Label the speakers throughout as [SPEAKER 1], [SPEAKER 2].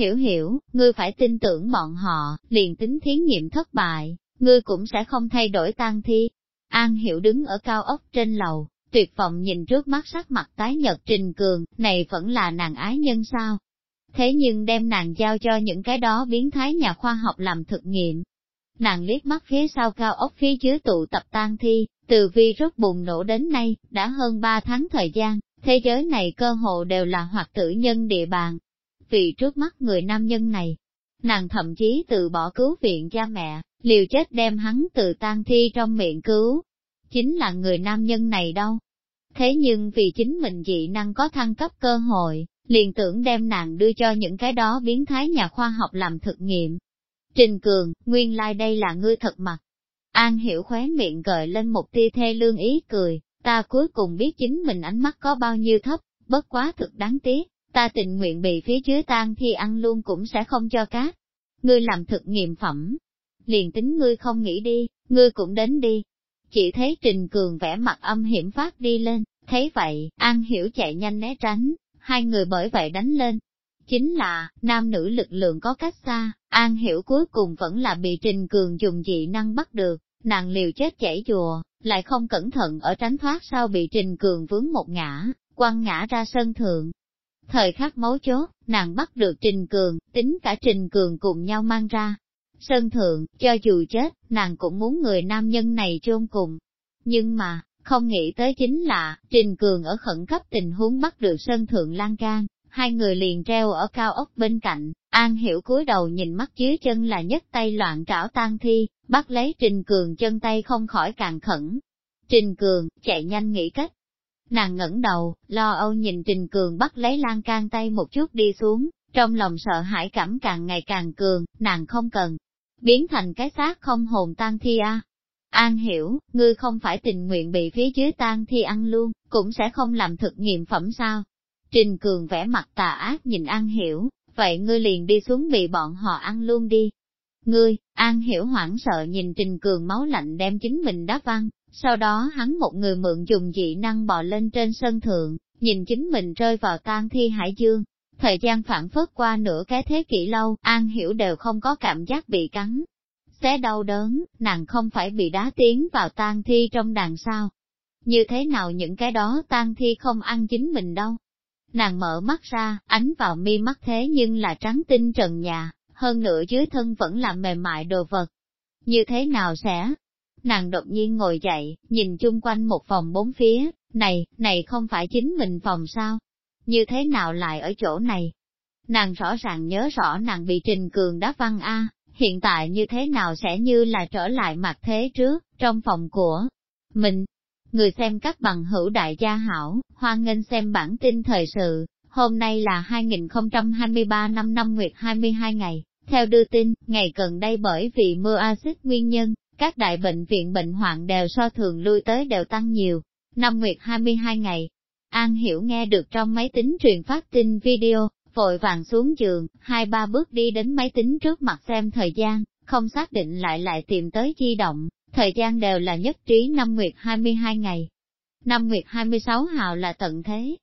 [SPEAKER 1] Hiểu hiểu, ngươi phải tin tưởng bọn họ, liền tính thí nghiệm thất bại, ngươi cũng sẽ không thay đổi tan thi. An Hiểu đứng ở cao ốc trên lầu, tuyệt vọng nhìn trước mắt sắc mặt tái nhật Trình Cường, này vẫn là nàng ái nhân sao? Thế nhưng đem nàng giao cho những cái đó biến thái nhà khoa học làm thực nghiệm. Nàng liếc mắt phía sau cao ốc phía dưới tụ tập tan thi, từ vi rất bùng nổ đến nay, đã hơn 3 tháng thời gian, thế giới này cơ hồ đều là hoạt tử nhân địa bàn. Vì trước mắt người nam nhân này, nàng thậm chí từ bỏ cứu viện cha mẹ, liều chết đem hắn từ tan thi trong miệng cứu. Chính là người nam nhân này đâu. Thế nhưng vì chính mình dị năng có thăng cấp cơ hội, liền tưởng đem nàng đưa cho những cái đó biến thái nhà khoa học làm thực nghiệm. Trình Cường, nguyên lai like đây là ngươi thật mặt. An hiểu khóe miệng gợi lên một tia thê lương ý cười, ta cuối cùng biết chính mình ánh mắt có bao nhiêu thấp, bất quá thực đáng tiếc, ta tình nguyện bị phía dưới tan thì ăn luôn cũng sẽ không cho cát. Ngươi làm thực nghiệm phẩm, liền tính ngươi không nghĩ đi, ngươi cũng đến đi. Chỉ thấy Trình Cường vẽ mặt âm hiểm phát đi lên, thấy vậy, An Hiểu chạy nhanh né tránh, hai người bởi vậy đánh lên. Chính là, nam nữ lực lượng có cách xa, An Hiểu cuối cùng vẫn là bị Trình Cường dùng dị năng bắt được, nàng liều chết chảy chùa, lại không cẩn thận ở tránh thoát sau bị Trình Cường vướng một ngã, quăng ngã ra sân thượng. Thời khắc mấu chốt, nàng bắt được Trình Cường, tính cả Trình Cường cùng nhau mang ra. sơn thượng, cho dù chết, nàng cũng muốn người nam nhân này chôn cùng. Nhưng mà, không nghĩ tới chính là, Trình Cường ở khẩn cấp tình huống bắt được sơn thượng lan can, hai người liền treo ở cao ốc bên cạnh, An Hiểu cúi đầu nhìn mắt dưới chân là nhất tay loạn trảo tan thi, bắt lấy Trình Cường chân tay không khỏi càng khẩn. Trình Cường, chạy nhanh nghĩ cách. Nàng ngẩng đầu, lo âu nhìn Trình Cường bắt lấy lan can tay một chút đi xuống, trong lòng sợ hãi cảm càng ngày càng cường, nàng không cần. Biến thành cái xác không hồn tan thi a. An hiểu, ngươi không phải tình nguyện bị phía dưới tan thi ăn luôn, cũng sẽ không làm thực nghiệm phẩm sao? Trình Cường vẽ mặt tà ác nhìn An hiểu, vậy ngươi liền đi xuống bị bọn họ ăn luôn đi. Ngươi, An hiểu hoảng sợ nhìn Trình Cường máu lạnh đem chính mình đá văng, sau đó hắn một người mượn dùng dị năng bò lên trên sân thượng, nhìn chính mình rơi vào tan thi hải dương. Thời gian phản phất qua nửa cái thế kỷ lâu, An hiểu đều không có cảm giác bị cắn. Xé đau đớn, nàng không phải bị đá tiến vào tan thi trong đàn sao. Như thế nào những cái đó tan thi không ăn chính mình đâu. Nàng mở mắt ra, ánh vào mi mắt thế nhưng là trắng tinh trần nhà, hơn nữa dưới thân vẫn là mềm mại đồ vật. Như thế nào sẽ? Nàng đột nhiên ngồi dậy, nhìn chung quanh một phòng bốn phía, này, này không phải chính mình phòng sao? Như thế nào lại ở chỗ này? Nàng rõ ràng nhớ rõ nàng bị Trình Cường đá văng A, hiện tại như thế nào sẽ như là trở lại mặt thế trước, trong phòng của mình. Người xem các bằng hữu đại gia hảo, hoan nghênh xem bản tin thời sự, hôm nay là 2023 năm năm nguyệt 22 ngày. Theo đưa tin, ngày gần đây bởi vì mưa axit nguyên nhân, các đại bệnh viện bệnh hoạn đều so thường lui tới đều tăng nhiều. Năm nguyệt 22 ngày, An Hiểu nghe được trong máy tính truyền phát tin video, vội vàng xuống giường, hai ba bước đi đến máy tính trước mặt xem thời gian, không xác định lại lại tìm tới di động, thời gian đều là nhất trí năm nguyệt 22 ngày. Năm nguyệt 26 hào là tận thế.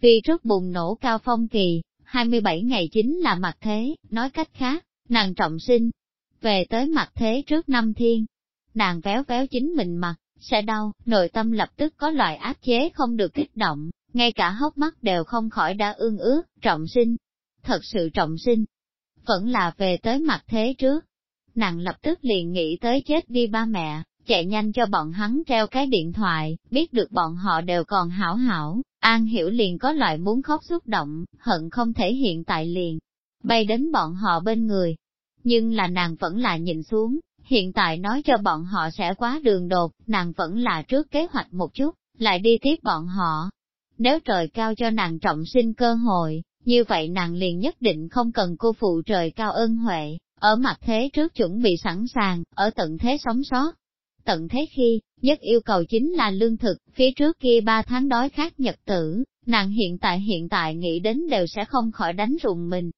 [SPEAKER 1] Vì trước bùng nổ cao phong kỳ, 27 ngày chính là mặt thế, nói cách khác, nàng trọng sinh. Về tới mặt thế trước năm thiên, nàng véo véo chính mình mặt, sẽ đau, nội tâm lập tức có loại áp chế không được kích động, ngay cả hốc mắt đều không khỏi đã ương ước, trọng sinh. Thật sự trọng sinh. Vẫn là về tới mặt thế trước. Nàng lập tức liền nghĩ tới chết đi ba mẹ, chạy nhanh cho bọn hắn treo cái điện thoại, biết được bọn họ đều còn hảo hảo, An Hiểu liền có loại muốn khóc xúc động, hận không thể hiện tại liền, bay đến bọn họ bên người. Nhưng là nàng vẫn là nhìn xuống, hiện tại nói cho bọn họ sẽ quá đường đột, nàng vẫn là trước kế hoạch một chút, lại đi tiếp bọn họ. Nếu trời cao cho nàng trọng sinh cơ hội, như vậy nàng liền nhất định không cần cô phụ trời cao ơn huệ, ở mặt thế trước chuẩn bị sẵn sàng, ở tận thế sống sót. Tận thế khi, nhất yêu cầu chính là lương thực, phía trước kia ba tháng đói khát nhật tử, nàng hiện tại hiện tại nghĩ đến đều sẽ không khỏi đánh rùng mình.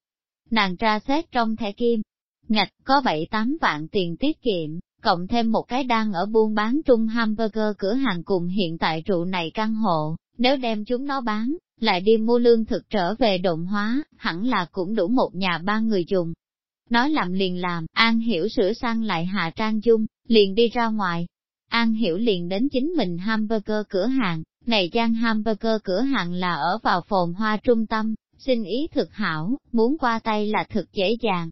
[SPEAKER 1] Nàng tra xét trong thẻ kim, ngạch có 7-8 vạn tiền tiết kiệm, cộng thêm một cái đang ở buôn bán trung hamburger cửa hàng cùng hiện tại trụ này căn hộ, nếu đem chúng nó bán, lại đi mua lương thực trở về độn hóa, hẳn là cũng đủ một nhà ba người dùng. Nói làm liền làm, An Hiểu sửa sang lại hạ trang dung, liền đi ra ngoài. An Hiểu liền đến chính mình hamburger cửa hàng, này gian hamburger cửa hàng là ở vào phồn hoa trung tâm, xin ý thực hảo, muốn qua tay là thực dễ dàng.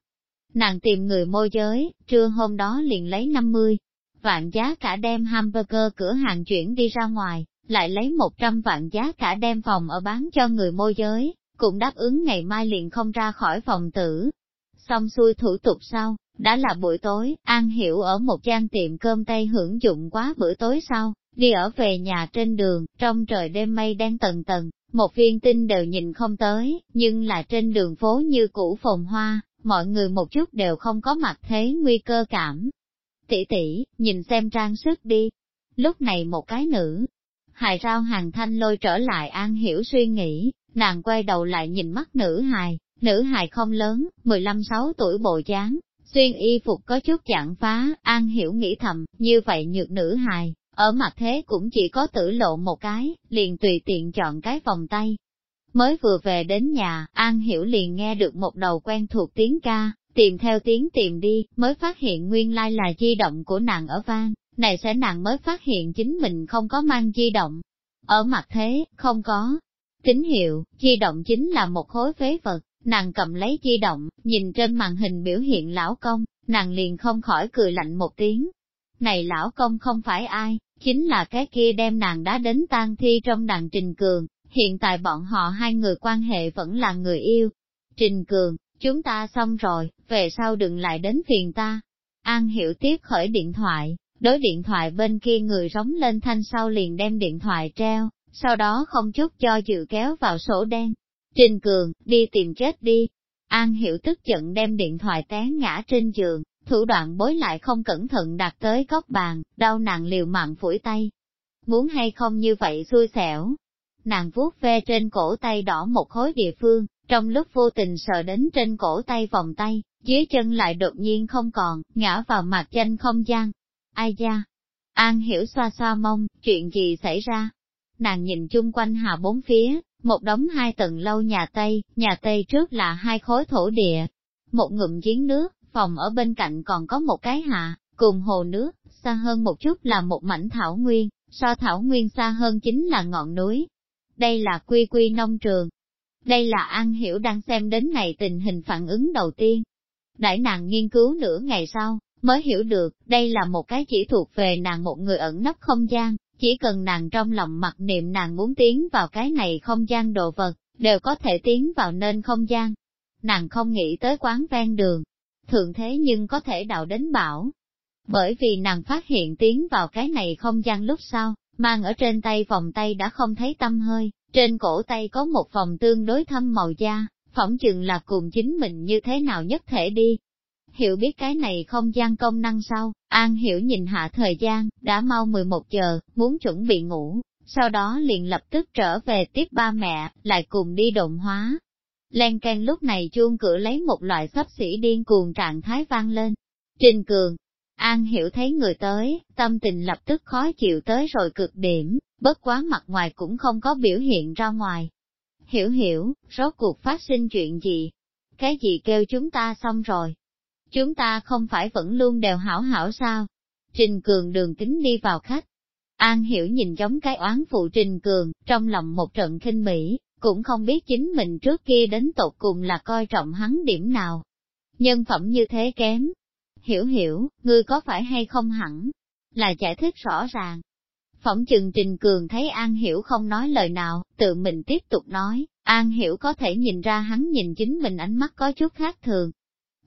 [SPEAKER 1] Nàng tìm người môi giới, trưa hôm đó liền lấy 50 vạn giá cả đem hamburger cửa hàng chuyển đi ra ngoài, lại lấy 100 vạn giá cả đem phòng ở bán cho người môi giới, cũng đáp ứng ngày mai liền không ra khỏi phòng tử. Xong xuôi thủ tục sau, đã là buổi tối, An Hiểu ở một gian tiệm cơm Tây hưởng dụng quá bữa tối sau, đi ở về nhà trên đường, trong trời đêm mây đen tầng tầng, một viên tinh đều nhìn không tới, nhưng là trên đường phố như cũ phồn hoa, mọi người một chút đều không có mặt thế nguy cơ cảm. Tỷ tỷ, nhìn xem trang sức đi. Lúc này một cái nữ, hài rao hàng thanh lôi trở lại an hiểu suy nghĩ, nàng quay đầu lại nhìn mắt nữ hài, nữ hài không lớn, 15-6 tuổi bộ dáng, xuyên y phục có chút chặn phá, an hiểu nghĩ thầm, như vậy nhược nữ hài, ở mặt thế cũng chỉ có tử lộ một cái, liền tùy tiện chọn cái vòng tay. Mới vừa về đến nhà, An Hiểu liền nghe được một đầu quen thuộc tiếng ca, tìm theo tiếng tìm đi, mới phát hiện nguyên lai là di động của nàng ở vang, này sẽ nàng mới phát hiện chính mình không có mang di động. Ở mặt thế, không có. Tín hiệu, di động chính là một khối phế vật, nàng cầm lấy di động, nhìn trên màn hình biểu hiện lão công, nàng liền không khỏi cười lạnh một tiếng. Này lão công không phải ai, chính là cái kia đem nàng đã đến tang thi trong đàn Trình Cường, hiện tại bọn họ hai người quan hệ vẫn là người yêu. Trình Cường, chúng ta xong rồi, về sau đừng lại đến phiền ta. An Hiểu tiếp khởi điện thoại, đối điện thoại bên kia người rống lên thanh sau liền đem điện thoại treo, sau đó không chút cho dự kéo vào sổ đen. Trình Cường, đi tìm chết đi. An Hiểu tức giận đem điện thoại té ngã trên giường, thủ đoạn bối lại không cẩn thận đặt tới góc bàn, đau nặng liều mạng phủi tay. Muốn hay không như vậy xui xẻo. Nàng vuốt ve trên cổ tay đỏ một khối địa phương, trong lúc vô tình sờ đến trên cổ tay vòng tay, dưới chân lại đột nhiên không còn, ngã vào mặt tranh không gian. Ai da? An hiểu xoa xoa mông, chuyện gì xảy ra? Nàng nhìn chung quanh hà bốn phía, một đống hai tầng lâu nhà Tây, nhà Tây trước là hai khối thổ địa, một ngụm giếng nước, phòng ở bên cạnh còn có một cái hạ, cùng hồ nước, xa hơn một chút là một mảnh thảo nguyên, so thảo nguyên xa hơn chính là ngọn núi. Đây là quy quy nông trường. Đây là An Hiểu đang xem đến này tình hình phản ứng đầu tiên. Đại nàng nghiên cứu nửa ngày sau, mới hiểu được, đây là một cái chỉ thuộc về nàng một người ẩn nấp không gian, chỉ cần nàng trong lòng mặc niệm nàng muốn tiến vào cái này không gian đồ vật, đều có thể tiến vào nên không gian. Nàng không nghĩ tới quán ven đường, thường thế nhưng có thể đạo đến bảo. Bởi vì nàng phát hiện tiến vào cái này không gian lúc sau, mang ở trên tay vòng tay đã không thấy tâm hơi, trên cổ tay có một vòng tương đối thâm màu da, phỏng chừng là cùng chính mình như thế nào nhất thể đi. Hiểu biết cái này không gian công năng sau, An Hiểu nhìn hạ thời gian, đã mau 11 giờ, muốn chuẩn bị ngủ, sau đó liền lập tức trở về tiếp ba mẹ, lại cùng đi động hóa. Len can lúc này chuông cửa lấy một loại sắp xỉ điên cuồng trạng thái vang lên. Trình cường, An hiểu thấy người tới, tâm tình lập tức khó chịu tới rồi cực điểm, bất quá mặt ngoài cũng không có biểu hiện ra ngoài. Hiểu hiểu, rốt cuộc phát sinh chuyện gì? Cái gì kêu chúng ta xong rồi? Chúng ta không phải vẫn luôn đều hảo hảo sao? Trình cường đường kính đi vào khách. An hiểu nhìn giống cái oán phụ Trình cường, trong lòng một trận khinh mỹ, cũng không biết chính mình trước kia đến tột cùng là coi trọng hắn điểm nào. Nhân phẩm như thế kém. Hiểu hiểu, ngươi có phải hay không hẳn, là giải thích rõ ràng. Phỏng chừng Trình Cường thấy An Hiểu không nói lời nào, tự mình tiếp tục nói, An Hiểu có thể nhìn ra hắn nhìn chính mình ánh mắt có chút khác thường.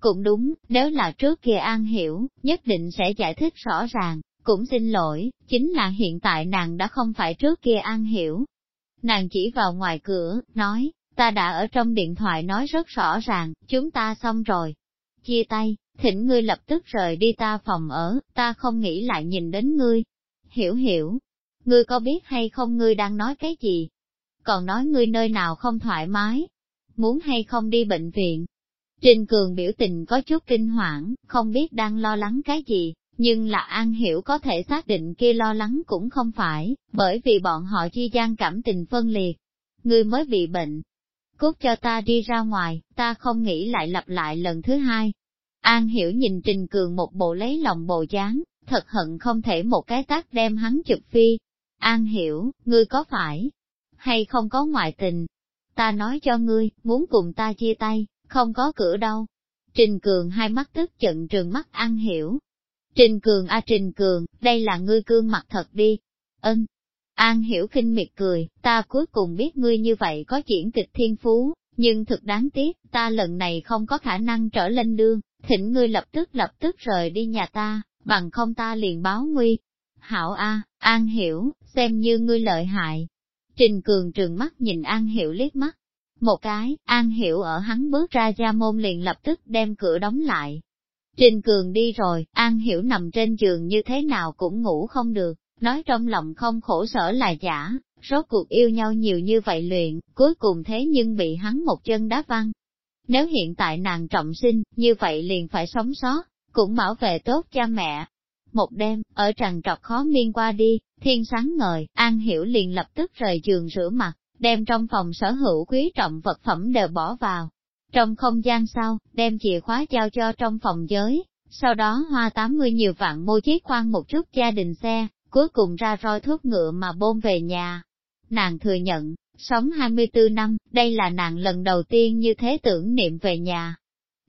[SPEAKER 1] Cũng đúng, nếu là trước kia An Hiểu, nhất định sẽ giải thích rõ ràng, cũng xin lỗi, chính là hiện tại nàng đã không phải trước kia An Hiểu, Nàng chỉ vào ngoài cửa, nói, ta đã ở trong điện thoại nói rất rõ ràng, chúng ta xong rồi. Chia tay, thỉnh ngươi lập tức rời đi ta phòng ở, ta không nghĩ lại nhìn đến ngươi. Hiểu hiểu, ngươi có biết hay không ngươi đang nói cái gì? Còn nói ngươi nơi nào không thoải mái? Muốn hay không đi bệnh viện? Trình Cường biểu tình có chút kinh hoảng, không biết đang lo lắng cái gì, nhưng là An Hiểu có thể xác định kia lo lắng cũng không phải, bởi vì bọn họ chi gian cảm tình phân liệt. ngươi mới bị bệnh. Cút cho ta đi ra ngoài, ta không nghĩ lại lặp lại lần thứ hai. An hiểu nhìn Trình Cường một bộ lấy lòng bồ dáng, thật hận không thể một cái tác đem hắn chụp phi. An hiểu, ngươi có phải hay không có ngoại tình? Ta nói cho ngươi, muốn cùng ta chia tay, không có cửa đâu. Trình Cường hai mắt tức giận trừng mắt An hiểu. Trình Cường a Trình Cường, đây là ngươi cương mặt thật đi. Ân, An hiểu khinh miệt cười, ta cuối cùng biết ngươi như vậy có diễn kịch thiên phú, nhưng thực đáng tiếc, ta lần này không có khả năng trở lên đương, thỉnh ngươi lập tức lập tức rời đi nhà ta, bằng không ta liền báo nguy. Hảo A, An hiểu, xem như ngươi lợi hại. Trình Cường trường mắt nhìn An hiểu liếc mắt. Một cái, An hiểu ở hắn bước ra ra môn liền lập tức đem cửa đóng lại. Trình Cường đi rồi, An hiểu nằm trên giường như thế nào cũng ngủ không được, nói trong lòng không khổ sở là giả, rốt cuộc yêu nhau nhiều như vậy luyện, cuối cùng thế nhưng bị hắn một chân đá văng. Nếu hiện tại nàng trọng sinh, như vậy liền phải sống sót, cũng bảo vệ tốt cha mẹ. Một đêm, ở trần trọc khó miên qua đi, thiên sáng ngời, An Hiểu liền lập tức rời giường rửa mặt, đem trong phòng sở hữu quý trọng vật phẩm đều bỏ vào. Trong không gian sau, đem chìa khóa giao cho trong phòng giới, sau đó hoa 80 nhiều vạn mua chiếc khoan một chút gia đình xe, cuối cùng ra roi thuốc ngựa mà bôn về nhà. Nàng thừa nhận, sống 24 năm, đây là nàng lần đầu tiên như thế tưởng niệm về nhà.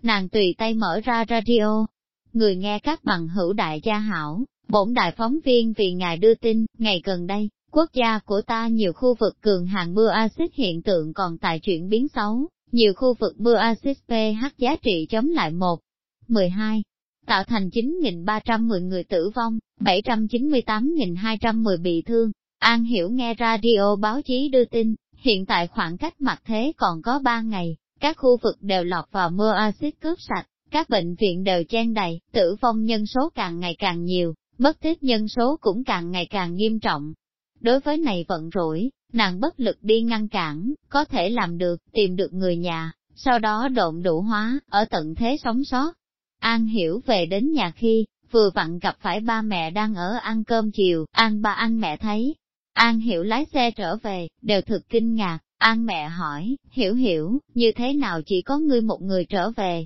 [SPEAKER 1] Nàng tùy tay mở ra radio, người nghe các bằng hữu đại gia hảo, bổn đại phóng viên vì ngài đưa tin, ngày gần đây, quốc gia của ta nhiều khu vực cường hàng mưa axit hiện tượng còn tại chuyển biến xấu, nhiều khu vực mưa axit pH giá trị chống lại 1. 12 tạo thành 9.310 người tử vong, 798.210 bị thương. An Hiểu nghe radio báo chí đưa tin, hiện tại khoảng cách mặt thế còn có 3 ngày, các khu vực đều lọt vào mưa axit cướp sạch, các bệnh viện đều chen đầy, tử vong nhân số càng ngày càng nhiều, bất tích nhân số cũng càng ngày càng nghiêm trọng. Đối với này vận rủi, nàng bất lực đi ngăn cản, có thể làm được, tìm được người nhà, sau đó độn đủ hóa, ở tận thế sống sót. An hiểu về đến nhà khi, vừa vặn gặp phải ba mẹ đang ở ăn cơm chiều, An ba ăn mẹ thấy. An hiểu lái xe trở về, đều thực kinh ngạc, An mẹ hỏi, hiểu hiểu, như thế nào chỉ có ngươi một người trở về?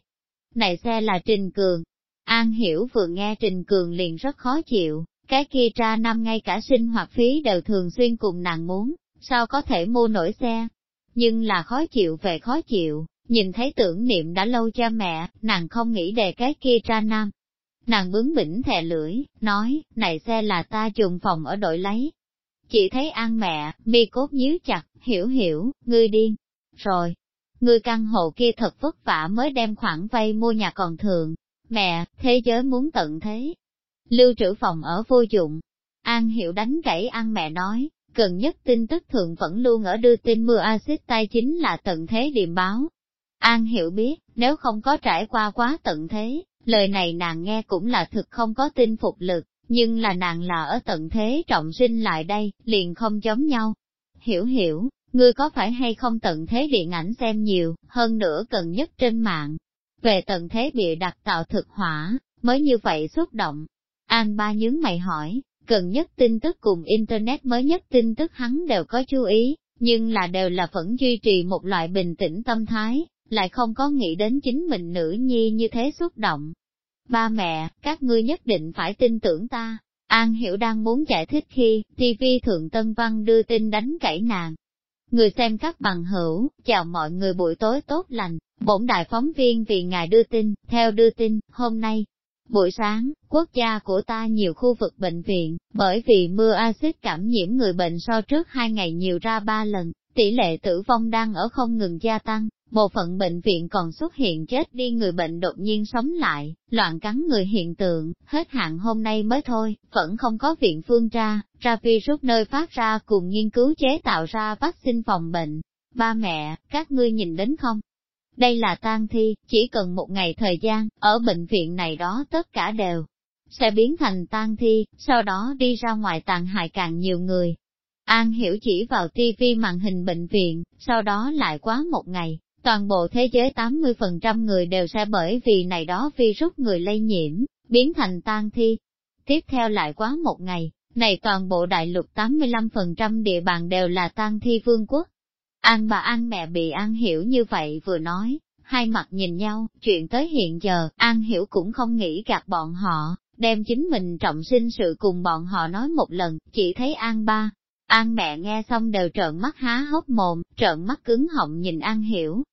[SPEAKER 1] Này xe là Trình Cường. An hiểu vừa nghe Trình Cường liền rất khó chịu, cái kia tra năm ngay cả sinh hoạt phí đều thường xuyên cùng nàng muốn, sao có thể mua nổi xe? Nhưng là khó chịu về khó chịu, Nhìn thấy tưởng niệm đã lâu cha mẹ, nàng không nghĩ đề cái kia tra nam. Nàng bướng bỉnh thè lưỡi, nói, này xe là ta dùng phòng ở đội lấy. Chỉ thấy an mẹ, mi cốt nhíu chặt, hiểu hiểu, ngươi điên. Rồi, ngươi căn hộ kia thật vất vả mới đem khoản vay mua nhà còn thường. Mẹ, thế giới muốn tận thế. Lưu trữ phòng ở vô dụng. An hiểu đánh gãy an mẹ nói, gần nhất tin tức thường vẫn luôn ở đưa tin mưa axit tay chính là tận thế điềm báo, An hiểu biết, nếu không có trải qua quá tận thế, lời này nàng nghe cũng là thực không có tin phục lực, nhưng là nàng là ở tận thế trọng sinh lại đây, liền không giống nhau. Hiểu hiểu, ngươi có phải hay không tận thế điện ảnh xem nhiều, hơn nữa cần nhất trên mạng. Về tận thế bịa đặt tạo thực hỏa, mới như vậy xúc động. An ba nhướng mày hỏi, cần nhất tin tức cùng Internet mới nhất tin tức hắn đều có chú ý, nhưng là đều là vẫn duy trì một loại bình tĩnh tâm thái, lại không có nghĩ đến chính mình nữ nhi như thế xúc động. Ba mẹ, các ngươi nhất định phải tin tưởng ta. An Hiểu đang muốn giải thích khi, TV Thượng Tân Văn đưa tin đánh cãi nàng. Người xem các bằng hữu, chào mọi người buổi tối tốt lành, bổn đại phóng viên vì ngài đưa tin, theo đưa tin, hôm nay, buổi sáng, quốc gia của ta nhiều khu vực bệnh viện, bởi vì mưa axit cảm nhiễm người bệnh so trước hai ngày nhiều ra ba lần, tỷ lệ tử vong đang ở không ngừng gia tăng, Bộ phận bệnh viện còn xuất hiện chết đi người bệnh đột nhiên sống lại, loạn cắn người hiện tượng, hết hạn hôm nay mới thôi, vẫn không có viện phương ra, ra virus nơi phát ra cùng nghiên cứu chế tạo ra vaccine phòng bệnh. Ba mẹ, các ngươi nhìn đến không? Đây là tang thi, chỉ cần một ngày thời gian, ở bệnh viện này đó tất cả đều sẽ biến thành tang thi, sau đó đi ra ngoài tàn hại càng nhiều người. An hiểu chỉ vào tivi màn hình bệnh viện, sau đó lại quá một ngày, toàn bộ thế giới 80% người đều sẽ bởi vì này đó virus người lây nhiễm, biến thành tan thi. Tiếp theo lại quá một ngày, này toàn bộ đại lục 85% địa bàn đều là tan thi vương quốc. An bà An mẹ bị An hiểu như vậy vừa nói, hai mặt nhìn nhau, chuyện tới hiện giờ, An hiểu cũng không nghĩ gạt bọn họ, đem chính mình trọng sinh sự cùng bọn họ nói một lần, chỉ thấy An ba. An mẹ nghe xong đều trợn mắt há hốc mồm, trợn mắt cứng họng nhìn An hiểu.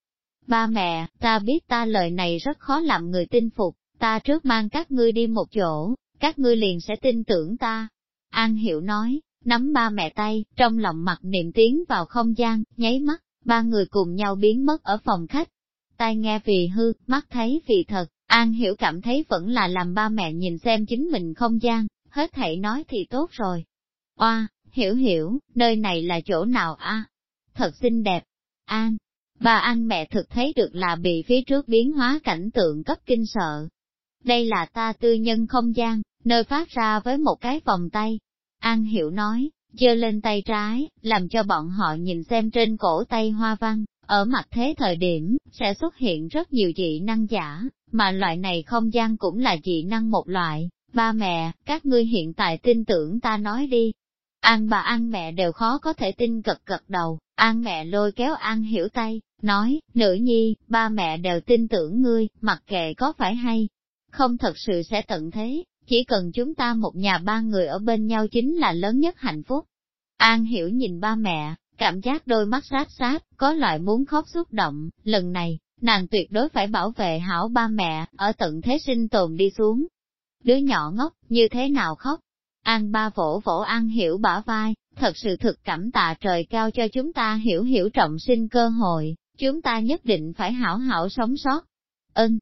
[SPEAKER 1] Ba mẹ, ta biết ta lời này rất khó làm người tin phục, ta trước mang các ngươi đi một chỗ, các ngươi liền sẽ tin tưởng ta. An hiểu nói, nắm ba mẹ tay, trong lòng mặt niệm tiến vào không gian, nháy mắt, ba người cùng nhau biến mất ở phòng khách. Tai nghe vì hư, mắt thấy vì thật, An Hiểu cảm thấy vẫn là làm ba mẹ nhìn xem chính mình không gian, hết thảy nói thì tốt rồi. Oa, Hiểu Hiểu, nơi này là chỗ nào a? Thật xinh đẹp. An, bà An mẹ thực thấy được là bị phía trước biến hóa cảnh tượng cấp kinh sợ. Đây là ta tư nhân không gian, nơi phát ra với một cái vòng tay, An Hiểu nói, giơ lên tay trái, làm cho bọn họ nhìn xem trên cổ tay hoa văn, ở mặt thế thời điểm, sẽ xuất hiện rất nhiều dị năng giả, mà loại này không gian cũng là dị năng một loại. Ba mẹ, các ngươi hiện tại tin tưởng ta nói đi. An bà An mẹ đều khó có thể tin gật gật đầu, An mẹ lôi kéo An hiểu tay, nói, nữ nhi, ba mẹ đều tin tưởng ngươi, mặc kệ có phải hay, không thật sự sẽ tận thế, chỉ cần chúng ta một nhà ba người ở bên nhau chính là lớn nhất hạnh phúc. An hiểu nhìn ba mẹ, cảm giác đôi mắt sát sát, có loại muốn khóc xúc động, lần này, nàng tuyệt đối phải bảo vệ hảo ba mẹ, ở tận thế sinh tồn đi xuống. Đứa nhỏ ngốc, như thế nào khóc? An ba vỗ vỗ An hiểu bả vai, thật sự thực cảm tạ trời cao cho chúng ta hiểu hiểu trọng sinh cơ hội, chúng ta nhất định phải hảo hảo sống sót. Ân,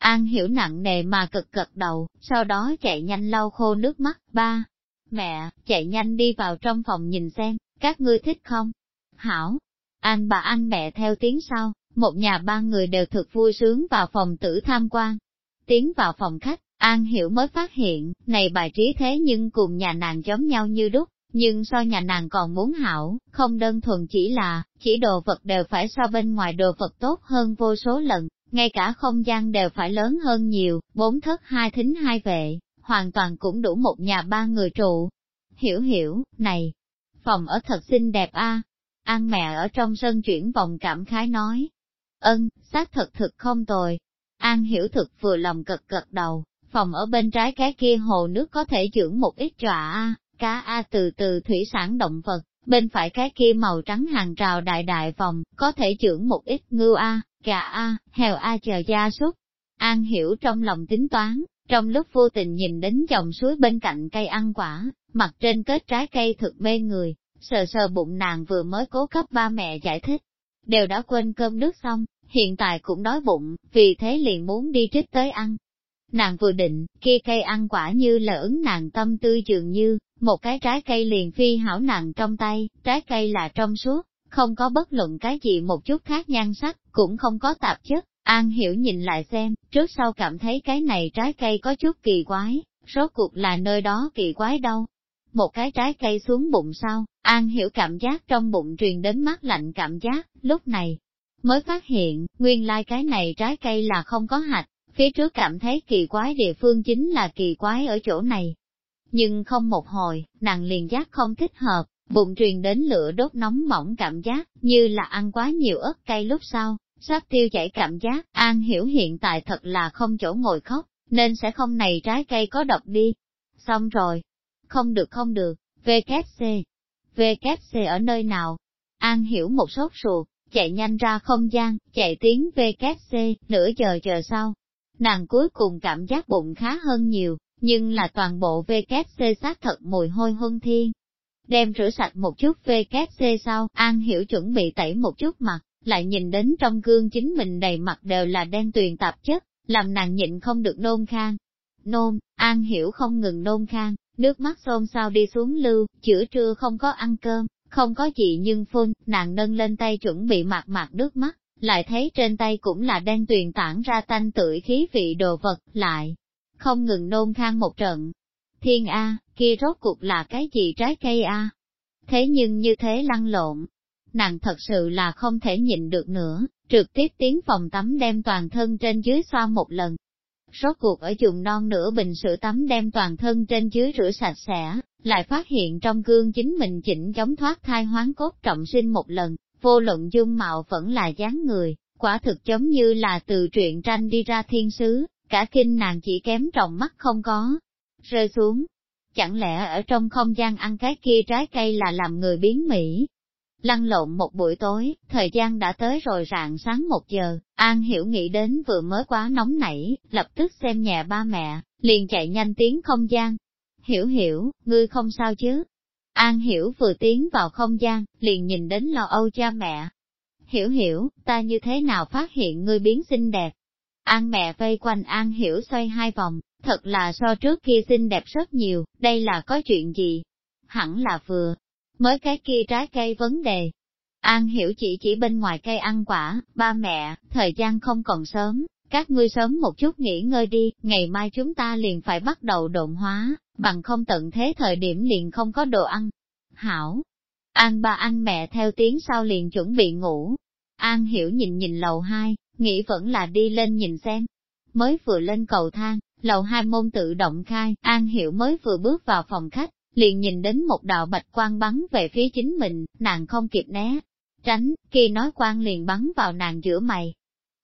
[SPEAKER 1] An hiểu nặng nề mà cực cực đầu, sau đó chạy nhanh lau khô nước mắt, ba. Mẹ, chạy nhanh đi vào trong phòng nhìn xem, các ngươi thích không? Hảo. An bà anh mẹ theo tiếng sau, một nhà ba người đều thực vui sướng vào phòng tử tham quan. Tiến vào phòng khách, An hiểu mới phát hiện, này bài trí thế nhưng cùng nhà nàng giống nhau như đúc, nhưng so nhà nàng còn muốn hảo, không đơn thuần chỉ là, chỉ đồ vật đều phải so bên ngoài đồ vật tốt hơn vô số lần, ngay cả không gian đều phải lớn hơn nhiều, bốn thất hai thính hai vệ, hoàn toàn cũng đủ một nhà ba người trụ. Hiểu hiểu, này, phòng ở thật xinh đẹp a. An mẹ ở trong sân chuyển vòng cảm khái nói. Ân, xác thật thực không tồi. An hiểu thực vừa lòng cật cật đầu, phòng ở bên trái cái kia hồ nước có thể dưỡng một ít trọa a, cá a từ từ thủy sản động vật, bên phải cái kia màu trắng hàng rào đại đại vòng, có thể dưỡng một ít ngưu a, gà a, heo a chờ gia súc. An hiểu trong lòng tính toán, trong lúc vô tình nhìn đến dòng suối bên cạnh cây ăn quả, mặt trên kết trái cây thực mê người, sờ sờ bụng nàng vừa mới cố cấp ba mẹ giải thích. Đều đã quên cơm nước xong, hiện tại cũng đói bụng, vì thế liền muốn đi trích tới ăn. Nàng vừa định, kia cây ăn quả như là ứng nàng tâm tư dường như, một cái trái cây liền phi hảo nàng trong tay, trái cây là trong suốt, không có bất luận cái gì một chút khác nhan sắc, cũng không có tạp chất. An hiểu nhìn lại xem, trước sau cảm thấy cái này trái cây có chút kỳ quái, rốt cuộc là nơi đó kỳ quái đâu. Một cái trái cây xuống bụng sau, An hiểu cảm giác trong bụng truyền đến mắt lạnh cảm giác, lúc này, mới phát hiện, nguyên lai like cái này trái cây là không có hạt, phía trước cảm thấy kỳ quái địa phương chính là kỳ quái ở chỗ này. Nhưng không một hồi, nàng liền giác không thích hợp, bụng truyền đến lửa đốt nóng mỏng cảm giác, như là ăn quá nhiều ớt cay lúc sau, sắp tiêu chảy cảm giác, An hiểu hiện tại thật là không chỗ ngồi khóc, nên sẽ không này trái cây có độc đi. Xong rồi. Không được không được, VKC. VKC ở nơi nào? An hiểu một sốt ruột, chạy nhanh ra không gian, chạy tiếng VKC, nửa giờ chờ sau. Nàng cuối cùng cảm giác bụng khá hơn nhiều, nhưng là toàn bộ VKC xác thật mùi hôi huân thiên, đem rửa sạch một chút VKC sau, An Hiểu chuẩn bị tẩy một chút mặt, lại nhìn đến trong gương chính mình đầy mặt đều là đen tuyền tạp chất, làm nàng nhịn không được nôn khang. Nôn, An Hiểu không ngừng nôn khang, nước mắt xôn xao đi xuống lưu, chữa trưa không có ăn cơm, không có gì nhưng phun, nàng nâng lên tay chuẩn bị mặt mặt nước mắt, lại thấy trên tay cũng là đen tuyền tản ra tanh tưởi khí vị đồ vật, lại không ngừng nôn khang một trận. Thiên A, kia rốt cuộc là cái gì trái cây a? Thế nhưng như thế lăn lộn, nàng thật sự là không thể nhịn được nữa, trực tiếp tiến phòng tắm đem toàn thân trên dưới xoa một lần. Rốt cuộc ở dùng non nửa bình sữa tắm đem toàn thân trên dưới rửa sạch sẽ, lại phát hiện trong gương chính mình chỉnh giống thoát thai hoán cốt trọng sinh một lần, vô luận dung mạo vẫn là dáng người, quả thực giống như là từ truyện tranh đi ra thiên sứ, cả kinh nàng chỉ kém trọng mắt không có, rơi xuống. Chẳng lẽ ở trong không gian ăn cái kia trái cây là làm người biến mỹ? Lăn lộn một buổi tối, thời gian đã tới rồi rạng sáng một giờ, An Hiểu nghĩ đến vừa mới quá nóng nảy, lập tức xem nhà ba mẹ, liền chạy nhanh tiến không gian. Hiểu hiểu, ngươi không sao chứ? An Hiểu vừa tiến vào không gian, liền nhìn đến lo âu cha mẹ. Hiểu hiểu, ta như thế nào phát hiện ngươi biến xinh đẹp? An mẹ vây quanh An Hiểu xoay hai vòng, thật là so trước kia xinh đẹp rất nhiều, đây là có chuyện gì? Hẳn là vừa, mới cái kia trái cây vấn đề. An Hiểu chỉ chỉ bên ngoài cây ăn quả, ba mẹ, thời gian không còn sớm, các ngươi sớm một chút nghỉ ngơi đi, ngày mai chúng ta liền phải bắt đầu độn hóa, bằng không tận thế thời điểm liền không có đồ ăn. Hảo! An ba anh mẹ theo tiếng sau liền chuẩn bị ngủ. An hiểu nhìn nhìn lầu hai, nghĩ vẫn là đi lên nhìn xem. Mới vừa lên cầu thang, lầu hai môn tự động khai, An hiểu mới vừa bước vào phòng khách, liền nhìn đến một đạo bạch quang bắn về phía chính mình, nàng không kịp né. Tránh, khi nói quang liền bắn vào nàng giữa mày,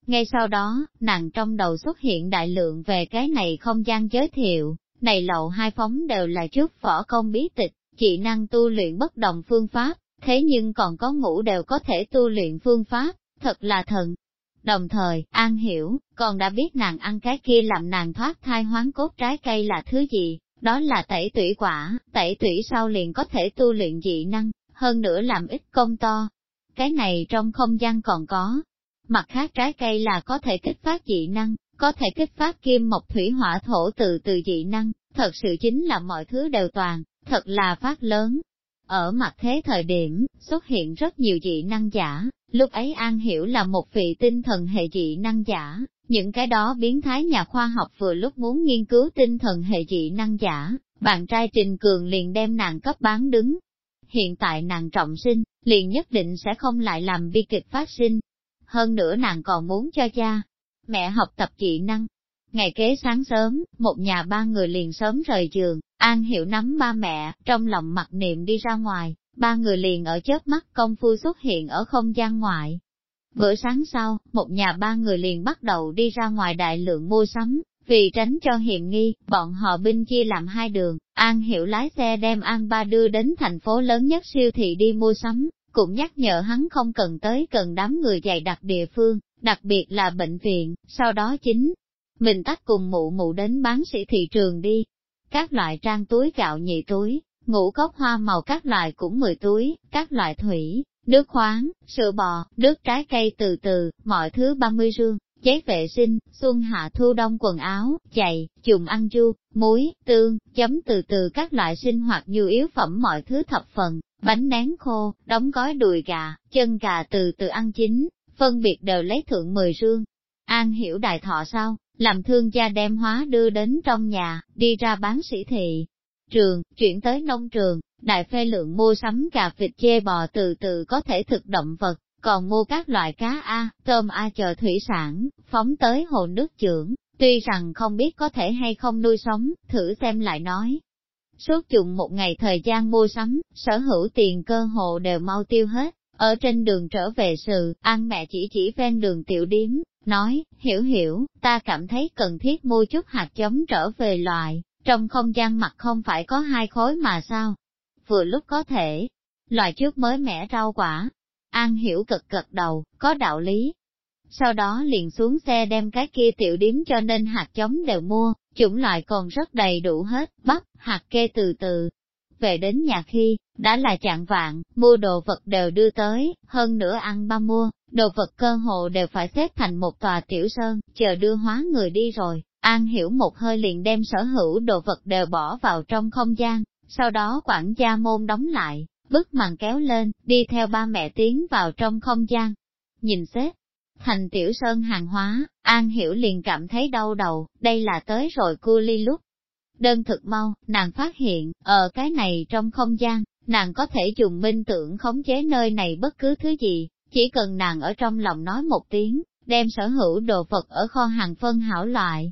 [SPEAKER 1] ngay sau đó, nàng trong đầu xuất hiện đại lượng về cái này không gian giới thiệu, này lậu hai phóng đều là trước võ công bí tịch, chỉ năng tu luyện bất đồng phương pháp, thế nhưng còn có ngũ đều có thể tu luyện phương pháp, thật là thần. Đồng thời, An hiểu, còn đã biết nàng ăn cái kia làm nàng thoát thai hoán cốt trái cây là thứ gì, đó là tẩy tủy quả, tẩy tủy sau liền có thể tu luyện dị năng, hơn nữa làm ít công to. Cái này trong không gian còn có, Mặt khác trái cây là có thể kích phát dị năng, có thể kích phát kim mộc thủy hỏa thổ từ từ dị năng, thật sự chính là mọi thứ đều toàn, thật là phát lớn. Ở mặt thế thời điểm, xuất hiện rất nhiều dị năng giả, lúc ấy An Hiểu là một vị tinh thần hệ dị năng giả, những cái đó biến thái nhà khoa học vừa lúc muốn nghiên cứu tinh thần hệ dị năng giả, bạn trai Trình Cường liền đem nàng cấp bán đứng. Hiện tại nàng trọng sinh, liền nhất định sẽ không lại làm bi kịch phát sinh, hơn nữa nàng còn muốn cho cha, mẹ học tập kỹ năng. Ngày kế sáng sớm, một nhà ba người liền sớm rời giường, An Hiểu nắm ba mẹ, trong lòng mặc niệm đi ra ngoài, ba người liền ở chớp mắt công phu xuất hiện ở không gian ngoại. Bữa sáng sau, một nhà ba người liền bắt đầu đi ra ngoài đại lượng mua sắm, vì tránh cho hiểm nghi, bọn họ binh chia làm hai đường, An Hiểu lái xe đem An Ba đưa đến thành phố lớn nhất siêu thị đi mua sắm, cũng nhắc nhở hắn không cần tới cần đám người dày đặc địa phương, đặc biệt là bệnh viện, sau đó chính, mình tắt cùng mụ mụ đến bán sĩ thị trường đi. Các loại trang túi gạo nhị túi, ngũ cốc hoa màu các loại cũng 10 túi, các loại thủy, nước khoáng, sữa bò, nước trái cây từ từ, mọi thứ 30 rương, giấy vệ sinh, xuân hạ thu đông quần áo, giày, dùng ăn chu, muối, tương, chấm từ từ các loại sinh hoạt nhu yếu phẩm mọi thứ thập phần, bánh nén khô, đóng gói đùi gà, chân gà từ từ ăn chín, phân biệt đều lấy thượng 10 rương. An hiểu đại thọ sao, làm thương gia đem hóa đưa đến trong nhà, đi ra bán sĩ thị. Trường, chuyển tới nông trường, đại phê lượng mua sắm gà vịt chê bò từ từ có thể thực động vật, còn mua các loại cá A, tôm A chờ thủy sản, phóng tới hồ nước trưởng, tuy rằng không biết có thể hay không nuôi sống, thử xem lại nói. Suốt dùng một ngày thời gian mua sắm, sở hữu tiền cơ hồ đều mau tiêu hết, ở trên đường trở về sự, ăn mẹ chỉ chỉ ven đường tiểu điếm, nói, hiểu hiểu, ta cảm thấy cần thiết mua chút hạt giống trở về loại, trong không gian mặt không phải có hai khối mà sao? Vừa lúc có thể, loại trước mới mẻ rau quả. An hiểu cực cực đầu, có đạo lý. Sau đó liền xuống xe đem cái kia tiểu điếm cho nên hạt giống đều mua, chủng loại còn rất đầy đủ hết, bắp, hạt kê từ từ. Về đến nhà khi, đã là chạng vạn, mua đồ vật đều đưa tới, hơn nữa ăn ba mua, đồ vật cơ hồ đều phải xếp thành một tòa tiểu sơn, chờ đưa hóa người đi rồi. An hiểu một hơi liền đem sở hữu đồ vật đều bỏ vào trong không gian, sau đó quản gia môn đóng lại, bức màn kéo lên, đi theo ba mẹ tiến vào trong không gian. Nhìn xếp, thành tiểu sơn hàng hóa, An Hiểu liền cảm thấy đau đầu, đây là tới rồi cu ly lúc. Đơn thực mau, nàng phát hiện, ở cái này trong không gian, nàng có thể dùng minh tưởng khống chế nơi này bất cứ thứ gì, chỉ cần nàng ở trong lòng nói một tiếng, đem sở hữu đồ vật ở kho hàng phân hảo loại.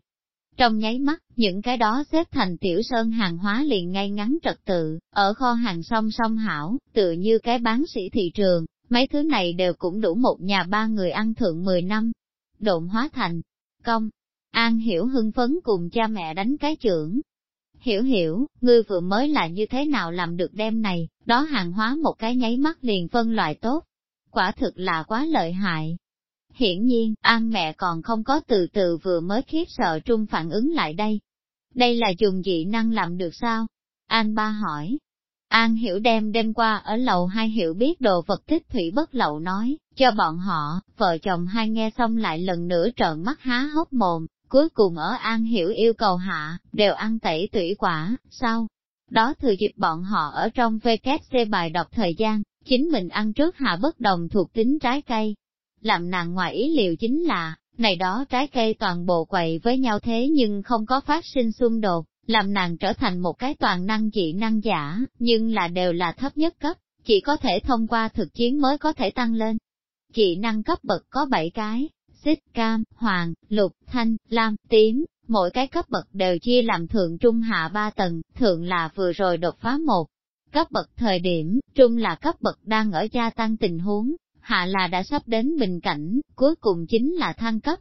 [SPEAKER 1] Trong nháy mắt, những cái đó xếp thành tiểu sơn hàng hóa liền ngay ngắn trật tự, ở kho hàng song song hảo, tự như cái bán sĩ thị trường, mấy thứ này đều cũng đủ một nhà ba người ăn thượng 10 năm. Độn hóa thành, công, An Hiểu hưng phấn cùng cha mẹ đánh cái trưởng. Hiểu hiểu, ngươi vừa mới là như thế nào làm được đêm này, đó hàng hóa một cái nháy mắt liền phân loại tốt. Quả thực là quá lợi hại. Hiển nhiên, An mẹ còn không có từ từ vừa mới khiếp sợ trung phản ứng lại đây. Đây là dùng dị năng làm được sao? An ba hỏi. An hiểu đem đêm qua ở lầu hai hiểu biết đồ vật tích thủy bất lậu nói, cho bọn họ, vợ chồng hai nghe xong lại lần nữa trợn mắt há hốc mồm, cuối cùng ở An Hiểu yêu cầu hạ, đều ăn tẩy tủy quả, sau. Đó thừa dịp bọn họ ở trong VKC bài đọc thời gian, chính mình ăn trước hạ bất đồng thuộc tính trái cây. Làm nàng ngoài ý liệu chính là, này đó trái cây toàn bộ quậy với nhau thế nhưng không có phát sinh xung đột, làm nàng trở thành một cái toàn năng dị năng giả, nhưng là đều là thấp nhất cấp, chỉ có thể thông qua thực chiến mới có thể tăng lên. Dị năng cấp bậc có 7 cái, xích, cam, hoàng, lục, thanh, lam, tím, mỗi cái cấp bậc đều chia làm thượng trung hạ ba tầng, thượng là vừa rồi đột phá một. Cấp bậc thời điểm, trung là cấp bậc đang ở gia tăng tình huống, hạ là đã sắp đến bình cảnh, cuối cùng chính là thăng cấp.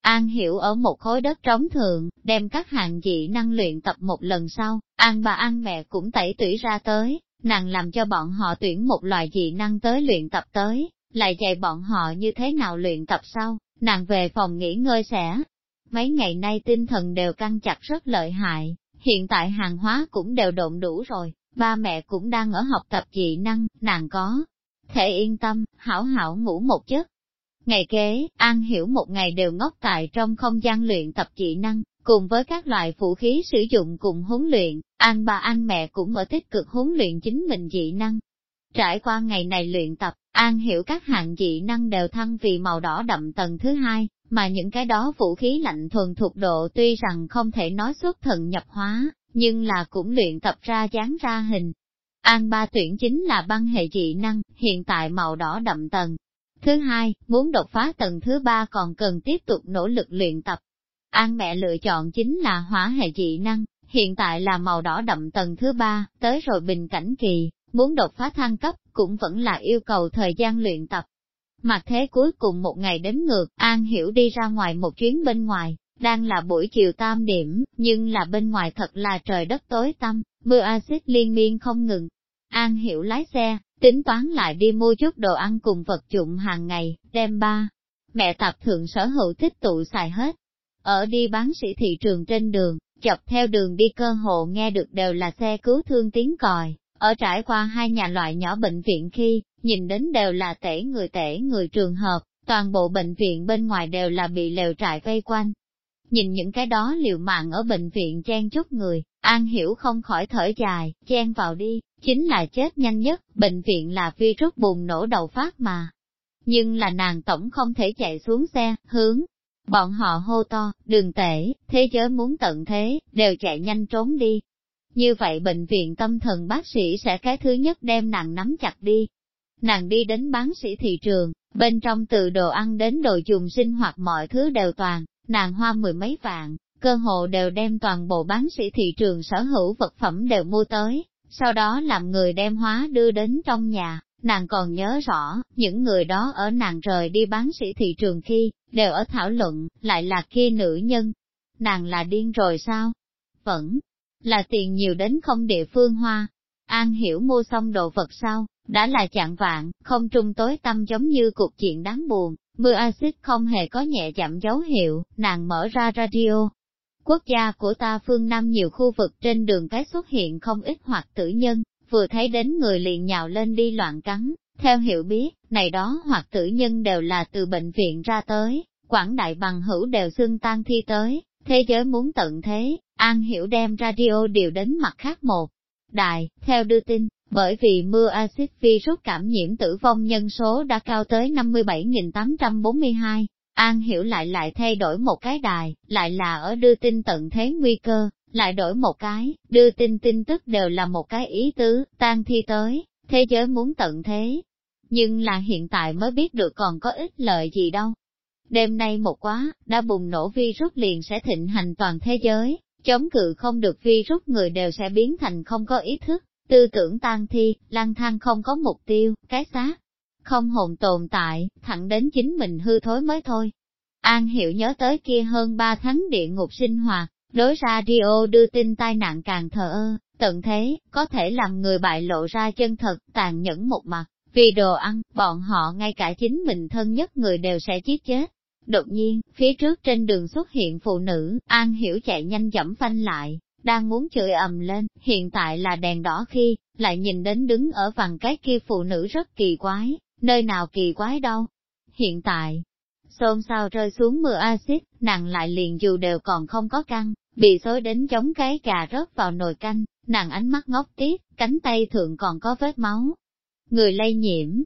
[SPEAKER 1] An hiểu ở một khối đất trống thượng, đem các hạng dị năng luyện tập một lần sau, An bà An mẹ cũng tẩy tủy ra tới, nàng làm cho bọn họ tuyển một loại dị năng tới luyện tập tới, lại dạy bọn họ như thế nào luyện tập sau, nàng về phòng nghỉ ngơi sẽ. Mấy ngày nay tinh thần đều căng chặt rất lợi hại, hiện tại hàng hóa cũng đều độn đủ rồi, ba mẹ cũng đang ở học tập dị năng, nàng có. Thể yên tâm, hảo hảo ngủ một giấc. Ngày kế, An Hiểu một ngày đều ngốc tại trong không gian luyện tập dị năng, cùng với các loại vũ khí sử dụng cùng huấn luyện, An bà An mẹ cũng ở tích cực huấn luyện chính mình dị năng. Trải qua ngày này luyện tập, An hiểu các hạng dị năng đều thăng vì màu đỏ đậm tầng thứ hai, mà những cái đó vũ khí lạnh thuần thuộc độ tuy rằng không thể nói xuất thần nhập hóa, nhưng là cũng luyện tập ra dáng ra hình. An ba tuyển chính là băng hệ dị năng, hiện tại màu đỏ đậm tầng. Thứ hai, muốn đột phá tầng thứ ba còn cần tiếp tục nỗ lực luyện tập. An mẹ lựa chọn chính là hỏa hệ dị năng, hiện tại là màu đỏ đậm tầng thứ ba, tới rồi bình cảnh kỳ, muốn đột phá thăng cấp, cũng vẫn là yêu cầu thời gian luyện tập. Mặt thế cuối cùng một ngày đếm ngược, An Hiểu đi ra ngoài một chuyến bên ngoài, đang là buổi chiều tam điểm, nhưng là bên ngoài thật là trời đất tối tăm, mưa axit liên miên không ngừng. An Hiểu lái xe, tính toán lại đi mua chút đồ ăn cùng vật dụng hàng ngày, đem ba. Mẹ tập thượng sở hữu tích tụ xài hết. Ở đi bán sĩ thị trường trên đường, chọc theo đường đi cơ hộ nghe được đều là xe cứu thương tiếng còi, ở trải qua hai nhà loại nhỏ bệnh viện khi, nhìn đến đều là tể người tể người trường hợp, toàn bộ bệnh viện bên ngoài đều là bị lều trại vây quanh. Nhìn những cái đó liều mạng ở bệnh viện chen chút người, An Hiểu không khỏi thở dài, chen vào đi, chính là chết nhanh nhất, bệnh viện là virus bùng nổ đầu phát mà. Nhưng là nàng tổng không thể chạy xuống xe, hướng. Bọn họ hô to, đường tể, thế giới muốn tận thế, đều chạy nhanh trốn đi, như vậy bệnh viện tâm thần bác sĩ sẽ cái thứ nhất đem nàng nắm chặt đi. Nàng đi đến bán sĩ thị trường, bên trong từ đồ ăn đến đồ dùng sinh hoạt mọi thứ đều toàn, nàng hoa mười mấy vạn, cơ hồ đều đem toàn bộ bán sĩ thị trường sở hữu vật phẩm đều mua tới, sau đó làm người đem hóa đưa đến trong nhà. Nàng còn nhớ rõ, những người đó ở nàng rời đi bán sĩ thị trường khi, đều ở thảo luận, lại là kia nữ nhân. Nàng là điên rồi sao? Vẫn, là tiền nhiều đến không địa phương hoa. An hiểu mua xong đồ vật sau, đã là chạng vạn, không trung tối tâm giống như cuộc chuyện đáng buồn, mưa axit không hề có nhẹ chậm dấu hiệu, nàng mở ra radio. Quốc gia của ta phương Nam nhiều khu vực trên đường cái xuất hiện không ít hoặc tử nhân, vừa thấy đến người liền nhào lên đi loạn cắn, theo hiểu biết, này đó hoặc tử nhân đều là từ bệnh viện ra tới, quảng đại bằng hữu đều xưng tan thi tới, thế giới muốn tận thế, An Hiểu đem radio điều đến mặt khác một. Đài, theo đưa tin, bởi vì mưa axit virus cảm nhiễm tử vong nhân số đã cao tới 57.842, An Hiểu lại lại thay đổi một cái đài, lại là ở đưa tin tận thế nguy cơ, lại đổi một cái, đưa tin tin tức đều là một cái ý tứ, tan thi tới, thế giới muốn tận thế. Nhưng là hiện tại mới biết được còn có ích lợi gì đâu. Đêm nay một quá, đã bùng nổ virus liền sẽ thịnh hành toàn thế giới, chống cự không được virus người đều sẽ biến thành không có ý thức, tư tưởng tan thi, lang thang không có mục tiêu, cái xác. không hồn tồn tại, thẳng đến chính mình hư thối mới thôi. An Hiểu nhớ tới kia hơn ba tháng địa ngục sinh hoạt, đối ra radio đưa tin tai nạn càng thờ ơ, tận thế, có thể làm người bại lộ ra chân thật, tàn nhẫn một mặt, vì đồ ăn, bọn họ ngay cả chính mình thân nhất người đều sẽ giết chết. Đột nhiên, phía trước trên đường xuất hiện phụ nữ, An Hiểu chạy nhanh dẫm phanh lại, đang muốn chửi ầm lên, hiện tại là đèn đỏ khi, lại nhìn đến đứng ở vằng cái kia phụ nữ rất kỳ quái, nơi nào kỳ quái đâu. Hiện tại, xôn xao rơi xuống mưa axit, nàng lại liền dù đều còn không có căng, bị xối đến chống cái gà rớt vào nồi canh, nàng ánh mắt ngốc tiếc, cánh tay thượng còn có vết máu. Người lây nhiễm.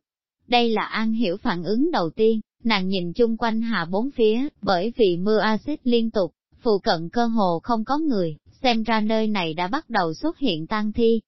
[SPEAKER 1] Đây là An Hiểu phản ứng đầu tiên, nàng nhìn chung quanh hạ bốn phía, bởi vì mưa axit liên tục, phụ cận cơ hồ không có người, xem ra nơi này đã bắt đầu xuất hiện tang thi.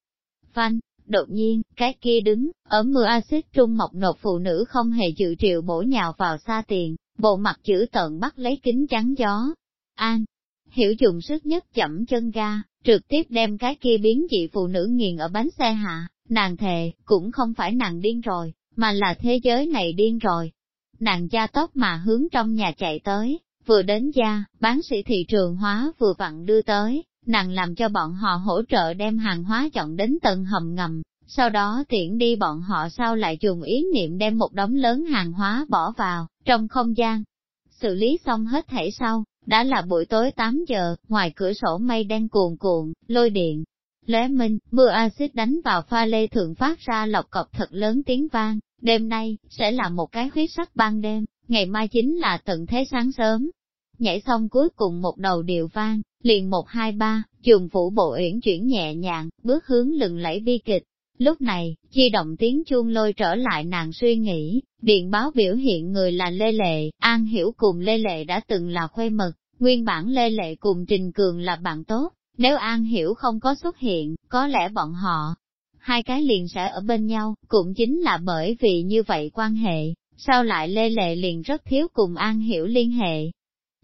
[SPEAKER 1] Phanh, đột nhiên, cái kia đứng, ở mưa axit trung mọc nột phụ nữ không hề dự triệu bổ nhào vào xa tiền, bộ mặt chữ tận bắt lấy kính chắn gió. An, hiểu dùng sức nhất chậm chân ga, trực tiếp đem cái kia biến dị phụ nữ nghiền ở bánh xe hạ, nàng thề, cũng không phải nàng điên rồi, mà là thế giới này điên rồi. Nàng gia tốc mà hướng trong nhà chạy tới, vừa đến gia, bán sĩ thị trường hóa vừa vặn đưa tới, nàng làm cho bọn họ hỗ trợ đem hàng hóa chọn đến tầng hầm ngầm, sau đó tiện đi bọn họ sau lại dùng ý niệm đem một đống lớn hàng hóa bỏ vào, trong không gian. Xử lý xong hết thảy sau, đã là buổi tối 8 giờ, ngoài cửa sổ mây đen cuồn cuộn, lôi điện. Lóe minh, mưa axit đánh vào pha lê thượng phát ra lọc cọc thật lớn tiếng vang, đêm nay, sẽ là một cái huyết sắc ban đêm, ngày mai chính là tận thế sáng sớm. Nhảy xong cuối cùng một đầu điệu vang, liền một hai ba, trường phủ bộ uyển chuyển nhẹ nhàng, bước hướng lừng lẫy bi kịch. Lúc này, chi động tiếng chuông lôi trở lại nàng suy nghĩ, điện báo biểu hiện người là Lê Lệ, An Hiểu cùng Lê Lệ đã từng là khuê mật, nguyên bản Lê Lệ cùng Trình Cường là bạn tốt, nếu An Hiểu không có xuất hiện, có lẽ bọn họ, hai cái liền sẽ ở bên nhau, cũng chính là bởi vì như vậy quan hệ, sao lại Lê Lệ liền rất thiếu cùng An Hiểu liên hệ.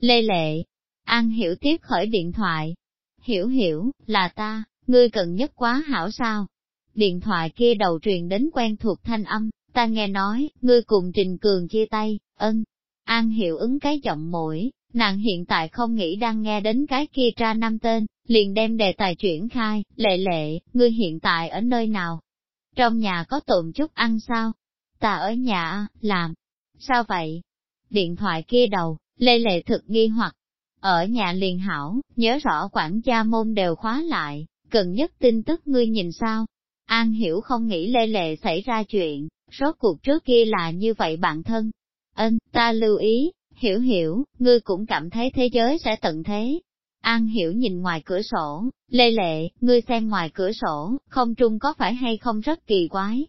[SPEAKER 1] Lê Lệ, An Hiểu tiếp khởi điện thoại. Hiểu hiểu, là ta, ngươi cần nhất quá hảo sao? Điện thoại kia đầu truyền đến quen thuộc thanh âm, ta nghe nói, ngươi cùng Trình Cường chia tay, ân. An Hiểu ứng cái giọng mũi, nàng hiện tại không nghĩ đang nghe đến cái kia tra năm tên, liền đem đề tài chuyển khai, lệ lệ, ngươi hiện tại ở nơi nào? Trong nhà có tụng chút ăn sao? Ta ở nhà, làm. Sao vậy? Điện thoại kia đầu, lê lệ thực nghi hoặc, ở nhà liền hảo, nhớ rõ quản gia môn đều khóa lại, cần nhất tin tức ngươi nhìn sao. An hiểu không nghĩ lê lệ xảy ra chuyện, rốt cuộc trước kia là như vậy bạn thân. Ân, ta lưu ý, hiểu hiểu, ngươi cũng cảm thấy thế giới sẽ tận thế. An hiểu nhìn ngoài cửa sổ, lê lệ, ngươi xem ngoài cửa sổ, không trung có phải hay không rất kỳ quái.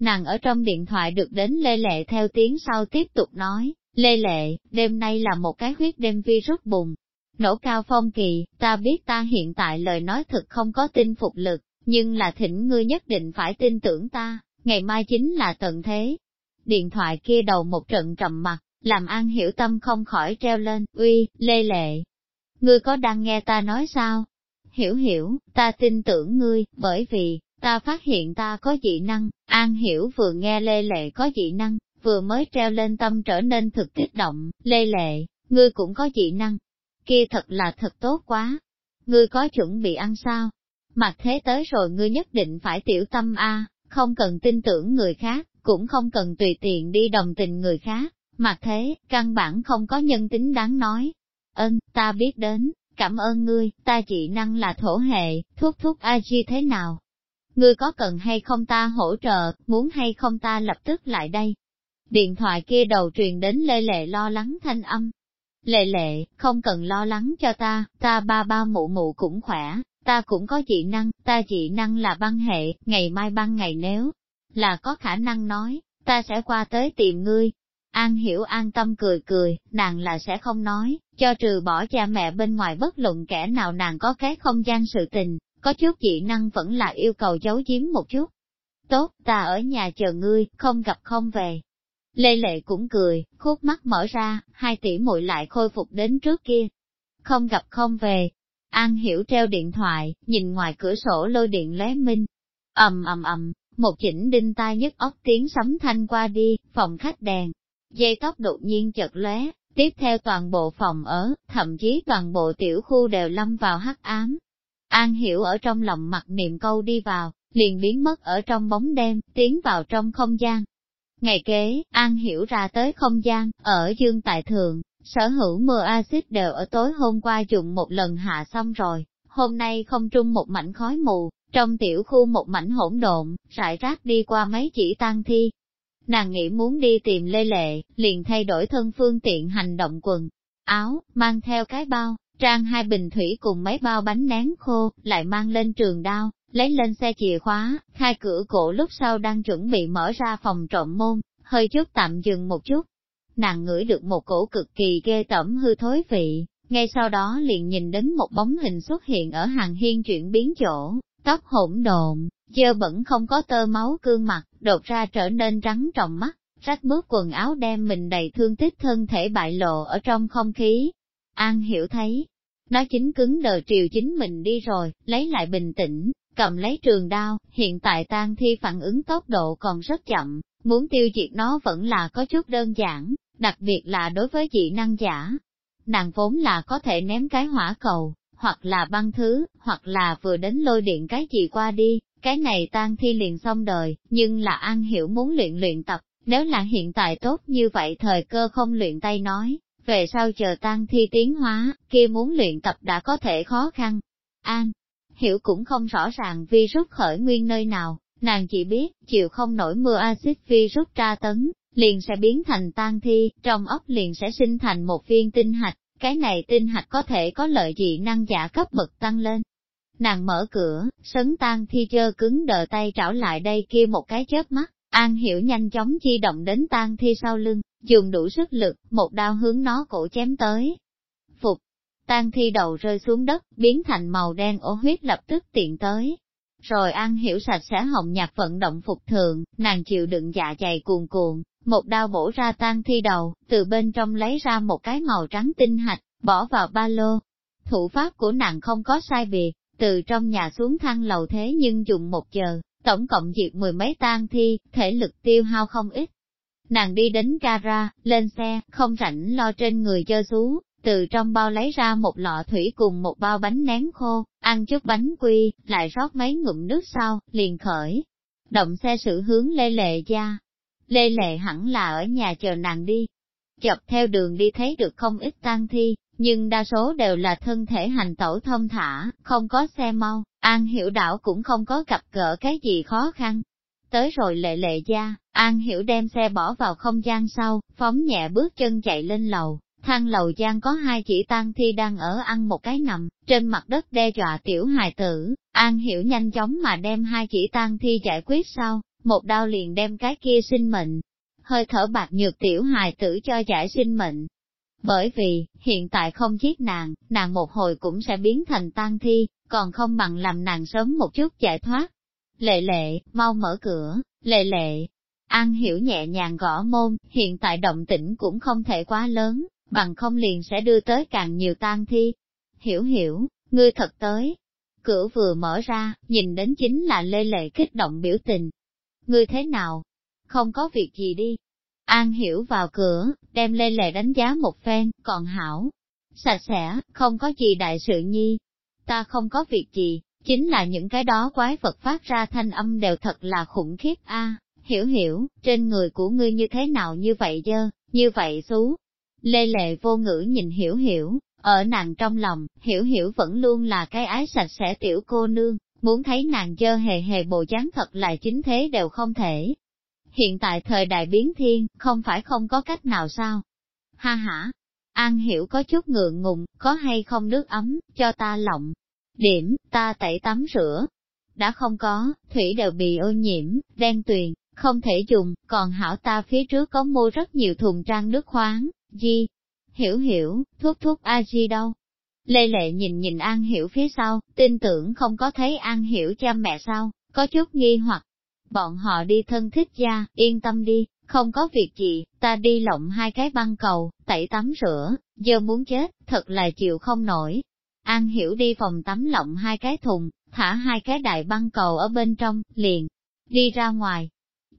[SPEAKER 1] Nàng ở trong điện thoại được đến lê lệ theo tiếng sau tiếp tục nói, Lê Lệ, đêm nay là một cái huyết đêm vi rất bùng. Nổ cao phong kỳ, ta biết ta hiện tại lời nói thật không có tin phục lực, nhưng là thỉnh ngươi nhất định phải tin tưởng ta, ngày mai chính là tận thế. Điện thoại kia đầu một trận trầm mặt, làm An Hiểu Tâm không khỏi treo lên, uy, Lê Lệ. Ngươi có đang nghe ta nói sao? Hiểu hiểu, ta tin tưởng ngươi, bởi vì, ta phát hiện ta có dị năng, An Hiểu vừa nghe Lê Lệ có dị năng, vừa mới treo lên tâm trở nên thực kích động, lê lệ, ngươi cũng có dị năng. Kia thật là thật tốt quá. Ngươi có chuẩn bị ăn sao? Mặt thế tới rồi ngươi nhất định phải tiểu tâm a, không cần tin tưởng người khác, cũng không cần tùy tiện đi đồng tình người khác. Mặt thế, căn bản không có nhân tính đáng nói. Ơn, ta biết đến, cảm ơn ngươi, ta chỉ năng là thổ hệ, thuốc thuốc a chi thế nào? Ngươi có cần hay không ta hỗ trợ, muốn hay không ta lập tức lại đây? Điện thoại kia đầu truyền đến Lê Lệ lo lắng thanh âm. Lệ lệ, không cần lo lắng cho ta, ta ba ba mụ mụ cũng khỏe, ta cũng có dị năng, ta dị năng là băng hệ, ngày mai băng ngày nếu là có khả năng nói, ta sẽ qua tới tìm ngươi. An hiểu an tâm cười cười, nàng là sẽ không nói, cho trừ bỏ cha mẹ bên ngoài bất luận kẻ nào nàng có cái không gian sự tình, có chút dị năng vẫn là yêu cầu giấu giếm một chút. Tốt, ta ở nhà chờ ngươi, không gặp không về, Lê Lệ cũng cười, khúc mắt mở ra, hai tỷ muội lại khôi phục đến trước kia. Không gặp không về. An hiểu treo điện thoại, nhìn ngoài cửa sổ lôi điện lóe minh. ầm ầm ầm, một chỉnh đinh tai nhức óc tiếng sấm thanh qua đi, phòng khách đèn. Dây tóc đột nhiên chật lóe, tiếp theo toàn bộ phòng ở, thậm chí toàn bộ tiểu khu đều lâm vào hắc ám. An hiểu ở trong lòng mặt niệm câu đi vào, liền biến mất ở trong bóng đêm, tiến vào trong không gian. Ngày kế, An hiểu ra tới không gian, ở dương tại thường, sở hữu mưa axit đều ở tối hôm qua dùng một lần hạ xong rồi, hôm nay không trung một mảnh khói mù, trong tiểu khu một mảnh hỗn độn, rải rác đi qua mấy chỉ tang thi. Nàng nghĩ muốn đi tìm Lê Lệ, liền thay đổi thân phương tiện hành động quần, áo, mang theo cái bao, trang hai bình thủy cùng mấy bao bánh nén khô, lại mang lên trường đao, lấy lên xe chìa khóa, khai cửa cổ lúc sau đang chuẩn bị mở ra phòng trộm môn, hơi chút tạm dừng một chút. Nàng ngửi được một cổ cực kỳ ghê tẩm hư thối vị, ngay sau đó liền nhìn đến một bóng hình xuất hiện ở hàng hiên chuyển biến chỗ, tóc hỗn độn, dơ bẩn không có tơ máu cương mặt, đột ra trở nên trắng trọng mắt, rách bước quần áo đem mình đầy thương tích thân thể bại lộ ở trong không khí. An hiểu thấy, nó chính cứng đờ triều chính mình đi rồi, lấy lại bình tĩnh, cầm lấy trường đao, hiện tại tang thi phản ứng tốc độ còn rất chậm, muốn tiêu diệt nó vẫn là có chút đơn giản, đặc biệt là đối với dị năng giả. Nàng vốn là có thể ném cái hỏa cầu, hoặc là băng thứ, hoặc là vừa đến lôi điện cái gì qua đi, cái này tan thi liền xong đời, nhưng là An Hiểu muốn luyện luyện tập, nếu là hiện tại tốt như vậy thời cơ không luyện tay nói, về sau chờ tan thi tiến hóa, kia muốn luyện tập đã có thể khó khăn. An, Hiểu cũng không rõ ràng virus khởi nguyên nơi nào, nàng chỉ biết, chịu không nổi mưa axit virus tra tấn, liền sẽ biến thành tan thi, trong ốc liền sẽ sinh thành một viên tinh hạch, cái này tinh hạch có thể có lợi dị năng giả cấp bậc tăng lên. Nàng mở cửa, sấn tan thi chơ cứng đờ tay trảo lại đây kia một cái chớp mắt, An Hiểu nhanh chóng chi động đến tan thi sau lưng, dùng đủ sức lực, một đao hướng nó cổ chém tới. Phục, tan thi đầu rơi xuống đất, biến thành màu đen ổ huyết lập tức tiện tới. Rồi An Hiểu sạch sẽ hồng nhạc vận động phục thường, nàng chịu đựng dạ dày cuồn cuộn, một đao bổ ra tan thi đầu, từ bên trong lấy ra một cái màu trắng tinh hạch, bỏ vào ba lô. Thủ pháp của nàng không có sai biệt, từ trong nhà xuống thang lầu thế nhưng dùng một giờ, tổng cộng diệt mười mấy tang thi, thể lực tiêu hao không ít. Nàng đi đến gara, lên xe, không rảnh lo trên người dơ xú, từ trong bao lấy ra một lọ thủy cùng một bao bánh nén khô, ăn chút bánh quy, lại rót mấy ngụm nước sau, liền khởi. Động xe sự hướng Lê Lệ ra. Lê Lệ hẳn là ở nhà chờ nàng đi. Chọc theo đường đi thấy được không ít tang thi, nhưng đa số đều là thân thể hành tẩu thông thả, không có xe mau, An Hiểu Đảo cũng không có gặp gỡ cái gì khó khăn. Tới rồi lệ lệ gia, An Hiểu đem xe bỏ vào không gian sau, phóng nhẹ bước chân chạy lên lầu, thang lầu gian có hai chỉ tang thi đang ở ăn một cái nằm, trên mặt đất đe dọa tiểu hài tử, An Hiểu nhanh chóng mà đem hai chỉ tang thi giải quyết sau, một đao liền đem cái kia sinh mệnh. Hơi thở bạc nhược tiểu hài tử cho giải sinh mệnh. Bởi vì, hiện tại không giết nàng, nàng một hồi cũng sẽ biến thành tang thi, còn không bằng làm nàng sớm một chút giải thoát. Lệ lệ, mau mở cửa, lệ lệ. An hiểu nhẹ nhàng gõ môn, hiện tại động tĩnh cũng không thể quá lớn, bằng không liền sẽ đưa tới càng nhiều tang thi. Hiểu hiểu, ngươi thật tới. Cửa vừa mở ra, nhìn đến chính là lê lệ kích động biểu tình, ngươi thế nào? Không có việc gì đi. An hiểu vào cửa, đem lê lệ đánh giá một phen, còn hảo. Sạch sẽ, không có gì đại sự nhi. Ta không có việc gì, chính là những cái đó quái vật phát ra thanh âm đều thật là khủng khiếp a. hiểu hiểu, trên người của ngươi như thế nào như vậy dơ, như vậy xú. Lê lệ vô ngữ nhìn hiểu hiểu, ở nàng trong lòng, hiểu hiểu vẫn luôn là cái ái sạch sẽ tiểu cô nương, muốn thấy nàng dơ hề hề bộ dáng thật là chính thế đều không thể. Hiện tại thời đại biến thiên, không phải không có cách nào sao? Ha ha! An hiểu có chút ngượng ngùng, có hay không nước ấm, cho ta lộng. Điểm, ta tẩy tắm rửa. Đã không có, thủy đều bị ô nhiễm, đen tuyền, không thể dùng, còn hảo ta phía trước có mua rất nhiều thùng trang nước khoáng, di. Hiểu hiểu, thuốc thuốc A-di đâu, Lê Lệ nhìn nhìn An Hiểu phía sau, tin tưởng không có thấy An Hiểu cha mẹ sao, có chút nghi hoặc. Bọn họ đi thân thích gia, yên tâm đi, không có việc gì, ta đi lộng hai cái băng cầu, tẩy tắm rửa, giờ muốn chết, thật là chịu không nổi. An Hiểu đi phòng tắm lộng hai cái thùng, thả hai cái đại băng cầu ở bên trong, liền. đi ra ngoài.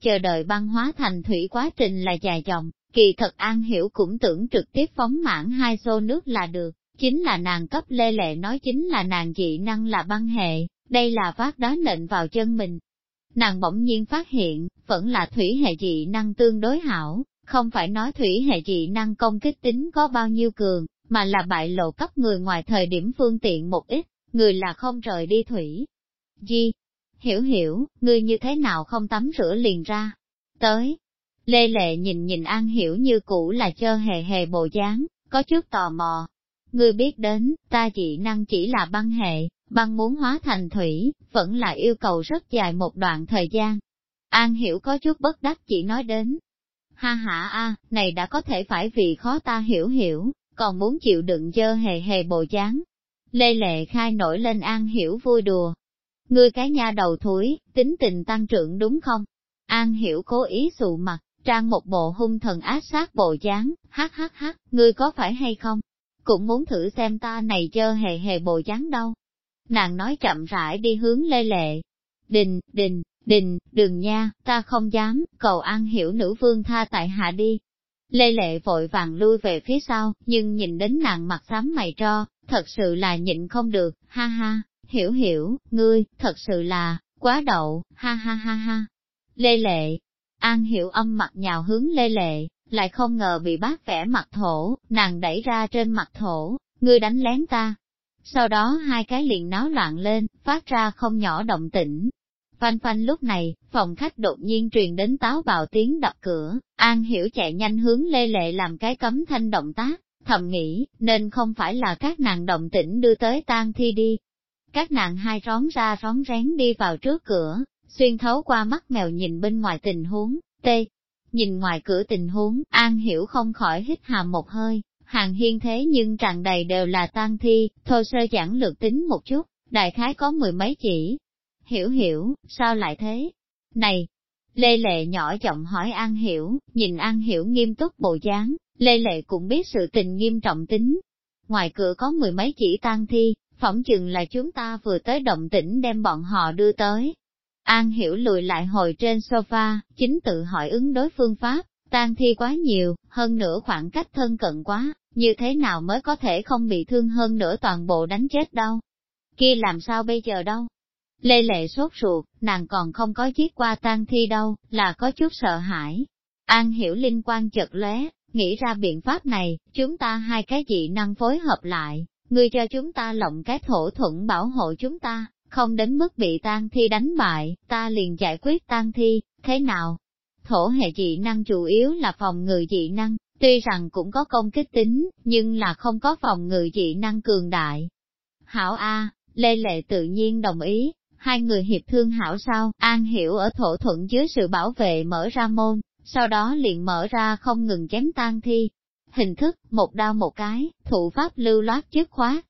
[SPEAKER 1] Chờ đợi băng hóa thành thủy quá trình là dài dòng, kỳ thật An Hiểu cũng tưởng trực tiếp phóng mãn hai xô nước là được, chính là nàng cấp lê lệ nói chính là nàng dị năng là băng hệ, đây là vác đá nện vào chân mình. Nàng bỗng nhiên phát hiện, vẫn là thủy hệ dị năng tương đối hảo, không phải nói thủy hệ dị năng công kích tính có bao nhiêu cường, mà là bại lộ cấp người ngoài thời điểm phương tiện một ít, người là không rời đi thủy. Di, hiểu hiểu, ngươi như thế nào không tắm rửa liền ra. Tới, Lê Lệ nhìn nhìn An Hiểu như cũ là chơ hề hề bộ dáng, có chút tò mò. Ngươi biết đến, ta chỉ năng chỉ là băng hệ, băng muốn hóa thành thủy, vẫn là yêu cầu rất dài một đoạn thời gian. An Hiểu có chút bất đắc chỉ nói đến. Ha ha a, này đã có thể phải vì khó ta hiểu hiểu, còn muốn chịu đựng dơ hề hề bồ dáng. Lê Lệ khai nổi lên An Hiểu vui đùa. Ngươi cái nha đầu thúi, tính tình tăng trưởng đúng không? An Hiểu cố ý sụ mặt, trang một bộ hung thần ác sát bộ dáng, hát hát hát, ngươi có phải hay không? Cũng muốn thử xem ta này dơ hề hề bộ dáng đâu. Nàng nói chậm rãi đi hướng Lê Lệ. Đình, đình, đình, đừng nha, ta không dám, cầu An Hiểu nữ vương tha tại hạ đi, Lê Lệ vội vàng lui về phía sau, nhưng nhìn đến nàng mặt xám mày tro, thật sự là nhịn không được, ha ha, hiểu hiểu, ngươi, thật sự là, quá đậu, ha ha ha ha. Lê Lệ, An hiểu âm mặt nhào hướng Lê Lệ, lại không ngờ bị bác vẽ mặt thổ, nàng đẩy ra trên mặt thổ, ngươi đánh lén ta. Sau đó hai cái liền náo loạn lên, phát ra không nhỏ động tĩnh, Phanh phanh lúc này, phòng khách đột nhiên truyền đến táo bạo tiếng đập cửa, An Hiểu chạy nhanh hướng Lê Lệ làm cái cấm thanh động tác, thầm nghĩ, nên không phải là các nàng động tĩnh đưa tới tang thi đi. Các nàng hai rón ra rón rén đi vào trước cửa, xuyên thấu qua mắt mèo nhìn bên ngoài tình huống, tê. Nhìn ngoài cửa tình huống, An Hiểu không khỏi hít hà một hơi, hàng hiên thế nhưng tràn đầy đều là tang thi, thô sơ giản lược tính một chút, đại khái có mười mấy chỉ, Hiểu hiểu, sao lại thế? Này! Lê Lệ nhỏ giọng hỏi An Hiểu, nhìn An Hiểu nghiêm túc bộ dáng, Lê Lệ cũng biết sự tình nghiêm trọng tính. Ngoài cửa có mười mấy chỉ tang thi, phỏng chừng là chúng ta vừa tới động tĩnh đem bọn họ đưa tới. An Hiểu lùi lại hồi trên sofa, chính tự hỏi ứng đối phương pháp, tang thi quá nhiều, hơn nữa khoảng cách thân cận quá, như thế nào mới có thể không bị thương hơn nữa toàn bộ đánh chết đâu. Kia làm sao bây giờ đâu? Lê Lệ sốt ruột, nàng còn không có giết qua tang thi đâu, là có chút sợ hãi. An hiểu linh quan chợt lóe, nghĩ ra biện pháp này, chúng ta hai cái dị năng phối hợp lại, ngươi cho chúng ta lộng cái thổ thuận bảo hộ chúng ta, không đến mức bị tang thi đánh bại, ta liền giải quyết tang thi, thế nào? Thổ hệ dị năng chủ yếu là phòng ngự dị năng, tuy rằng cũng có công kích tính, nhưng là không có phòng ngự dị năng cường đại. Hảo A, Lê Lệ tự nhiên đồng ý, hai người hiệp thương hảo sao, An Hiểu ở thổ thuận dưới sự bảo vệ mở ra môn, sau đó liền mở ra không ngừng chém tan thi. Hình thức, một đao một cái, thủ pháp lưu loát trước khóa.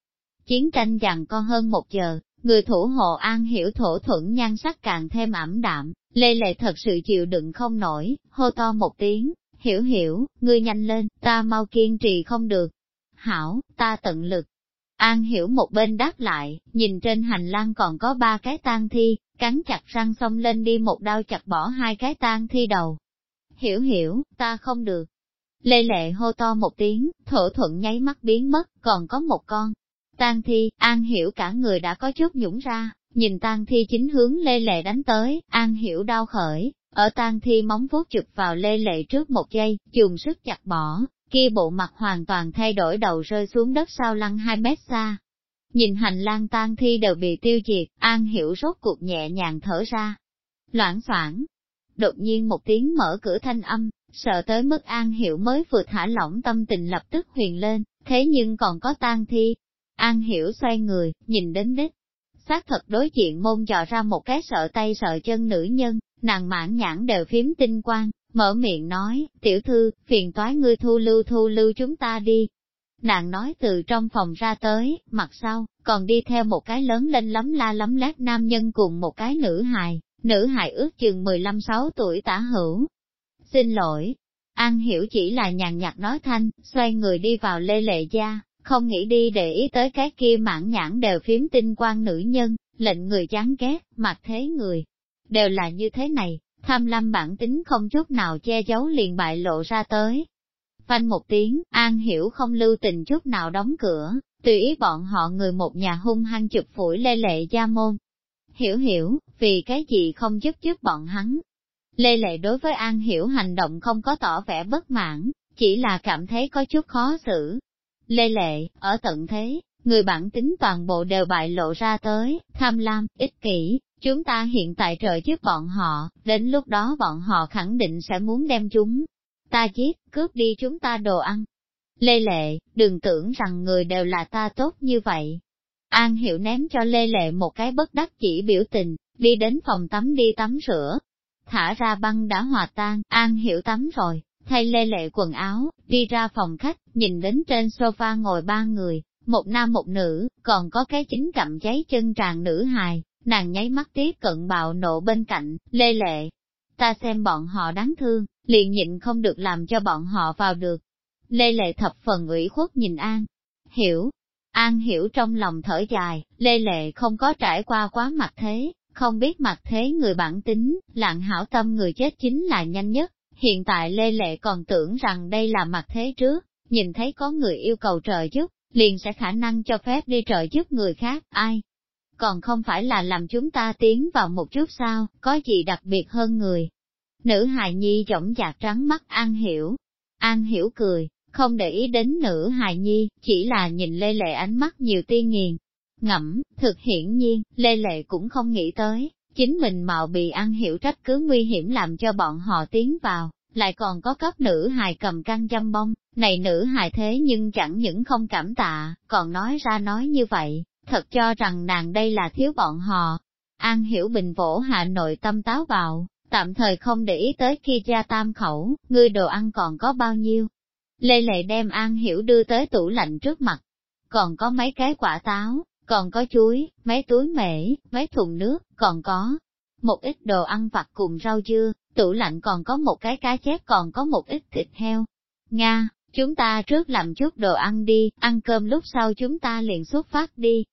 [SPEAKER 1] Chiến tranh dằn con hơn một giờ, người thủ hộ An Hiểu thổ thuận nhan sắc càng thêm ẩm đạm, Lê Lệ thật sự chịu đựng không nổi, hô to một tiếng, hiểu hiểu, ngươi nhanh lên, ta mau kiên trì không được. Hảo, ta tận lực, An hiểu một bên đáp lại, nhìn trên hành lang còn có ba cái tang thi, cắn chặt răng xông lên đi một đao chặt bỏ hai cái tang thi đầu. Hiểu hiểu, ta không được. Lê lệ hô to một tiếng, thổ thuận nháy mắt biến mất, còn có một con. Tang thi, An hiểu cả người đã có chút nhũng ra, nhìn tang thi chính hướng Lê lệ đánh tới, An hiểu đau khởi, ở tang thi móng vuốt chụp vào Lê lệ trước một giây, dùng sức chặt bỏ, kia bộ mặt hoàn toàn thay đổi đầu rơi xuống đất sau lăn hai mét xa. Nhìn hành lang Tang thi đều bị tiêu diệt, An Hiểu rốt cuộc nhẹ nhàng thở ra. Loãng soảng, đột nhiên một tiếng mở cửa thanh âm, sợ tới mức An Hiểu mới vừa thả lỏng tâm tình lập tức huyền lên, thế nhưng còn có Tang thi. An Hiểu xoay người, nhìn đến đích. Xác thật đối diện môn dò ra một cái sợ tay sợ chân nữ nhân, nàng mãn nhãn đều phím tinh quang, mở miệng nói, tiểu thư, phiền toái ngươi thu lưu thu lưu chúng ta đi. Nàng nói từ trong phòng ra tới, mặt sau, còn đi theo một cái lớn lên lắm la lắm lát nam nhân cùng một cái nữ hài, nữ hài ước chừng 15-6 tuổi tả hữu. Xin lỗi, An hiểu chỉ là nhàn nhạt nói thanh, xoay người đi vào lê lệ gia, không nghĩ đi để ý tới cái kia mãn nhãn đều phím tinh quan nữ nhân, lệnh người chán ghét, mặt thế người. đều là như thế này, tham lam bản tính không chút nào che giấu liền bại lộ ra tới. Phanh một tiếng, An Hiểu không lưu tình chút nào đóng cửa, tùy ý bọn họ người một nhà hung hăng chụp phủi lê lệ gia môn. Hiểu hiểu, vì cái gì không giúp giúp bọn hắn. Lê lệ đối với An Hiểu hành động không có tỏ vẻ bất mãn, chỉ là cảm thấy có chút khó xử. Lê lệ, ở tận thế, người bản tính toàn bộ đều bại lộ ra tới, tham lam, ích kỷ, chúng ta hiện tại trợ giúp bọn họ, đến lúc đó bọn họ khẳng định sẽ muốn đem chúng ta giết, cướp đi chúng ta đồ ăn. Lê Lệ, đừng tưởng rằng người đều là ta tốt như vậy. An Hiểu ném cho Lê Lệ một cái bất đắc chỉ biểu tình, đi đến phòng tắm đi tắm rửa. Thả ra băng đã hòa tan, An Hiểu tắm rồi, thay Lê Lệ quần áo, đi ra phòng khách, nhìn đến trên sofa ngồi ba người, một nam một nữ, còn có cái chính cầm cháy chân tràn nữ hài, nàng nháy mắt tiếp cận bạo nộ bên cạnh, Lê Lệ. Ta xem bọn họ đáng thương, liền nhịn không được làm cho bọn họ vào được. Lê Lệ thập phần ủy khuất nhìn An. Hiểu. An hiểu trong lòng thở dài, Lê Lệ không có trải qua quá mặt thế, không biết mặt thế người bản tính, lạng hảo tâm người chết chính là nhanh nhất. Hiện tại Lê Lệ còn tưởng rằng đây là mặt thế trước, nhìn thấy có người yêu cầu trợ giúp, liền sẽ khả năng cho phép đi trợ giúp người khác, ai? Còn không phải là làm chúng ta tiến vào một chút sao, có gì đặc biệt hơn người, Nữ hài nhi giọng dạc trắng mắt An Hiểu. An Hiểu cười, không để ý đến nữ hài nhi, chỉ là nhìn Lê Lệ ánh mắt nhiều tiên nghiền. Ngẫm, thực hiển nhiên, Lê Lệ cũng không nghĩ tới, chính mình mạo bị An Hiểu trách cứ nguy hiểm làm cho bọn họ tiến vào, lại còn có cấp nữ hài cầm căng chăm bông, này nữ hài thế nhưng chẳng những không cảm tạ, còn nói ra nói như vậy, thật cho rằng nàng đây là thiếu bọn họ. An Hiểu bình vỗ hạ nội tâm táo bạo, tạm thời không để ý tới khi cha tam khẩu, ngươi đồ ăn còn có bao nhiêu. Lê Lệ đem An Hiểu đưa tới tủ lạnh trước mặt, còn có mấy cái quả táo, còn có chuối, mấy túi mễ, mấy thùng nước, còn có một ít đồ ăn vặt cùng rau dưa, tủ lạnh còn có một cái cá chép còn có một ít thịt heo. Nga, chúng ta trước làm chút đồ ăn đi, ăn cơm lúc sau chúng ta liền xuất phát đi.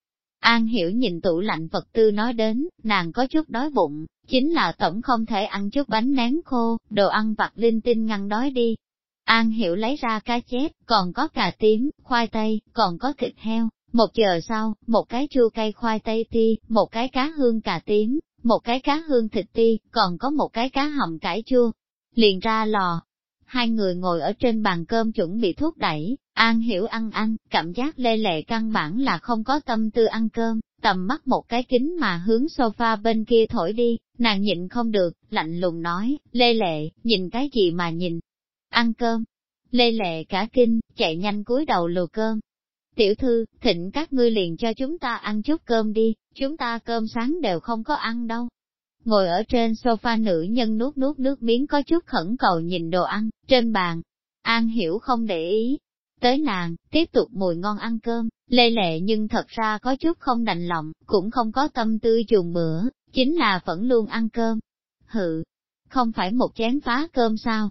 [SPEAKER 1] An hiểu nhìn tủ lạnh vật tư nói đến, nàng có chút đói bụng, chính là tổng không thể ăn chút bánh nén khô, đồ ăn vặt linh tinh ngăn đói đi. An hiểu lấy ra cá chép, còn có cà tím, khoai tây, còn có thịt heo. Một giờ sau, một cái chua cây khoai tây ti, một cái cá hương cà tím, một cái cá hương thịt ti, còn có một cái cá hầm cải chua. Liền ra lò, hai người ngồi ở trên bàn cơm chuẩn bị thuốc đẩy, An hiểu ăn ăn, cảm giác lê lệ căn bản là không có tâm tư ăn cơm, tầm mắt một cái kính mà hướng sofa bên kia thổi đi, nàng nhịn không được, lạnh lùng nói, lê lệ, nhìn cái gì mà nhìn, ăn cơm. Lê lệ cả kinh, chạy nhanh cúi đầu lùa cơm. Tiểu thư, thịnh các ngươi liền cho chúng ta ăn chút cơm đi, chúng ta cơm sáng đều không có ăn đâu. Ngồi ở trên sofa nữ nhân nuốt nuốt nước miếng có chút khẩn cầu nhìn đồ ăn, trên bàn. An hiểu không để ý, tới nàng, tiếp tục mùi ngon ăn cơm, lê lệ nhưng thật ra có chút không đành lòng, cũng không có tâm tư chuồng bữa, chính là vẫn luôn ăn cơm. Hự, không phải một chén phá cơm sao?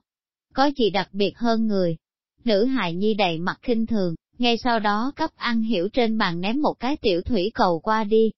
[SPEAKER 1] Có gì đặc biệt hơn người? Nữ hài nhi đầy mặt khinh thường, ngay sau đó cấp ăn hiểu trên bàn ném một cái tiểu thủy cầu qua đi.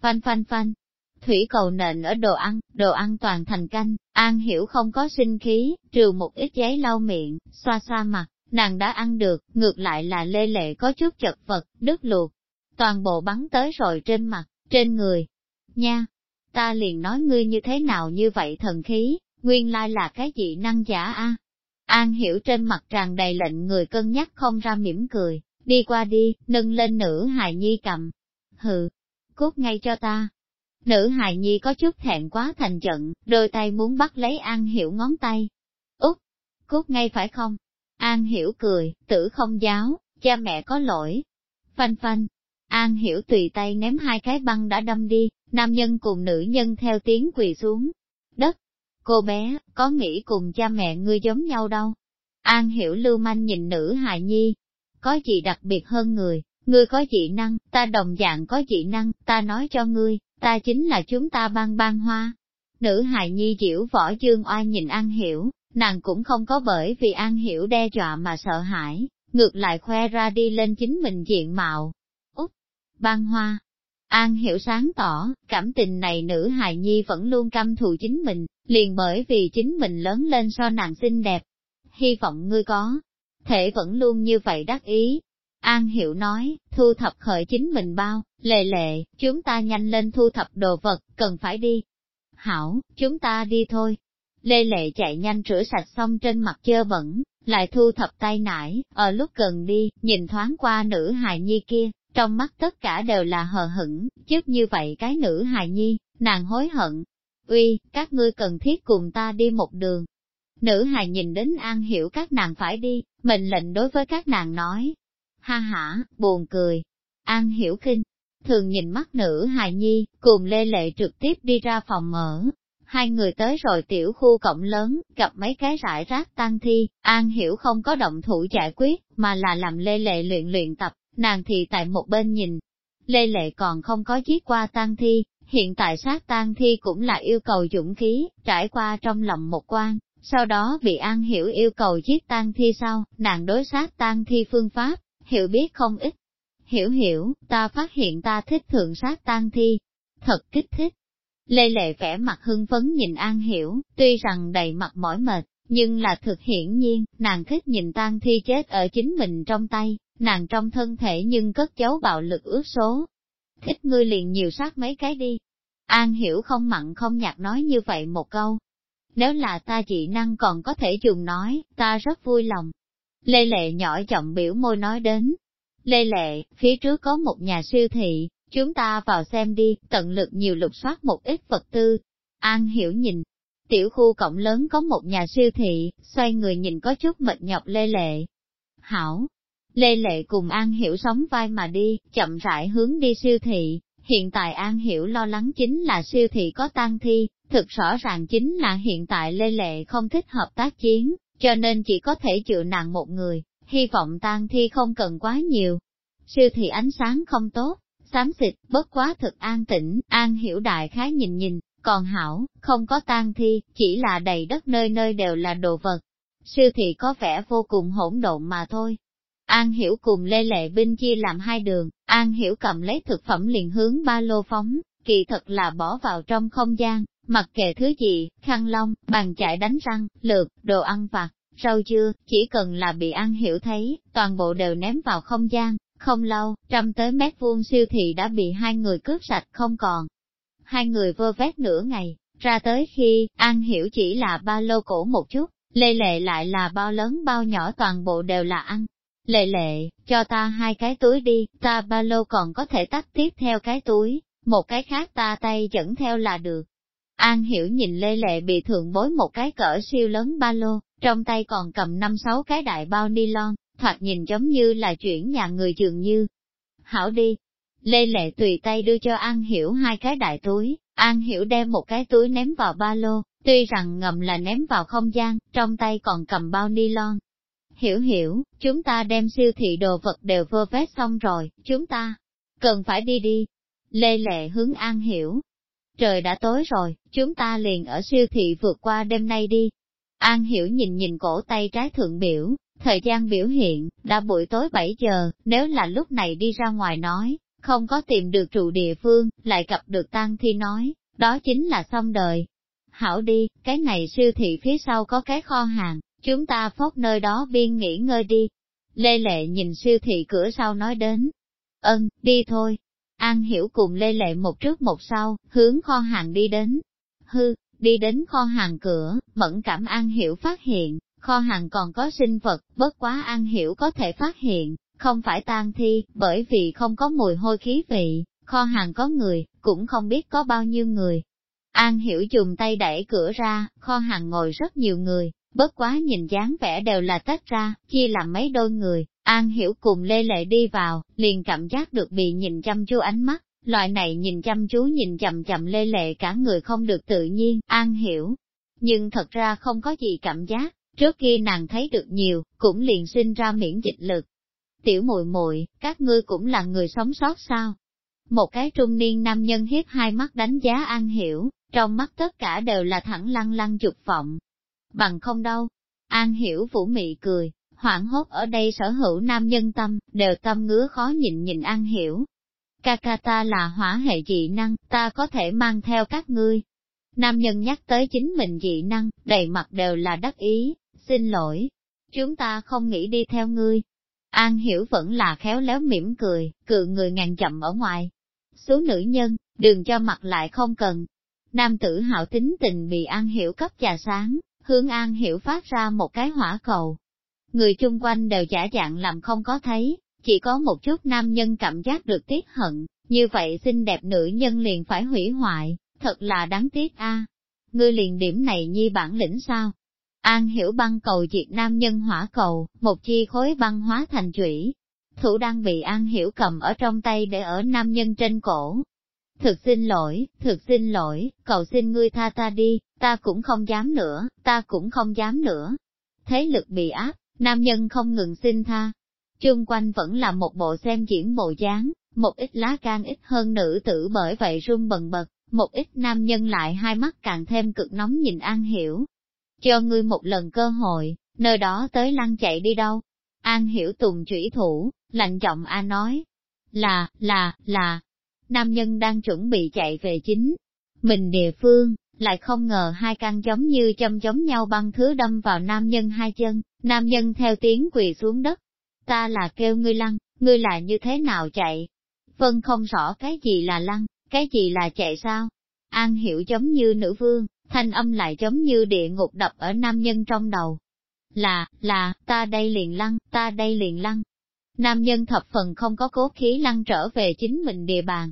[SPEAKER 1] Phanh phanh phanh, thủy cầu nện ở đồ ăn, đồ ăn toàn thành canh, an hiểu không có sinh khí, trừ một ít giấy lau miệng, xoa xoa mặt, nàng đã ăn được, ngược lại là lê lệ có chút chật vật, đứt luộc. Toàn bộ bắn tới rồi trên mặt, trên người. Nha, ta liền nói ngươi như thế nào như vậy thần khí, nguyên lai là cái gì năng giả a? An hiểu trên mặt tràn đầy lệnh người cân nhắc không ra mỉm cười, đi qua đi, nâng lên nữ hài nhi cầm. Hừ, cút ngay cho ta. Nữ hài nhi có chút thẹn quá thành giận, đôi tay muốn bắt lấy An hiểu ngón tay. Út, cút ngay phải không? An hiểu cười, tử không giáo, cha mẹ có lỗi. Phanh phanh, An hiểu tùy tay ném hai cái băng đã đâm đi, nam nhân cùng nữ nhân theo tiếng quỳ xuống. Cô bé, có nghĩ cùng cha mẹ ngươi giống nhau đâu. An hiểu lưu manh nhìn nữ hài nhi, có gì đặc biệt hơn người, ngươi có dị năng, ta đồng dạng có dị năng, ta nói cho ngươi, ta chính là chúng ta ban ban hoa. Nữ hài nhi diễu võ dương oai nhìn An hiểu, nàng cũng không có bởi vì An Hiểu đe dọa mà sợ hãi, ngược lại khoe ra đi lên chính mình diện mạo. Úc! Ban hoa! An hiểu sáng tỏ, cảm tình này nữ hài nhi vẫn luôn căm thù chính mình, liền bởi vì chính mình lớn lên so nàng xinh đẹp. Hy vọng ngươi có, thể vẫn luôn như vậy đắc ý. An hiểu nói, thu thập khởi chính mình bao, lệ lệ, chúng ta nhanh lên thu thập đồ vật, cần phải đi. Hảo, chúng ta đi thôi. Lê lệ chạy nhanh rửa sạch xong trên mặt chơ bẩn, lại thu thập tay nải, ở lúc gần đi, nhìn thoáng qua nữ hài nhi kia, trong mắt tất cả đều là hờ hững, trước như vậy cái nữ hài nhi, nàng hối hận. Uy, các ngươi cần thiết cùng ta đi một đường. Nữ hài nhìn đến an hiểu các nàng phải đi, mệnh lệnh đối với các nàng nói. Ha ha, buồn cười. An hiểu kinh, thường nhìn mắt nữ hài nhi, cùng lê lệ trực tiếp đi ra phòng mở. Hai người tới rồi tiểu khu cổng lớn, gặp mấy cái rải rác tan thi, An Hiểu không có động thủ giải quyết, mà là làm lê lệ luyện luyện tập, nàng thì tại một bên nhìn. Lê Lệ còn không có giết qua tang thi, hiện tại sát tang thi cũng là yêu cầu dũng khí, trải qua trong lòng một quan, sau đó bị An Hiểu yêu cầu giết tang thi sau, nàng đối sát tang thi phương pháp, hiểu biết không ít. Hiểu hiểu, ta phát hiện ta thích thượng sát tang thi, thật kích thích. Lê Lệ vẻ mặt hưng phấn nhìn An Hiểu, tuy rằng đầy mặt mỏi mệt, nhưng là thực hiển nhiên, nàng thích nhìn tang thi chết ở chính mình trong tay, nàng trong thân thể nhưng cất giấu bạo lực ước số. Thích ngươi liền nhiều sát mấy cái đi. An hiểu không mặn không nhạt nói như vậy một câu. Nếu là ta chị năng còn có thể dùng nói, ta rất vui lòng. Lê Lệ nhỏ giọng biểu môi nói đến. Lê Lệ, phía trước có một nhà siêu thị, chúng ta vào xem đi, tận lực nhiều lục soát một ít vật tư. An hiểu nhìn, tiểu khu cổng lớn có một nhà siêu thị, xoay người nhìn có chút mệt nhọc Lê Lệ. Hảo, Lê Lệ cùng An Hiểu sống vai mà đi, chậm rãi hướng đi siêu thị. Hiện tại An Hiểu lo lắng chính là siêu thị có tang thi, thực rõ ràng chính là hiện tại Lê Lệ không thích hợp tác chiến, cho nên chỉ có thể chịu nặng một người, hy vọng tang thi không cần quá nhiều. Siêu thị ánh sáng không tốt, xám xịt, bất quá thực an tĩnh, An Hiểu đại khái nhìn nhìn, còn hảo, không có tang thi, chỉ là đầy đất nơi nơi đều là đồ vật. Siêu thị có vẻ vô cùng hỗn độn mà thôi, An Hiểu cùng Lê Lệ Binh chia làm hai đường, An Hiểu cầm lấy thực phẩm liền hướng ba lô phóng, kỳ thật là bỏ vào trong không gian, mặc kệ thứ gì, khăn lông, bàn chải đánh răng, lượt, đồ ăn vặt, rau chưa, chỉ cần là bị An Hiểu thấy, toàn bộ đều ném vào không gian, không lâu, trăm tới mét vuông siêu thị đã bị hai người cướp sạch không còn. Hai người vơ vét nửa ngày, ra tới khi, An Hiểu chỉ là ba lô cổ một chút, Lê Lệ lại là bao lớn bao nhỏ toàn bộ đều là ăn, Lệ lệ, cho ta hai cái túi đi, ta ba lô còn có thể tắt tiếp theo cái túi, một cái khác ta tay dẫn theo là được. An hiểu nhìn lê lệ bị thượng bối một cái cỡ siêu lớn ba lô, trong tay còn cầm năm sáu cái đại bao ni lon, thoạt nhìn giống như là chuyển nhà người dường như. Hảo đi. Lê lệ tùy tay đưa cho An hiểu hai cái đại túi, An hiểu đem một cái túi ném vào ba lô, tuy rằng ngầm là ném vào không gian, trong tay còn cầm bao ni lon, Hiểu hiểu, chúng ta đem siêu thị đồ vật đều vơ vét xong rồi, chúng ta cần phải đi đi. Lê lệ hướng an hiểu. Trời đã tối rồi, chúng ta liền ở siêu thị vượt qua đêm nay đi. An hiểu nhìn nhìn cổ tay trái thượng biểu, thời gian biểu hiện, đã buổi tối 7 giờ, nếu là lúc này đi ra ngoài nói, không có tìm được trụ địa phương, lại gặp được tang thi nói, đó chính là xong đời. Hảo đi, cái này siêu thị phía sau có cái kho hàng, Chúng ta phốt nơi đó biên nghỉ ngơi đi. Lê Lệ nhìn siêu thị cửa sau nói đến. Ân, đi thôi. An hiểu cùng Lê Lệ một trước một sau, hướng kho hàng đi đến. Hư, đi đến kho hàng cửa, mẫn cảm An hiểu phát hiện, kho hàng còn có sinh vật, bất quá An hiểu có thể phát hiện, không phải tan thi, bởi vì không có mùi hôi khí vị, kho hàng có người, cũng không biết có bao nhiêu người. An hiểu dùng tay đẩy cửa ra, kho hàng ngồi rất nhiều người, Bất quá nhìn dáng vẻ đều là tách ra, chia làm mấy đôi người, An Hiểu cùng Lê Lệ đi vào, liền cảm giác được bị nhìn chăm chú ánh mắt, loại này nhìn chăm chú nhìn chậm chậm Lê Lệ cả người không được tự nhiên, An Hiểu. Nhưng thật ra không có gì cảm giác, trước kia nàng thấy được nhiều, cũng liền sinh ra miễn dịch lực. Tiểu muội muội, các ngươi cũng là người sống sót sao? Một cái trung niên nam nhân hiếp hai mắt đánh giá An Hiểu, trong mắt tất cả đều là thẳng lăng lăng dục vọng, bằng không đâu. An hiểu vũ mị cười, hoảng hốt ở đây sở hữu nam nhân tâm, đều tâm ngứa khó nhịn nhìn An hiểu. ca ca ta là hỏa hệ dị năng, ta có thể mang theo các ngươi. Nam nhân nhắc tới chính mình dị năng, đầy mặt đều là đắc ý, xin lỗi, chúng ta không nghĩ đi theo ngươi. An hiểu vẫn là khéo léo mỉm cười, cự người ngàn chậm ở ngoài. Số nữ nhân, đừng cho mặt lại không cần. Nam tử hạo tính tình bị An hiểu cấp trà sáng, hướng An hiểu phát ra một cái hỏa cầu. Người chung quanh đều giả dạng làm không có thấy, chỉ có một chút nam nhân cảm giác được tiếc hận, như vậy xinh đẹp nữ nhân liền phải hủy hoại, thật là đáng tiếc a. Ngươi liền điểm này nhi bản lĩnh sao? An hiểu băng cầu diệt nam nhân hỏa cầu, một chi khối băng hóa thành chủy. Thủ đang bị An hiểu cầm ở trong tay để ở nam nhân trên cổ. Thực xin lỗi, thực xin lỗi, cầu xin ngươi tha ta đi, ta cũng không dám nữa, ta cũng không dám nữa. Thế lực bị áp, nam nhân không ngừng xin tha. Chung quanh vẫn là một bộ xem diễn bộ dáng, một ít lá gan ít hơn nữ tử bởi vậy run bần bật, một ít nam nhân lại hai mắt càng thêm cực nóng nhìn An Hiểu, cho ngươi một lần cơ hội, nơi đó tới lăn chạy đi đâu. An hiểu tùng chủy thủ, lạnh giọng A nói, là, là, là, nam nhân đang chuẩn bị chạy về chính. Mình địa phương, lại không ngờ hai căn giống như châm giống nhau băng thứ đâm vào nam nhân hai chân, nam nhân theo tiếng quỳ xuống đất. Ta là kêu ngươi lăn, ngươi là như thế nào chạy? Vân không rõ cái gì là lăn, cái gì là chạy sao? An hiểu giống như nữ vương, thanh âm lại giống như địa ngục đập ở nam nhân trong đầu. Là, là, ta đây liền lăn, ta đây liền lăn. Nam nhân thập phần không có cố khí lăn trở về chính mình địa bàn.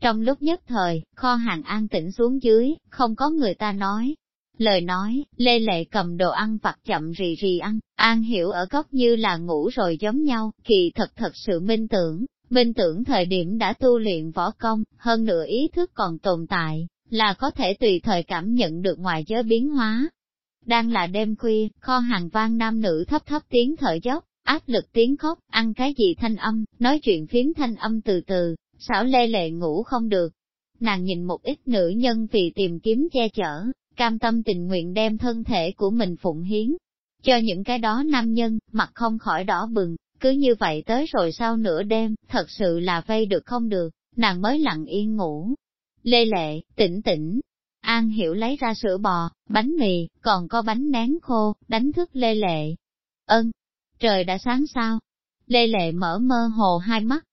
[SPEAKER 1] Trong lúc nhất thời, kho hàng an tĩnh xuống dưới, không có người ta nói. Lời nói, lê lệ cầm đồ ăn vặt chậm rì rì ăn, an hiểu ở góc như là ngủ rồi giống nhau, kỳ thật thật sự minh tưởng, minh tưởng thời điểm đã tu luyện võ công, hơn nữa ý thức còn tồn tại, là có thể tùy thời cảm nhận được ngoài giới biến hóa. Đang là đêm khuya, kho hàng vang nam nữ thấp thấp tiếng thở dốc, áp lực tiếng khóc, ăn cái gì thanh âm, nói chuyện phiếm thanh âm từ từ, xảo lê lệ ngủ không được. Nàng nhìn một ít nữ nhân vì tìm kiếm che chở, cam tâm tình nguyện đem thân thể của mình phụng hiến. Cho những cái đó nam nhân, mặt không khỏi đỏ bừng, cứ như vậy tới rồi sau nửa đêm, thật sự là vây được không được, nàng mới lặng yên ngủ, Lê Lệ, tỉnh tỉnh. An Hiểu lấy ra sữa bò, bánh mì, còn có bánh nén khô, đánh thức Lê Lệ. Ân, trời đã sáng sao? Lê Lệ mở mơ hồ hai mắt.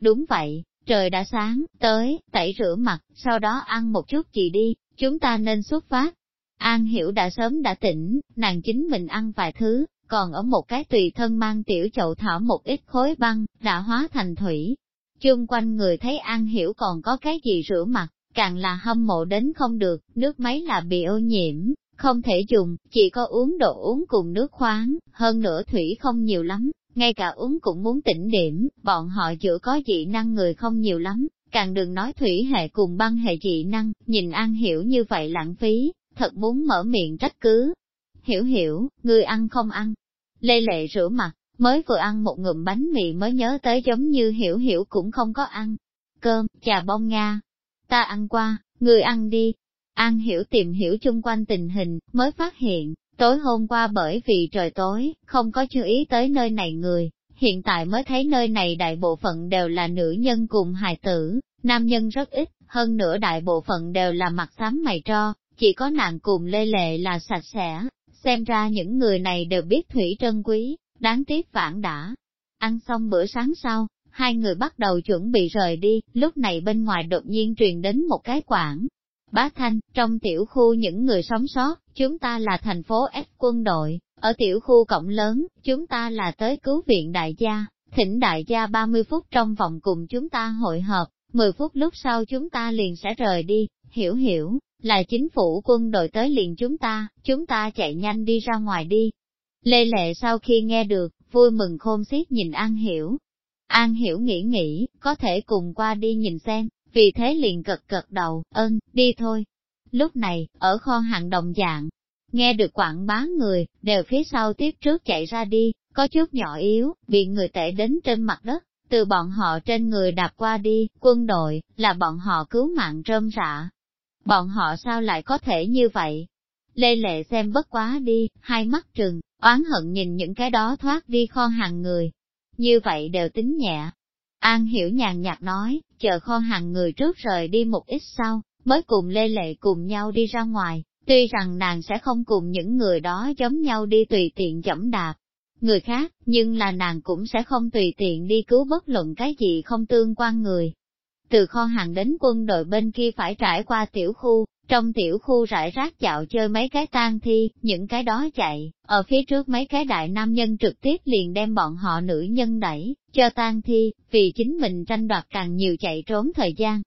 [SPEAKER 1] Đúng vậy, trời đã sáng, tới, tẩy rửa mặt, sau đó ăn một chút gì đi, chúng ta nên xuất phát. An Hiểu đã sớm đã tỉnh, nàng chính mình ăn vài thứ, còn ở một cái tùy thân mang tiểu chậu thảo một ít khối băng, đã hóa thành thủy. Chung quanh người thấy An Hiểu còn có cái gì rửa mặt, càng là hâm mộ đến không được, nước máy là bị ô nhiễm, không thể dùng, chỉ có uống đồ uống cùng nước khoáng, hơn nữa thủy không nhiều lắm, ngay cả uống cũng muốn tỉnh điểm, bọn họ chưa có dị năng người không nhiều lắm, càng đừng nói thủy hệ cùng băng hệ dị năng, nhìn an hiểu như vậy lãng phí, thật muốn mở miệng trách cứ. Hiểu hiểu, người ăn không ăn. Lê lệ rửa mặt, mới vừa ăn một ngụm bánh mì mới nhớ tới giống như hiểu hiểu cũng không có ăn. Cơm, trà bông Nga, ta ăn qua, người ăn đi. An hiểu tìm hiểu chung quanh tình hình, mới phát hiện, tối hôm qua bởi vì trời tối, không có chú ý tới nơi này người, hiện tại mới thấy nơi này đại bộ phận đều là nữ nhân cùng hài tử, nam nhân rất ít, hơn nữa đại bộ phận đều là mặt xám mày tro, chỉ có nàng cùng lê lệ là sạch sẽ, xem ra những người này đều biết thủy trân quý, đáng tiếc vãn đã. Ăn xong bữa sáng sau, hai người bắt đầu chuẩn bị rời đi, lúc này bên ngoài đột nhiên truyền đến một cái quảng. Bá Thanh, trong tiểu khu những người sống sót, chúng ta là thành phố S quân đội, ở tiểu khu cộng lớn, chúng ta là tới cứu viện đại gia, thỉnh đại gia 30 phút trong vòng cùng chúng ta hội hợp, 10 phút lúc sau chúng ta liền sẽ rời đi, hiểu hiểu, là chính phủ quân đội tới liền chúng ta, chúng ta chạy nhanh đi ra ngoài đi. Lê Lệ sau khi nghe được, vui mừng khôn xiết nhìn An Hiểu, An hiểu nghĩ nghĩ, có thể cùng qua đi nhìn xem, vì thế liền cật cật đầu, ơn, đi thôi. Lúc này, ở kho hàng đồng dạng, nghe được quảng bá người, đều phía sau tiếp trước chạy ra đi, có chút nhỏ yếu, bị người tệ đến trên mặt đất, từ bọn họ trên người đạp qua đi, quân đội, là bọn họ cứu mạng rơm rạ. Bọn họ sao lại có thể như vậy? Lê Lệ xem bất quá đi, hai mắt trừng, oán hận nhìn những cái đó thoát đi kho hàng người, như vậy đều tính nhẹ. An hiểu nhàn nhạt nói, chờ kho hàng người trước rời đi một ít sau, mới cùng Lê Lệ cùng nhau đi ra ngoài, tuy rằng nàng sẽ không cùng những người đó giống nhau đi tùy tiện dẫm đạp. Người khác, nhưng là nàng cũng sẽ không tùy tiện đi cứu bất luận cái gì không tương quan người. Từ kho hàng đến quân đội bên kia phải trải qua tiểu khu, trong tiểu khu rải rác dạo chơi mấy cái tang thi, những cái đó chạy, ở phía trước mấy cái đại nam nhân trực tiếp liền đem bọn họ nữ nhân đẩy, cho tang thi, vì chính mình tranh đoạt càng nhiều chạy trốn thời gian.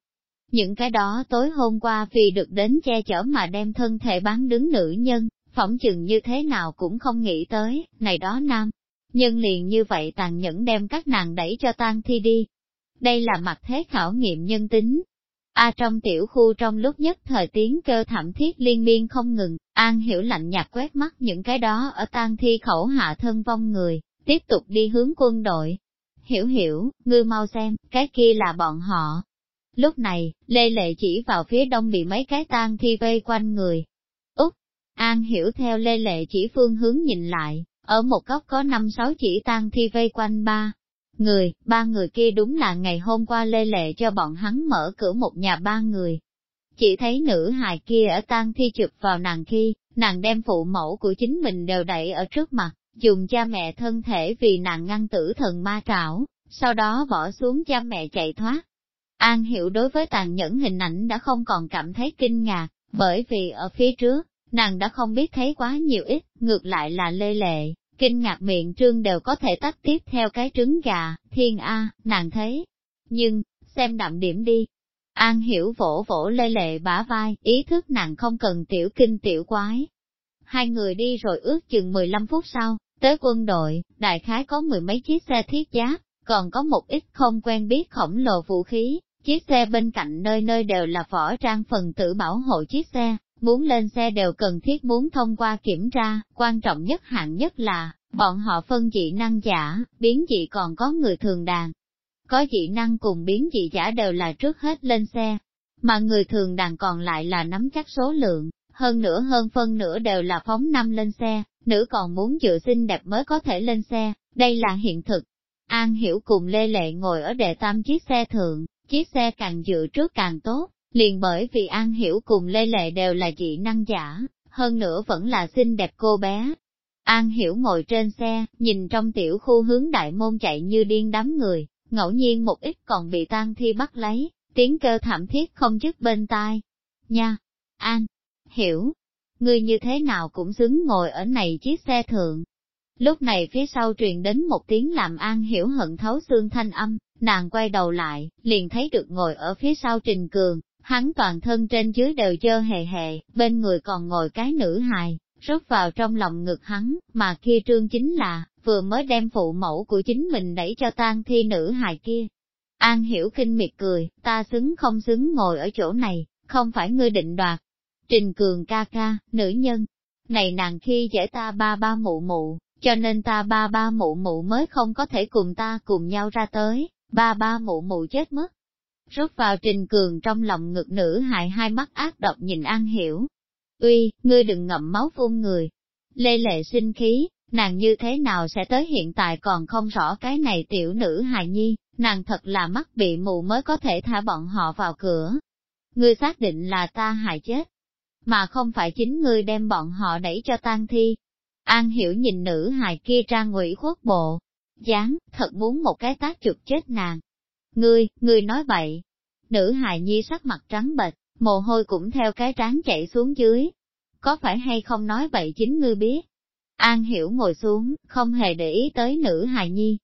[SPEAKER 1] Những cái đó tối hôm qua vì được đến che chở mà đem thân thể bán đứng nữ nhân, phỏng chừng như thế nào cũng không nghĩ tới, này đó nam. Nhân liền như vậy tàn nhẫn đem các nàng đẩy cho tang thi đi. Đây là mặt thế khảo nghiệm nhân tính, A trong tiểu khu trong lúc nhất thời tiếng kêu thảm thiết liên miên không ngừng, An hiểu lạnh nhạt quét mắt những cái đó ở tang thi khẩu hạ thân vong người, tiếp tục đi hướng quân đội. Hiểu hiểu, ngươi mau xem, cái kia là bọn họ. Lúc này, Lê Lệ chỉ vào phía đông bị mấy cái tang thi vây quanh người. Úc! An hiểu theo Lê Lệ chỉ phương hướng nhìn lại, ở một góc có năm sáu chỉ tang thi vây quanh ba, người, ba người kia đúng là ngày hôm qua lê lệ cho bọn hắn mở cửa một nhà ba người. Chỉ thấy nữ hài kia ở tang thi chụp vào nàng khi, nàng đem phụ mẫu của chính mình đều đẩy ở trước mặt, dùng cha mẹ thân thể vì nàng ngăn tử thần ma trảo, sau đó bỏ xuống cha mẹ chạy thoát. An hiểu đối với tàn nhẫn hình ảnh đã không còn cảm thấy kinh ngạc, bởi vì ở phía trước, nàng đã không biết thấy quá nhiều ít, ngược lại là lê lệ, kinh ngạc miệng trương đều có thể tách tiếp theo cái trứng gà, thiên A, nàng thấy. Nhưng, xem đậm điểm đi. An hiểu vỗ vỗ lê lệ bả vai, ý thức nàng không cần tiểu kinh tiểu quái. Hai người đi rồi ước chừng 15 phút sau, tới quân đội, đại khái có mười mấy chiếc xe thiết giáp, còn có một ít không quen biết khổng lồ vũ khí, chiếc xe bên cạnh nơi nơi đều là võ trang phần tử bảo hộ chiếc xe, muốn lên xe đều cần thiết muốn thông qua kiểm tra, quan trọng nhất hạng nhất là, bọn họ phân dị năng giả, biến dị còn có người thường đàn. Có dị năng cùng biến dị giả đều là trước hết lên xe, mà người thường đàn còn lại là nắm chắc số lượng, hơn nữa hơn phân nửa đều là phóng năm lên xe, nữ còn muốn dựa xinh đẹp mới có thể lên xe, đây là hiện thực. An Hiểu cùng Lê Lệ ngồi ở đệ tam chiếc xe thượng, chiếc xe càng dựa trước càng tốt, Liền bởi vì An Hiểu cùng Lê Lệ đều là dị năng giả, hơn nữa vẫn là xinh đẹp cô bé. An Hiểu ngồi trên xe, nhìn trong tiểu khu hướng đại môn chạy như điên đám người, ngẫu nhiên một ít còn bị tan thi bắt lấy, tiếng kêu thảm thiết không dứt bên tai. Nha! An! Hiểu! Ngươi như thế nào cũng xứng ngồi ở này chiếc xe thượng. Lúc này phía sau truyền đến một tiếng làm An Hiểu hận thấu xương thanh âm, nàng quay đầu lại, liền thấy được ngồi ở phía sau Trình Cường, Hắn toàn thân trên dưới đều dơ hề hề, bên người còn ngồi cái nữ hài, rút vào trong lòng ngực hắn, mà kia trương chính là, vừa mới đem phụ mẫu của chính mình đẩy cho tan thi nữ hài kia. An hiểu kinh miệt cười, ta xứng không xứng ngồi ở chỗ này, không phải ngươi định đoạt. Trình cường ca ca, nữ nhân, này nàng khi dễ ta ba ba mụ mụ, cho nên ta ba ba mụ mụ mới không có thể cùng ta cùng nhau ra tới, ba ba mụ mụ chết mất, rút vào trình cường trong lòng ngực nữ hại hai mắt ác độc nhìn An Hiểu. Uy, ngươi đừng ngậm máu phun người. Lê lệ sinh khí, nàng như thế nào sẽ tới hiện tại còn không rõ cái này tiểu nữ hài nhi, nàng thật là mắt bị mù mới có thể thả bọn họ vào cửa. Ngươi xác định là ta hại chết, mà không phải chính ngươi đem bọn họ đẩy cho tan thi. An hiểu nhìn nữ hài kia trang ngụy khuất bộ, dáng, thật muốn một cái tác chụp chết nàng, Ngươi, ngươi nói bậy. Nữ hài nhi sắc mặt trắng bệch, mồ hôi cũng theo cái trán chạy xuống dưới. Có phải hay không nói bậy chính ngươi biết? An hiểu ngồi xuống, không hề để ý tới nữ hài nhi.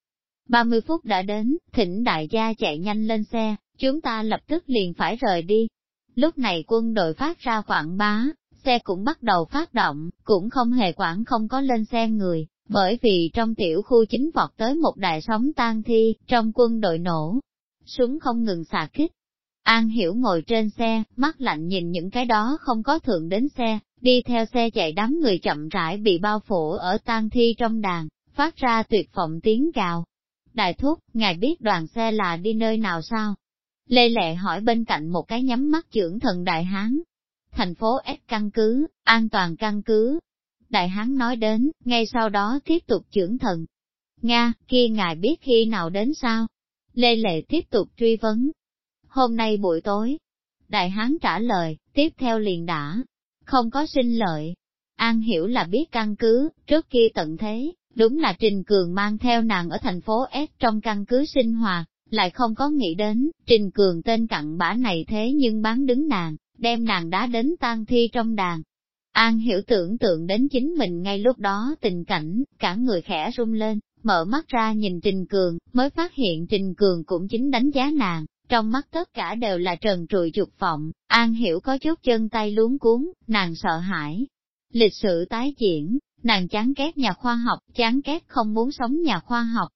[SPEAKER 1] 30 phút đã đến, thỉnh đại gia chạy nhanh lên xe, chúng ta lập tức liền phải rời đi. Lúc này quân đội phát ra quảng bá, xe cũng bắt đầu phát động, cũng không hề quản không có lên xe người, bởi vì trong tiểu khu chính vọt tới một đại sóng tan thi, trong quân đội nổ, súng không ngừng xạ kích. An Hiểu ngồi trên xe, mắt lạnh nhìn những cái đó không có thượng đến xe, đi theo xe chạy đám người chậm rãi bị bao phủ ở tang thi trong đàn, phát ra tuyệt vọng tiếng gào. Đại thúc, ngài biết đoàn xe là đi nơi nào sao? Lê Lệ hỏi bên cạnh một cái nhắm mắt trưởng thần Đại Hán. Thành phố S căn cứ, an toàn căn cứ. Đại Hán nói đến, ngay sau đó tiếp tục trưởng thần. Nga, kia ngài biết khi nào đến sao? Lê Lệ tiếp tục truy vấn. hôm nay buổi tối. Đại hán trả lời, tiếp theo liền đã, không có sinh lợi. An hiểu là biết căn cứ, trước kia tận thế, đúng là Trình Cường mang theo nàng ở thành phố S trong căn cứ sinh hoạt, lại không có nghĩ đến, Trình Cường tên cặn bã này thế nhưng bán đứng nàng, đem nàng đá đến tang thi trong đàn. An hiểu tưởng tượng đến chính mình ngay lúc đó tình cảnh, cả người khẽ run lên, mở mắt ra nhìn Trình Cường, mới phát hiện Trình Cường cũng chính đánh giá nàng, trong mắt tất cả đều là trần trụi dục vọng, An hiểu có chút chân tay luống cuốn, nàng sợ hãi. Lịch sử tái diễn, nàng chán ghét nhà khoa học, chán ghét không muốn sống nhà khoa học.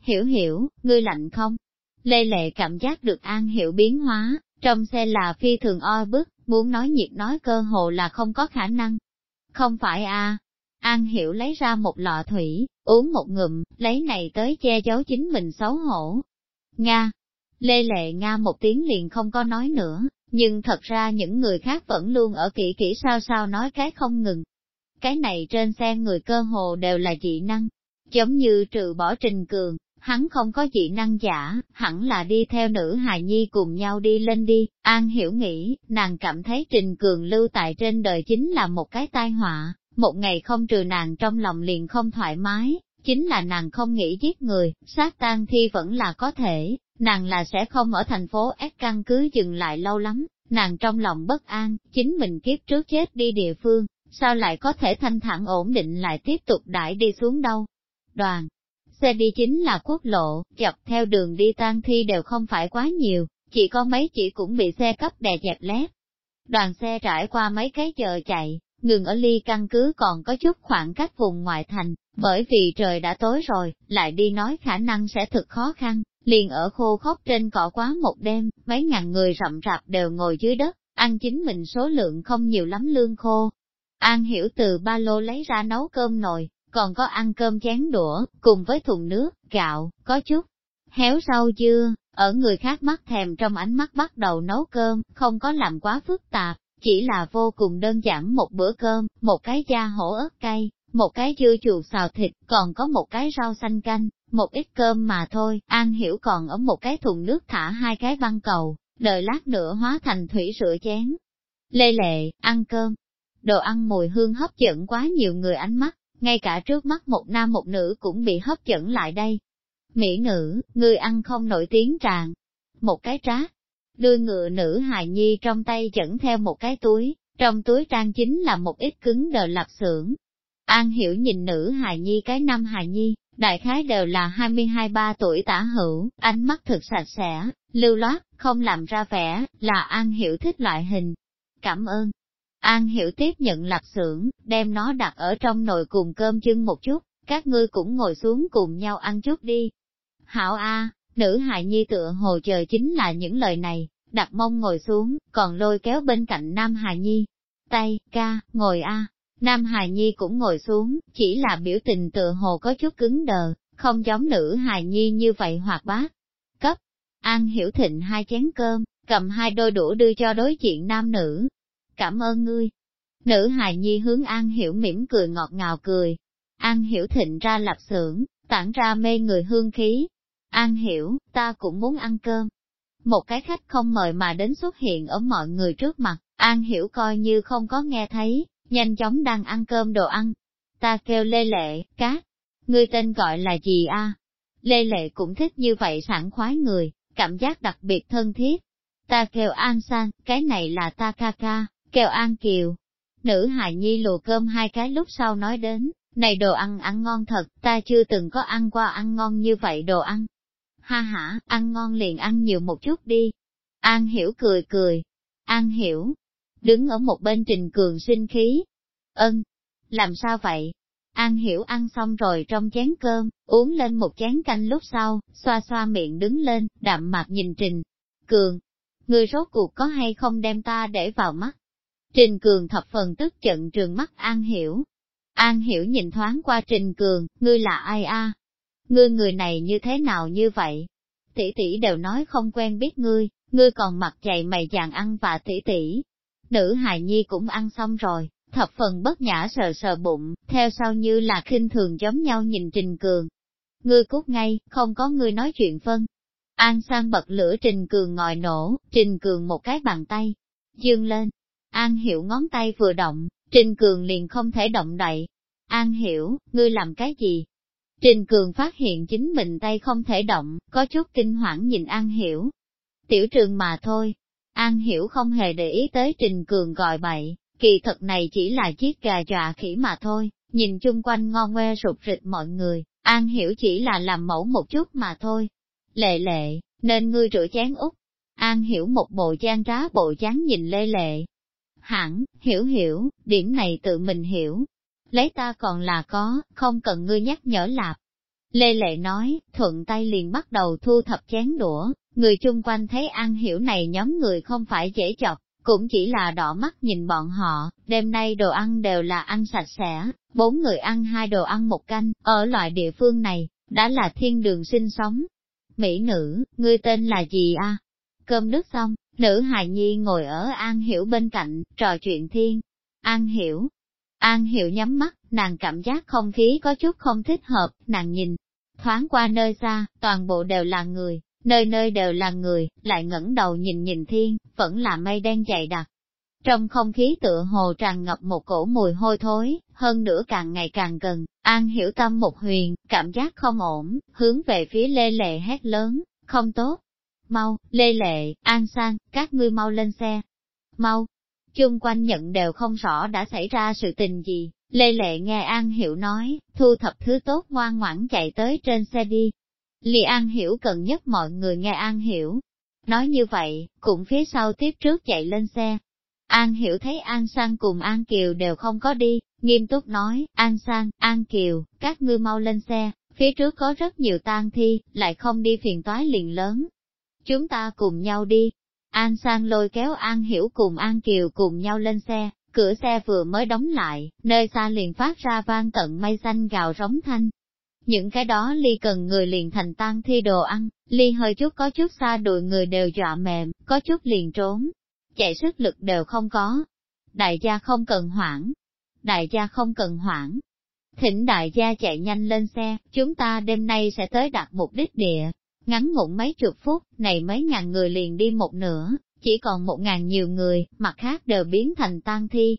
[SPEAKER 1] Hiểu hiểu, ngươi lạnh không? Lê Lệ cảm giác được An Hiểu biến hóa, trong xe là phi thường oi bức, muốn nói nhiệt nói cơ hồ là không có khả năng. Không phải à? An Hiểu lấy ra một lọ thủy, uống một ngụm, lấy này tới che giấu chính mình xấu hổ. Nga! Lê Lệ Nga một tiếng liền không có nói nữa, nhưng thật ra những người khác vẫn luôn ở kỹ kỹ sao sao nói cái không ngừng. Cái này trên xe người cơ hồ đều là dị năng, giống như trừ bỏ trình cường, hắn không có dị năng giả, hẳn là đi theo nữ hài nhi cùng nhau đi lên đi, An hiểu nghĩ, nàng cảm thấy Trình Cường lưu tại trên đời chính là một cái tai họa, một ngày không trừ nàng trong lòng liền không thoải mái, chính là nàng không nghĩ giết người, sát tan thi vẫn là có thể, nàng là sẽ không ở thành phố S căn cứ dừng lại lâu lắm, nàng trong lòng bất an, chính mình kiếp trước chết đi địa phương, sao lại có thể thanh thản ổn định lại tiếp tục đãi đi xuống đâu. Đoàn, Xe đi chính là quốc lộ, dọc theo đường đi tan thi đều không phải quá nhiều, chỉ có mấy chỉ cũng bị xe cấp đè dẹp lép. Đoàn xe trải qua mấy cái giờ chạy, ngừng ở ly căn cứ còn có chút khoảng cách vùng ngoại thành, bởi vì trời đã tối rồi, lại đi nói khả năng sẽ thực khó khăn, liền ở khô khốc trên cỏ quá một đêm, mấy ngàn người rậm rạp đều ngồi dưới đất, ăn chính mình số lượng không nhiều lắm lương khô. An hiểu từ ba lô lấy ra nấu cơm nồi, còn có ăn cơm chén đũa, cùng với thùng nước, gạo, có chút héo rau dưa, ở người khác mắt thèm trong ánh mắt bắt đầu nấu cơm, không có làm quá phức tạp, chỉ là vô cùng đơn giản một bữa cơm, một cái da hổ ớt cay, một cái dưa chuột xào thịt, còn có một cái rau xanh canh, một ít cơm mà thôi, An Hiểu còn ở một cái thùng nước thả hai cái băng cầu, đợi lát nữa hóa thành thủy rửa chén. Lê lệ, ăn cơm. Đồ ăn mùi hương hấp dẫn quá nhiều người ánh mắt, ngay cả trước mắt một nam một nữ cũng bị hấp dẫn lại đây. Mỹ nữ, người ăn không nổi tiếng tràn. Một cái trá. đưa ngựa nữ hài nhi trong tay dẫn theo một cái túi, trong túi trang chính là một ít cứng đờ lạp xưởng. An hiểu nhìn nữ hài nhi cái năm hài nhi, đại khái đều là 22-3 tuổi tả hữu, ánh mắt thực sạch sẽ, lưu loát, không làm ra vẻ, là An hiểu thích loại hình. Cảm ơn. An hiểu tiếp nhận lạp xưởng, đem nó đặt ở trong nồi cùng cơm chưng một chút, các ngươi cũng ngồi xuống cùng nhau ăn chút đi. Hảo A, nữ hài nhi tựa hồ chờ chính là những lời này, đặt mông ngồi xuống, còn lôi kéo bên cạnh nam hài nhi. Tay, ca, ngồi A. Nam hài nhi cũng ngồi xuống, chỉ là biểu tình tựa hồ có chút cứng đờ, không giống nữ hài nhi như vậy hoạt bát. Cấp, An hiểu thịnh hai chén cơm, cầm hai đôi đũa đưa cho đối diện nam nữ, cảm ơn ngươi. Nữ hài nhi hướng An Hiểu mỉm cười ngọt ngào cười. An Hiểu thịnh ra lạp xưởng, tản ra mê người hương khí. An Hiểu, ta cũng muốn ăn cơm. Một cái khách không mời mà đến xuất hiện ở mọi người trước mặt, An Hiểu coi như không có nghe thấy, nhanh chóng đang ăn cơm đồ ăn. Ta kêu Lê Lệ, cát. Ngươi tên gọi là gì a? Lê Lệ cũng thích như vậy sảng khoái người, cảm giác đặc biệt thân thiết. Ta kêu An San, cái này là ta ca ca, kêu An Kiều. Nữ hài nhi lùa cơm hai cái lúc sau nói đến, này đồ ăn ăn ngon thật, ta chưa từng có ăn qua ăn ngon như vậy đồ ăn. Ha ha, ăn ngon liền ăn nhiều một chút đi. An hiểu cười cười. An hiểu, đứng ở một bên trình cường sinh khí. Ân, làm sao vậy? An hiểu ăn xong rồi trong chén cơm, uống lên một chén canh lúc sau, xoa xoa miệng đứng lên, đạm mặt nhìn trình. Cường, người rốt cuộc có hay không đem ta để vào mắt? Trình Cường thập phần tức giận trường mắt An Hiểu. An Hiểu nhìn thoáng qua Trình Cường, ngươi là ai a? Ngươi người này như thế nào như vậy? Tỷ tỷ đều nói không quen biết ngươi, ngươi còn mặt dày mày dàn ăn và tỷ tỷ. Nữ hài nhi cũng ăn xong rồi, thập phần bất nhã sờ sờ bụng, theo sau như là khinh thường giống nhau nhìn Trình Cường. Ngươi cút ngay, không có ngươi nói chuyện phân. An sang bật lửa Trình Cường ngòi nổ, Trình Cường một cái bàn tay, dương lên. An hiểu ngón tay vừa động, Trình Cường liền không thể động đậy. An hiểu, ngươi làm cái gì? Trình Cường phát hiện chính mình tay không thể động, có chút kinh hoảng nhìn An hiểu. Tiểu trường mà thôi. An hiểu không hề để ý tới Trình Cường gọi bậy, kỳ thật này chỉ là chiếc gà dọa khỉ mà thôi, nhìn chung quanh ngon ngoe rụt rịch mọi người, An hiểu chỉ là làm mẫu một chút mà thôi. Lệ lệ, nên ngươi rửa chén út. An hiểu một bộ trang trá bộ chán nhìn lê lệ. Hẳn, hiểu hiểu, điểm này tự mình hiểu. Lấy ta còn là có, không cần ngươi nhắc nhở lạp. Lê Lệ nói, thuận tay liền bắt đầu thu thập chén đũa, người chung quanh thấy An Hiểu này nhóm người không phải dễ chọc, cũng chỉ là đỏ mắt nhìn bọn họ, đêm nay đồ ăn đều là ăn sạch sẽ, bốn người ăn hai đồ ăn một canh, ở loại địa phương này, đã là thiên đường sinh sống. Mỹ nữ, ngươi tên là gì a? Cơm nước xong, nữ hài nhi ngồi ở An Hiểu bên cạnh, trò chuyện thiên. An Hiểu. An Hiểu nhắm mắt, nàng cảm giác không khí có chút không thích hợp, nàng nhìn. Thoáng qua nơi xa, toàn bộ đều là người, nơi nơi đều là người, lại ngẩng đầu nhìn nhìn thiên, vẫn là mây đen dày đặc. Trong không khí tựa hồ tràn ngập một cổ mùi hôi thối, hơn nữa càng ngày càng gần, An hiểu tâm một huyền, cảm giác không ổn, hướng về phía Lê Lệ hét lớn, không tốt. Mau, Lê Lệ, An Sang, các ngươi mau lên xe. Mau, chung quanh nhận đều không rõ đã xảy ra sự tình gì, Lê Lệ nghe An Hiểu nói, thu thập thứ tốt ngoan ngoãn chạy tới trên xe đi, Lì An Hiểu cần nhất mọi người nghe An Hiểu. Nói như vậy, cũng phía sau tiếp trước chạy lên xe. An Hiểu thấy An Sang cùng An Kiều đều không có đi, nghiêm túc nói, An Sang, An Kiều, các ngươi mau lên xe, phía trước có rất nhiều tang thi, lại không đi phiền toái liền lớn. Chúng ta cùng nhau đi. An Sang lôi kéo An Hiểu cùng An Kiều cùng nhau lên xe, cửa xe vừa mới đóng lại, nơi xa liền phát ra vang tận mây xanh gào rống thanh, những cái đó ly cần người liền thành tan thi đồ ăn, ly hơi chút có chút xa đùi người đều dọa mềm, có chút liền trốn. Chạy sức lực đều không có. Đại gia không cần hoảng. Đại gia không cần hoảng. Thỉnh đại gia chạy nhanh lên xe, chúng ta đêm nay sẽ tới đặt mục đích địa. Ngắn ngủn mấy chục phút, này mấy ngàn người liền đi một nửa, chỉ còn một ngàn nhiều người, mặt khác đều biến thành tan thi.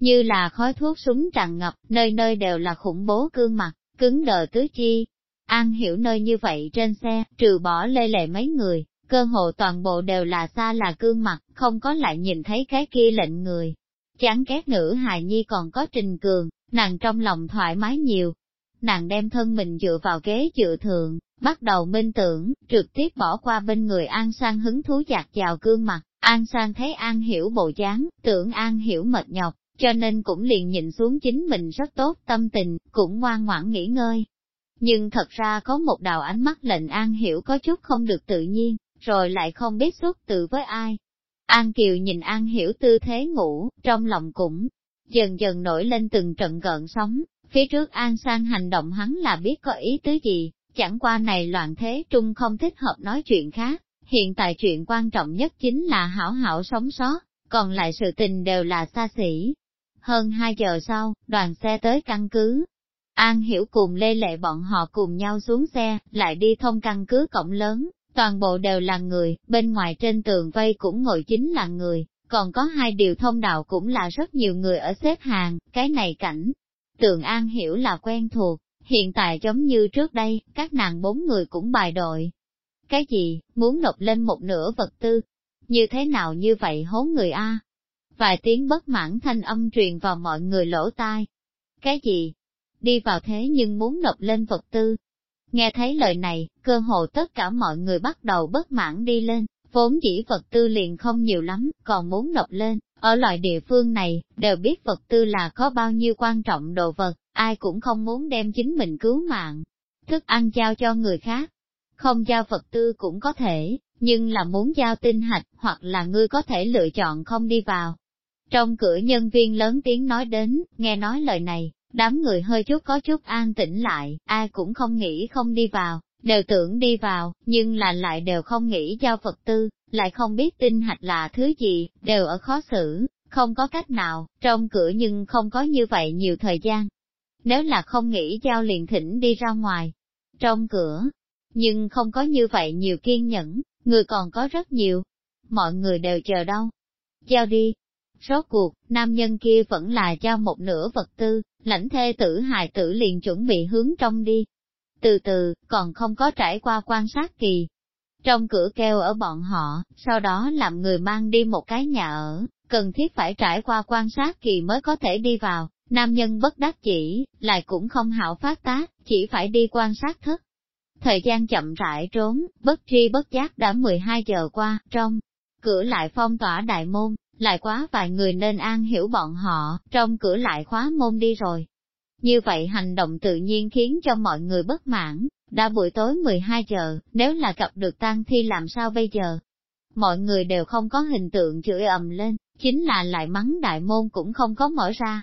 [SPEAKER 1] Như là khói thuốc súng tràn ngập, nơi nơi đều là khủng bố cương mặt cứng đờ tứ chi. An hiểu nơi như vậy trên xe, trừ bỏ lê lệ mấy người, cơ hồ toàn bộ đều là xa là cương mặt, không có lại nhìn thấy cái kia lệnh người. Chán ghét nữ hài nhi còn có trình cường, nàng trong lòng thoải mái nhiều. Nàng đem thân mình dựa vào ghế dựa thượng, bắt đầu minh tưởng, trực tiếp bỏ qua bên người An Sang hứng thú chặt vào gương mặt. An Sang thấy An hiểu bộ dáng, tưởng An hiểu mệt nhọc, cho nên cũng liền nhìn xuống chính mình rất tốt tâm tình, cũng ngoan ngoãn nghỉ ngơi. Nhưng thật ra có một đạo ánh mắt lệnh An Hiểu có chút không được tự nhiên, rồi lại không biết xuất tự với ai. An Kiều nhìn An Hiểu tư thế ngủ, trong lòng cũng dần dần nổi lên từng trận gợn sóng, phía trước An Sang hành động hắn là biết có ý tứ gì, chẳng qua này loạn thế trung không thích hợp nói chuyện khác, hiện tại chuyện quan trọng nhất chính là hảo hảo sống sót, còn lại sự tình đều là xa xỉ, hơn 2 giờ sau, đoàn xe tới căn cứ. An Hiểu cùng Lê Lệ bọn họ cùng nhau xuống xe, lại đi thông căn cứ cổng lớn, toàn bộ đều là người, bên ngoài trên tường vây cũng ngồi chính là người, còn có hai điều thông đạo cũng là rất nhiều người ở xếp hàng, cái này cảnh. Tường An Hiểu là quen thuộc, hiện tại giống như trước đây, các nàng bốn người cũng bài đội. Cái gì, muốn nộp lên một nửa vật tư? Như thế nào như vậy hố người A? vài tiếng bất mãn thanh âm truyền vào mọi người lỗ tai. Cái gì? Đi vào thế nhưng muốn nộp lên vật tư. Nghe thấy lời này, cơ hồ tất cả mọi người bắt đầu bất mãn đi lên, vốn chỉ vật tư liền không nhiều lắm, còn muốn nộp lên. Ở loại địa phương này, đều biết vật tư là có bao nhiêu quan trọng đồ vật, ai cũng không muốn đem chính mình cứu mạng. Thức ăn giao cho người khác, không giao vật tư cũng có thể, nhưng là muốn giao tinh hạch hoặc là ngươi có thể lựa chọn không đi vào. Trong cửa nhân viên lớn tiếng nói đến, nghe nói lời này, đám người hơi chút có chút an tĩnh lại, ai cũng không nghĩ không đi vào, đều tưởng đi vào, nhưng là lại đều không nghĩ giao vật tư, lại không biết tinh hạch là thứ gì, đều ở khó xử, không có cách nào, trong cửa nhưng không có như vậy nhiều thời gian. Nếu là không nghĩ giao liền thỉnh đi ra ngoài, trong cửa, nhưng không có như vậy nhiều kiên nhẫn, người còn có rất nhiều. Mọi người đều chờ đâu. Giao đi. Rốt cuộc, nam nhân kia vẫn là giao một nửa vật tư, lãnh thê tử hài tử liền chuẩn bị hướng trong đi. Từ từ, còn không có trải qua quan sát kỳ. Trong cửa kêu ở bọn họ, sau đó làm người mang đi một cái nhà ở, cần thiết phải trải qua quan sát kỳ mới có thể đi vào. Nam nhân bất đắc chỉ, lại cũng không hảo phát tác, chỉ phải đi quan sát thức. Thời gian chậm rãi trốn, bất tri bất giác đã 12 giờ qua, trong cửa lại phong tỏa đại môn, lại quá vài người nên an hiểu bọn họ, trong cửa lại khóa môn đi rồi. Như vậy hành động tự nhiên khiến cho mọi người bất mãn, đã buổi tối 12 giờ, nếu là gặp được tang thi làm sao bây giờ? Mọi người đều không có hình tượng chửi ầm lên, chính là lại mắng đại môn cũng không có mở ra.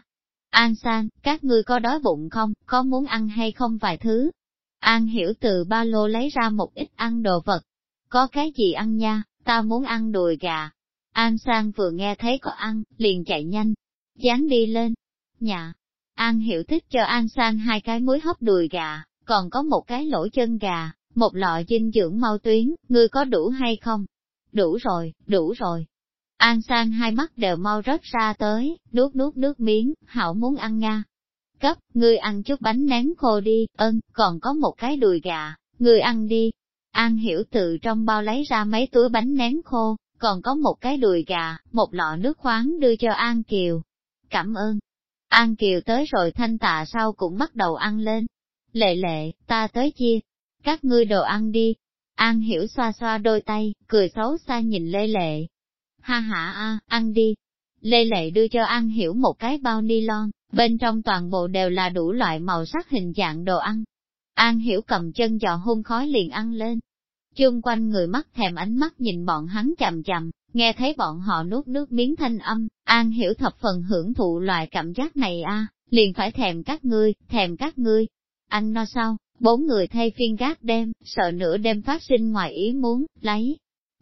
[SPEAKER 1] An San, các ngươi có đói bụng không, có muốn ăn hay không vài thứ? An hiểu từ ba lô lấy ra một ít ăn đồ vật. Có cái gì ăn nha, ta muốn ăn đùi gà. An San vừa nghe thấy có ăn, liền chạy nhanh, dán đi lên. Nhà, An hiểu thích cho An San hai cái muối hấp đùi gà, còn có một cái lỗ chân gà, một lọ dinh dưỡng mau tuyến, ngươi có đủ hay không? Đủ rồi, đủ rồi. An sang hai mắt đều mau rớt ra tới, nuốt nuốt nước miếng, hảo muốn ăn nga. Cấp, ngươi ăn chút bánh nén khô đi, ơn, còn có một cái đùi gà, ngươi ăn đi. An hiểu từ trong bao lấy ra mấy túi bánh nén khô, còn có một cái đùi gà, một lọ nước khoáng đưa cho An Kiều. Cảm ơn. An Kiều tới rồi thanh tạ sau cũng bắt đầu ăn lên. Lệ lệ, ta tới chia. Các ngươi đồ ăn đi. An hiểu xoa xoa đôi tay, cười xấu xa nhìn Lê Lệ, ha ha a, ăn đi. Lê Lệ đưa cho An Hiểu một cái bao ni lon, bên trong toàn bộ đều là đủ loại màu sắc hình dạng đồ ăn. An Hiểu cầm chân giò hôn khói liền ăn lên. Chung quanh người mắt thèm ánh mắt nhìn bọn hắn chầm chầm, nghe thấy bọn họ nuốt nước miếng thanh âm, An Hiểu thập phần hưởng thụ loại cảm giác này a, liền phải thèm các ngươi, thèm các ngươi. Anh no sao, bốn người thay phiên gác đêm, sợ nửa đêm phát sinh ngoài ý muốn, lấy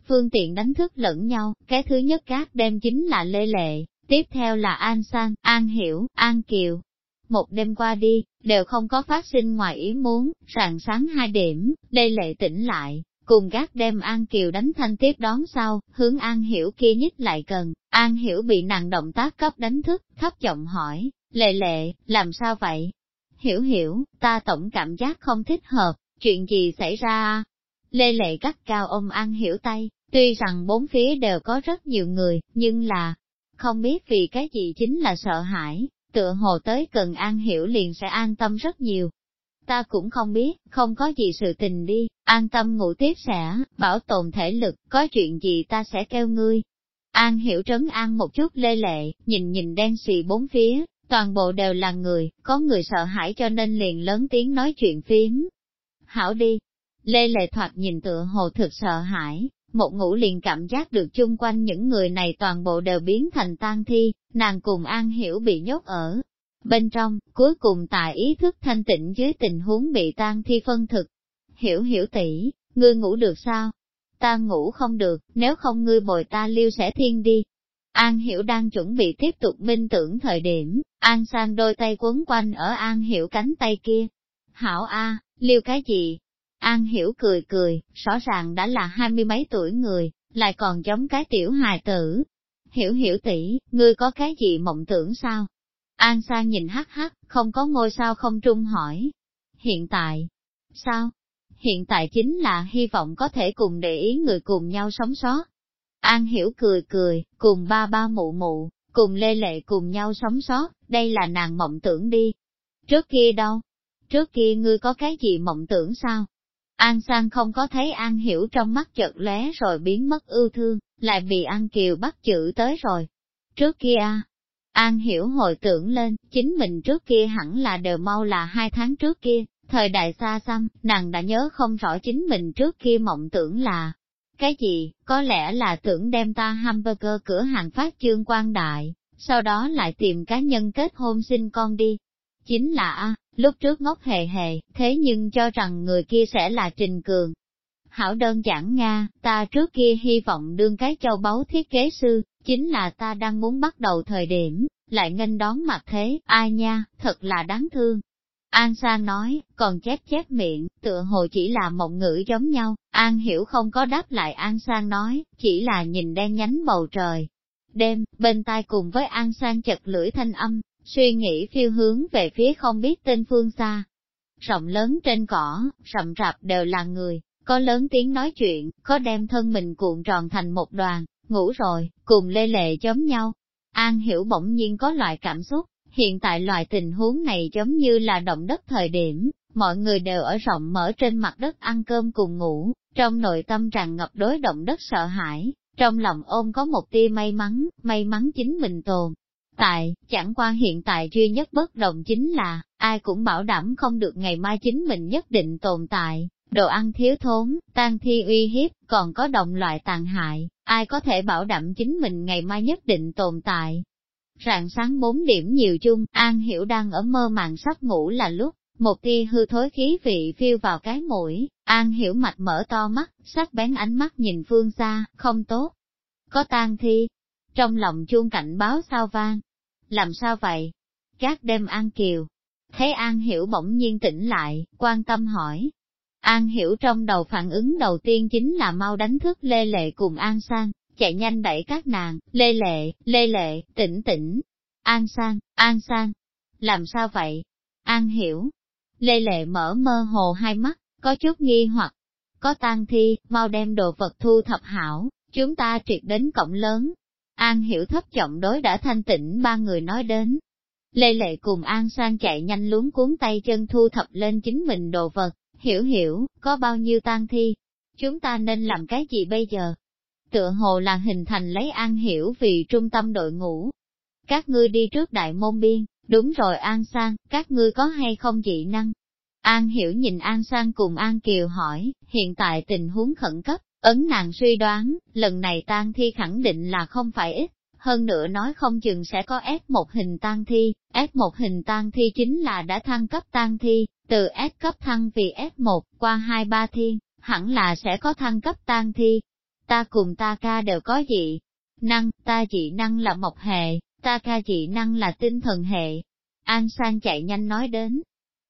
[SPEAKER 1] phương tiện đánh thức lẫn nhau, cái thứ nhất gác đêm chính là Lê Lệ, tiếp theo là An Sang, An Hiểu, An Kiều. Một đêm qua đi, đều không có phát sinh ngoài ý muốn, rạng sáng hai điểm, Lê Lệ tỉnh lại, cùng gác đêm An Kiều đánh thanh tiếp đón sau, hướng An Hiểu kia nhích lại gần, An Hiểu bị nàng động tác cấp đánh thức, thấp giọng hỏi, Lệ Lệ, làm sao vậy? Hiểu hiểu, ta tổng cảm giác không thích hợp, chuyện gì xảy ra Lê Lệ cắt cao ôm An Hiểu tay, Tuy rằng bốn phía đều có rất nhiều người, nhưng là, không biết vì cái gì chính là sợ hãi, tựa hồ tới cần an hiểu liền sẽ an tâm rất nhiều. Ta cũng không biết, không có gì sự tình đi, an tâm ngủ tiếp sẽ, bảo tồn thể lực, có chuyện gì ta sẽ kêu ngươi. An hiểu trấn an một chút lê lệ, nhìn nhìn đen xì bốn phía, toàn bộ đều là người, có người sợ hãi cho nên liền lớn tiếng nói chuyện phím. Hảo đi, lê lệ thoạt nhìn tựa hồ thực sợ hãi, một ngủ liền cảm giác được chung quanh những người này toàn bộ đều biến thành tang thi, nàng cùng An Hiểu bị nhốt ở bên trong, cuối cùng tại ý thức thanh tịnh dưới tình huống bị tang thi phân thực. Hiểu hiểu tỷ, ngươi ngủ được sao? Ta ngủ không được, nếu không ngươi bồi ta liêu sẽ thiên đi. An Hiểu đang chuẩn bị tiếp tục minh tưởng thời điểm, An Sang đôi tay quấn quanh ở An Hiểu cánh tay kia. Hảo A, liêu cái gì? An hiểu cười cười, rõ ràng đã là hai mươi mấy tuổi người, lại còn giống cái tiểu hài tử. Hiểu hiểu tỷ, ngươi có cái gì mộng tưởng sao? An sang nhìn hắc hắc, không có ngôi sao không trung hỏi. Hiện tại, sao? Hiện tại chính là hy vọng có thể cùng để ý người cùng nhau sống sót. An hiểu cười cười, cùng ba ba mụ mụ, cùng lê lệ cùng nhau sống sót, đây là nàng mộng tưởng đi. Trước kia đâu? Trước kia ngươi có cái gì mộng tưởng sao? An Sang không có thấy An Hiểu trong mắt chợt lé rồi biến mất ưu thương, lại bị An Kiều bắt chữ tới rồi. Trước kia, à? An Hiểu hồi tưởng lên, chính mình trước kia hẳn là đều mau là hai tháng trước kia, thời đại xa xăm, nàng đã nhớ không rõ chính mình trước kia mộng tưởng là cái gì, có lẽ là tưởng đem ta hamburger cửa hàng phát chương quan đại, sau đó lại tìm cá nhân kết hôn sinh con đi. Chính là A, Lúc trước ngốc hề hề, thế nhưng cho rằng người kia sẽ là Trình Cường. Hảo đơn giản Nga, ta trước kia hy vọng đương cái châu báu thiết kế sư, chính là ta đang muốn bắt đầu thời điểm, lại nghênh đón mặt thế, ai nha, thật là đáng thương. An Sang nói, còn chép chép miệng, tựa hồ chỉ là một ngữ giống nhau, An Hiểu không có đáp lại An Sang nói, chỉ là nhìn đen nhánh bầu trời. Đêm, bên tai cùng với An Sang chật lưỡi thanh âm, suy nghĩ phiêu hướng về phía không biết tên phương xa. Rộng lớn trên cỏ, rậm rạp đều là người, có lớn tiếng nói chuyện, có đem thân mình cuộn tròn thành một đoàn, ngủ rồi, cùng lê lệ giống nhau. An Hiểu bỗng nhiên có loại cảm xúc, Hiện tại loại tình huống này giống như là động đất thời điểm, mọi người đều ở rộng mở trên mặt đất ăn cơm cùng ngủ, trong nội tâm tràn ngập đối động đất sợ hãi, trong lòng ôm có một tia may mắn, may mắn chính mình tồn. Tại, chẳng qua hiện tại duy nhất bất đồng chính là, ai cũng bảo đảm không được ngày mai chính mình nhất định tồn tại, đồ ăn thiếu thốn, tan thi uy hiếp, còn có động loại tàn hại, ai có thể bảo đảm chính mình ngày mai nhất định tồn tại, Rạng sáng bốn điểm nhiều chung, An Hiểu đang ở mơ màng sắp ngủ là lúc, một tia hư thối khí vị phiêu vào cái mũi, An Hiểu mạch mở to mắt, sắc bén ánh mắt nhìn phương xa, không tốt. Có tang thi, trong lòng chuông cảnh báo sao vang. Làm sao vậy? Các đêm An Kiều. Thấy An Hiểu bỗng nhiên tỉnh lại, quan tâm hỏi. An Hiểu trong đầu phản ứng đầu tiên chính là mau đánh thức Lê Lệ cùng An Sang, chạy nhanh đẩy các nàng, lê lệ, lê lệ, tỉnh tỉnh. An sang, an sang. Làm sao vậy? An hiểu. Lê lệ mở mơ hồ hai mắt, có chút nghi hoặc. Có tang thi, mau đem đồ vật thu thập hảo, chúng ta triệt đến cổng lớn. An hiểu thấp giọng đối đã thanh tĩnh ba người nói đến. Lê lệ cùng An sang chạy nhanh luống cuốn tay chân thu thập lên chính mình đồ vật, hiểu hiểu, có bao nhiêu tang thi. Chúng ta nên làm cái gì bây giờ? Tựa hồ là hình thành lấy An Hiểu vì trung tâm đội ngũ. Các ngươi đi trước đại môn biên, đúng rồi An Sang, các ngươi có hay không dị năng? An Hiểu nhìn An Sang cùng An Kiều hỏi, hiện tại tình huống khẩn cấp, ấn nàng suy đoán, lần này tang thi khẳng định là không phải ít, hơn nữa nói không chừng sẽ có S một hình tang thi, S một hình tang thi chính là đã thăng cấp tang thi, từ S cấp thăng vì S1 qua 2-3 thiên, hẳn là sẽ có thăng cấp tang thi, ta cùng ta ca đều có dị năng, ta dị năng là mộc hệ, ta ca dị năng là tinh thần hệ. An Sang chạy nhanh nói đến.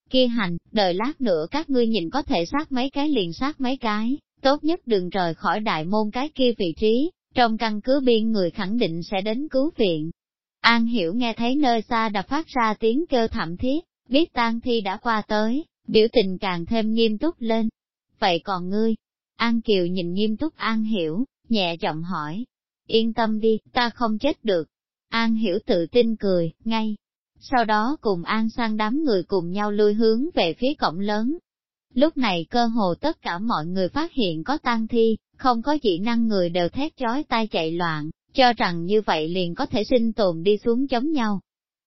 [SPEAKER 1] Kia hành, đợi lát nữa các ngươi nhìn có thể sát mấy cái liền sát mấy cái, tốt nhất đừng rời khỏi đại môn cái kia vị trí, trong căn cứ biên người khẳng định sẽ đến cứu viện. An Hiểu nghe thấy nơi xa đã phát ra tiếng kêu thảm thiết, biết tang thi đã qua tới, biểu tình càng thêm nghiêm túc lên. Vậy còn ngươi, An Kiều nhìn nghiêm túc An Hiểu, nhẹ giọng hỏi. Yên tâm đi, ta không chết được. An Hiểu tự tin cười, ngay. Sau đó cùng An sang đám người cùng nhau lui hướng về phía cổng lớn. Lúc này cơ hồ tất cả mọi người phát hiện có tang thi, không có dị năng người đều thét chói tai chạy loạn, cho rằng như vậy liền có thể sinh tồn đi xuống chống nhau.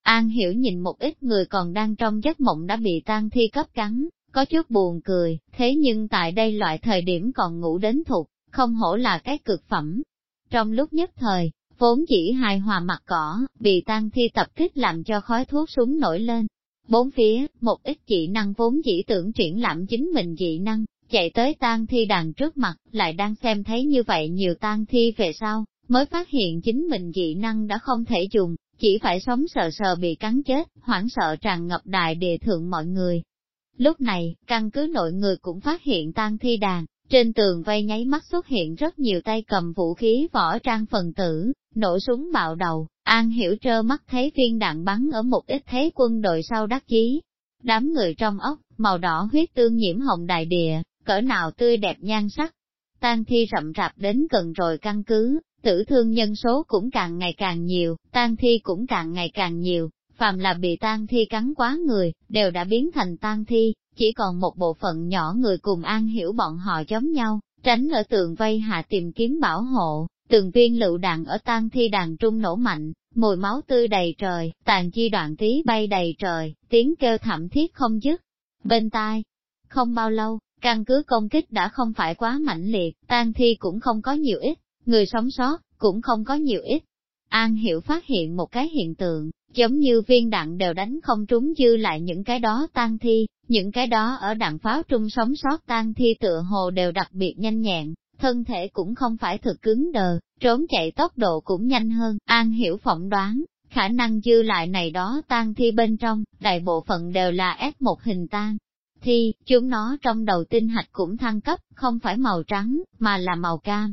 [SPEAKER 1] An hiểu nhìn một ít người còn đang trong giấc mộng đã bị tang thi cấp cắn, có chút buồn cười, thế nhưng tại đây loại thời điểm còn ngủ đến thục, không hổ là cái cực phẩm. Trong lúc nhất thời, vốn chỉ hài hòa mặt cỏ, bị tan thi tập kích làm cho khói thuốc súng nổi lên. Bốn phía, một ít dị năng vốn chỉ tưởng triển lãm chính mình dị năng, chạy tới tan thi đàn trước mặt, lại đang xem thấy như vậy nhiều tan thi về sau, mới phát hiện chính mình dị năng đã không thể dùng, chỉ phải sống sợ sờ bị cắn chết, hoảng sợ tràn ngập đại địa thượng mọi người, Lúc này, căn cứ nội người cũng phát hiện tang thi đàn, trên tường vây nháy mắt xuất hiện rất nhiều tay cầm vũ khí võ trang phần tử, nổ súng bạo đầu, An Hiểu trơ mắt thấy viên đạn bắn ở một ít thế quân đội sau đắc chí. Đám người trong ốc, màu đỏ huyết tương nhiễm hồng đại địa, cỡ nào tươi đẹp nhan sắc. Tang thi rậm rạp đến gần rồi căn cứ, tử thương nhân số cũng càng ngày càng nhiều, tang thi cũng càng ngày càng nhiều, phàm là bị tang thi cắn quá người, đều đã biến thành tang thi, chỉ còn một bộ phận nhỏ người cùng an hiểu bọn họ giống nhau, tránh ở tường vây hạ tìm kiếm bảo hộ, từng viên lựu đạn ở tang thi đàn trung nổ mạnh, mùi máu tươi đầy trời, tàn chi đoạn tí bay đầy trời, tiếng kêu thảm thiết không dứt. Bên tai, không bao lâu, căn cứ công kích đã không phải quá mạnh liệt, tang thi cũng không có nhiều ít, người sống sót, cũng không có nhiều ít. An Hiểu phát hiện một cái hiện tượng, giống như viên đạn đều đánh không trúng dư lại những cái đó tan thi, những cái đó ở đạn pháo trung sống sót tan thi tựa hồ đều đặc biệt nhanh nhẹn, thân thể cũng không phải thực cứng đờ, trốn chạy tốc độ cũng nhanh hơn, An Hiểu phỏng đoán, khả năng dư lại này đó tan thi bên trong, đại bộ phận đều là F1 hình tan. Thi, chúng nó trong đầu tinh hạch cũng thăng cấp, không phải màu trắng, mà là màu cam.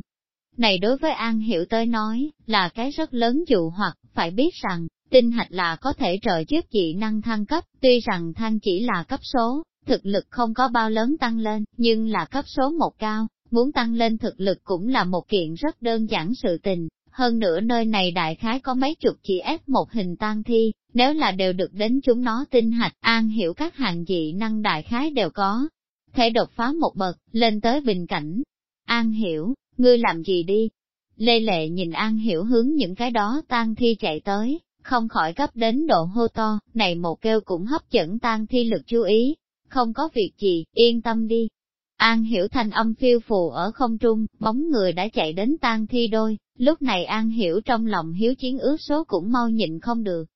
[SPEAKER 1] Này đối với An Hiểu tới nói, là cái rất lớn dụ hoặc, phải biết rằng, tinh hạch là có thể trợ giúp dị năng thăng cấp, tuy rằng thăng chỉ là cấp số, thực lực không có bao lớn tăng lên, nhưng là cấp số một cao, muốn tăng lên thực lực cũng là một kiện rất đơn giản sự tình. Hơn nữa nơi này đại khái có mấy chục chỉ ép một hình tan thi, nếu là đều được đến chúng nó tinh hạch, an hiểu các hàng dị năng đại khái đều có. Thể đột phá một bậc, lên tới bình cảnh. An hiểu, ngươi làm gì đi? Lê Lệ nhìn An hiểu hướng những cái đó tan thi chạy tới, không khỏi gấp đến độ hô to, này một kêu cũng hấp dẫn tan thi lực chú ý. Không có việc gì, yên tâm đi, An hiểu thanh âm phiêu phù ở không trung, bóng người đã chạy đến tan thi đôi, lúc này An hiểu trong lòng hiếu chiến ước số cũng mau nhịn không được.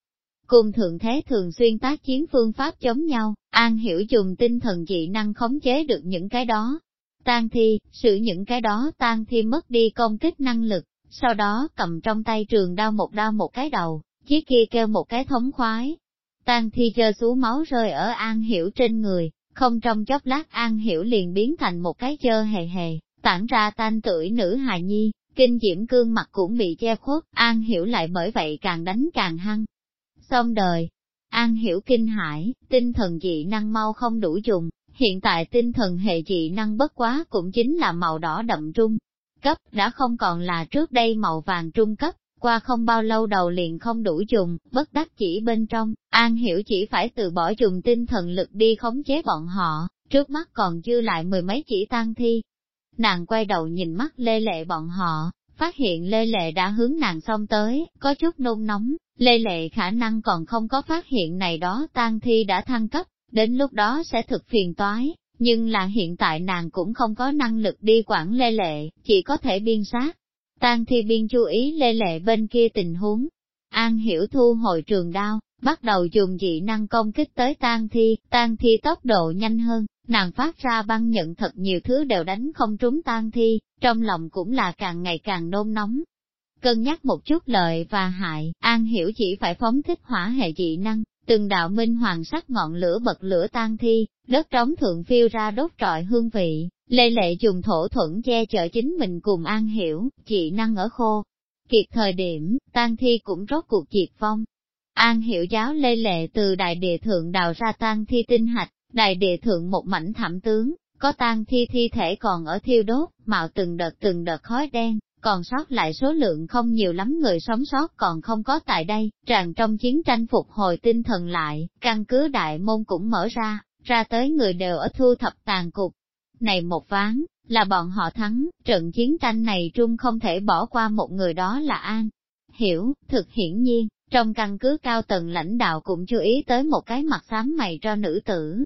[SPEAKER 1] Cùng thượng thế thường xuyên tác chiến phương pháp chống nhau, An hiểu dùng tinh thần dị năng khống chế được những cái đó. Tan thi, sự những cái đó tan thi mất đi công kích năng lực, sau đó cầm trong tay trường đao một đao một cái đầu, chiếc kia kêu một cái thống khoái. Tan thi chơ xuống máu rơi ở An hiểu trên người, không trong chốc lát An Hiểu liền biến thành một cái chơ hề hề, tản ra tan tuổi nữ hài nhi, kinh diễm cương mặt cũng bị che khuất, An Hiểu lại bởi vậy càng đánh càng hăng. Xong đời, An Hiểu kinh hãi, tinh thần dị năng mau không đủ dùng, hiện tại tinh thần hệ dị năng bất quá cũng chính là màu đỏ đậm trung. Cấp đã không còn là trước đây màu vàng trung cấp, qua không bao lâu đầu liền không đủ dùng, bất đắc chỉ bên trong, An Hiểu chỉ phải từ bỏ dùng tinh thần lực đi khống chế bọn họ, trước mắt còn dư lại mười mấy chỉ tang thi. Nàng quay đầu nhìn mắt lê lệ bọn họ, phát hiện lê lệ đã hướng nàng xong tới, có chút nôn nóng, lê lệ khả năng còn không có phát hiện này đó tang thi đã thăng cấp, đến lúc đó sẽ thực phiền toái, nhưng là hiện tại nàng cũng không có năng lực đi quản lê lệ, chỉ có thể biên sát. Tang thi biên chú ý lê lệ bên kia tình huống. An hiểu thu hồi trường đao, bắt đầu dùng dị năng công kích tới tang thi, tang thi tốc độ nhanh hơn, nàng phát ra băng nhận thật nhiều thứ đều đánh không trúng tang thi, trong lòng cũng là càng ngày càng nôn nóng. Cân nhắc một chút lợi và hại, An hiểu chỉ phải phóng thích hỏa hệ dị năng, từng đạo minh hoàng sắc ngọn lửa bật lửa tan thi, đất trống thượng phiêu ra đốt trọi hương vị, lê lệ dùng thổ thuẫn che chở chính mình cùng an hiểu, chị năng ở khô. Kiệt thời điểm, tan thi cũng rốt cuộc diệt vong. An hiểu giáo lê lệ từ đại địa thượng đào ra tan thi tinh hạch, đại địa thượng một mảnh thảm tướng, có tan thi thi thể còn ở thiêu đốt, mạo từng đợt từng đợt khói đen, còn sót lại số lượng không nhiều lắm người sống sót còn không có tại đây, tràn trong chiến tranh phục hồi tinh thần lại, căn cứ đại môn cũng mở ra, ra tới người đều ở thu thập tàn cục. Này một ván, là bọn họ thắng, trận chiến tranh này trung không thể bỏ qua một người đó là An. Hiểu, thực hiển nhiên, trong căn cứ cao tầng lãnh đạo cũng chú ý tới một cái mặt xám mày cho nữ tử.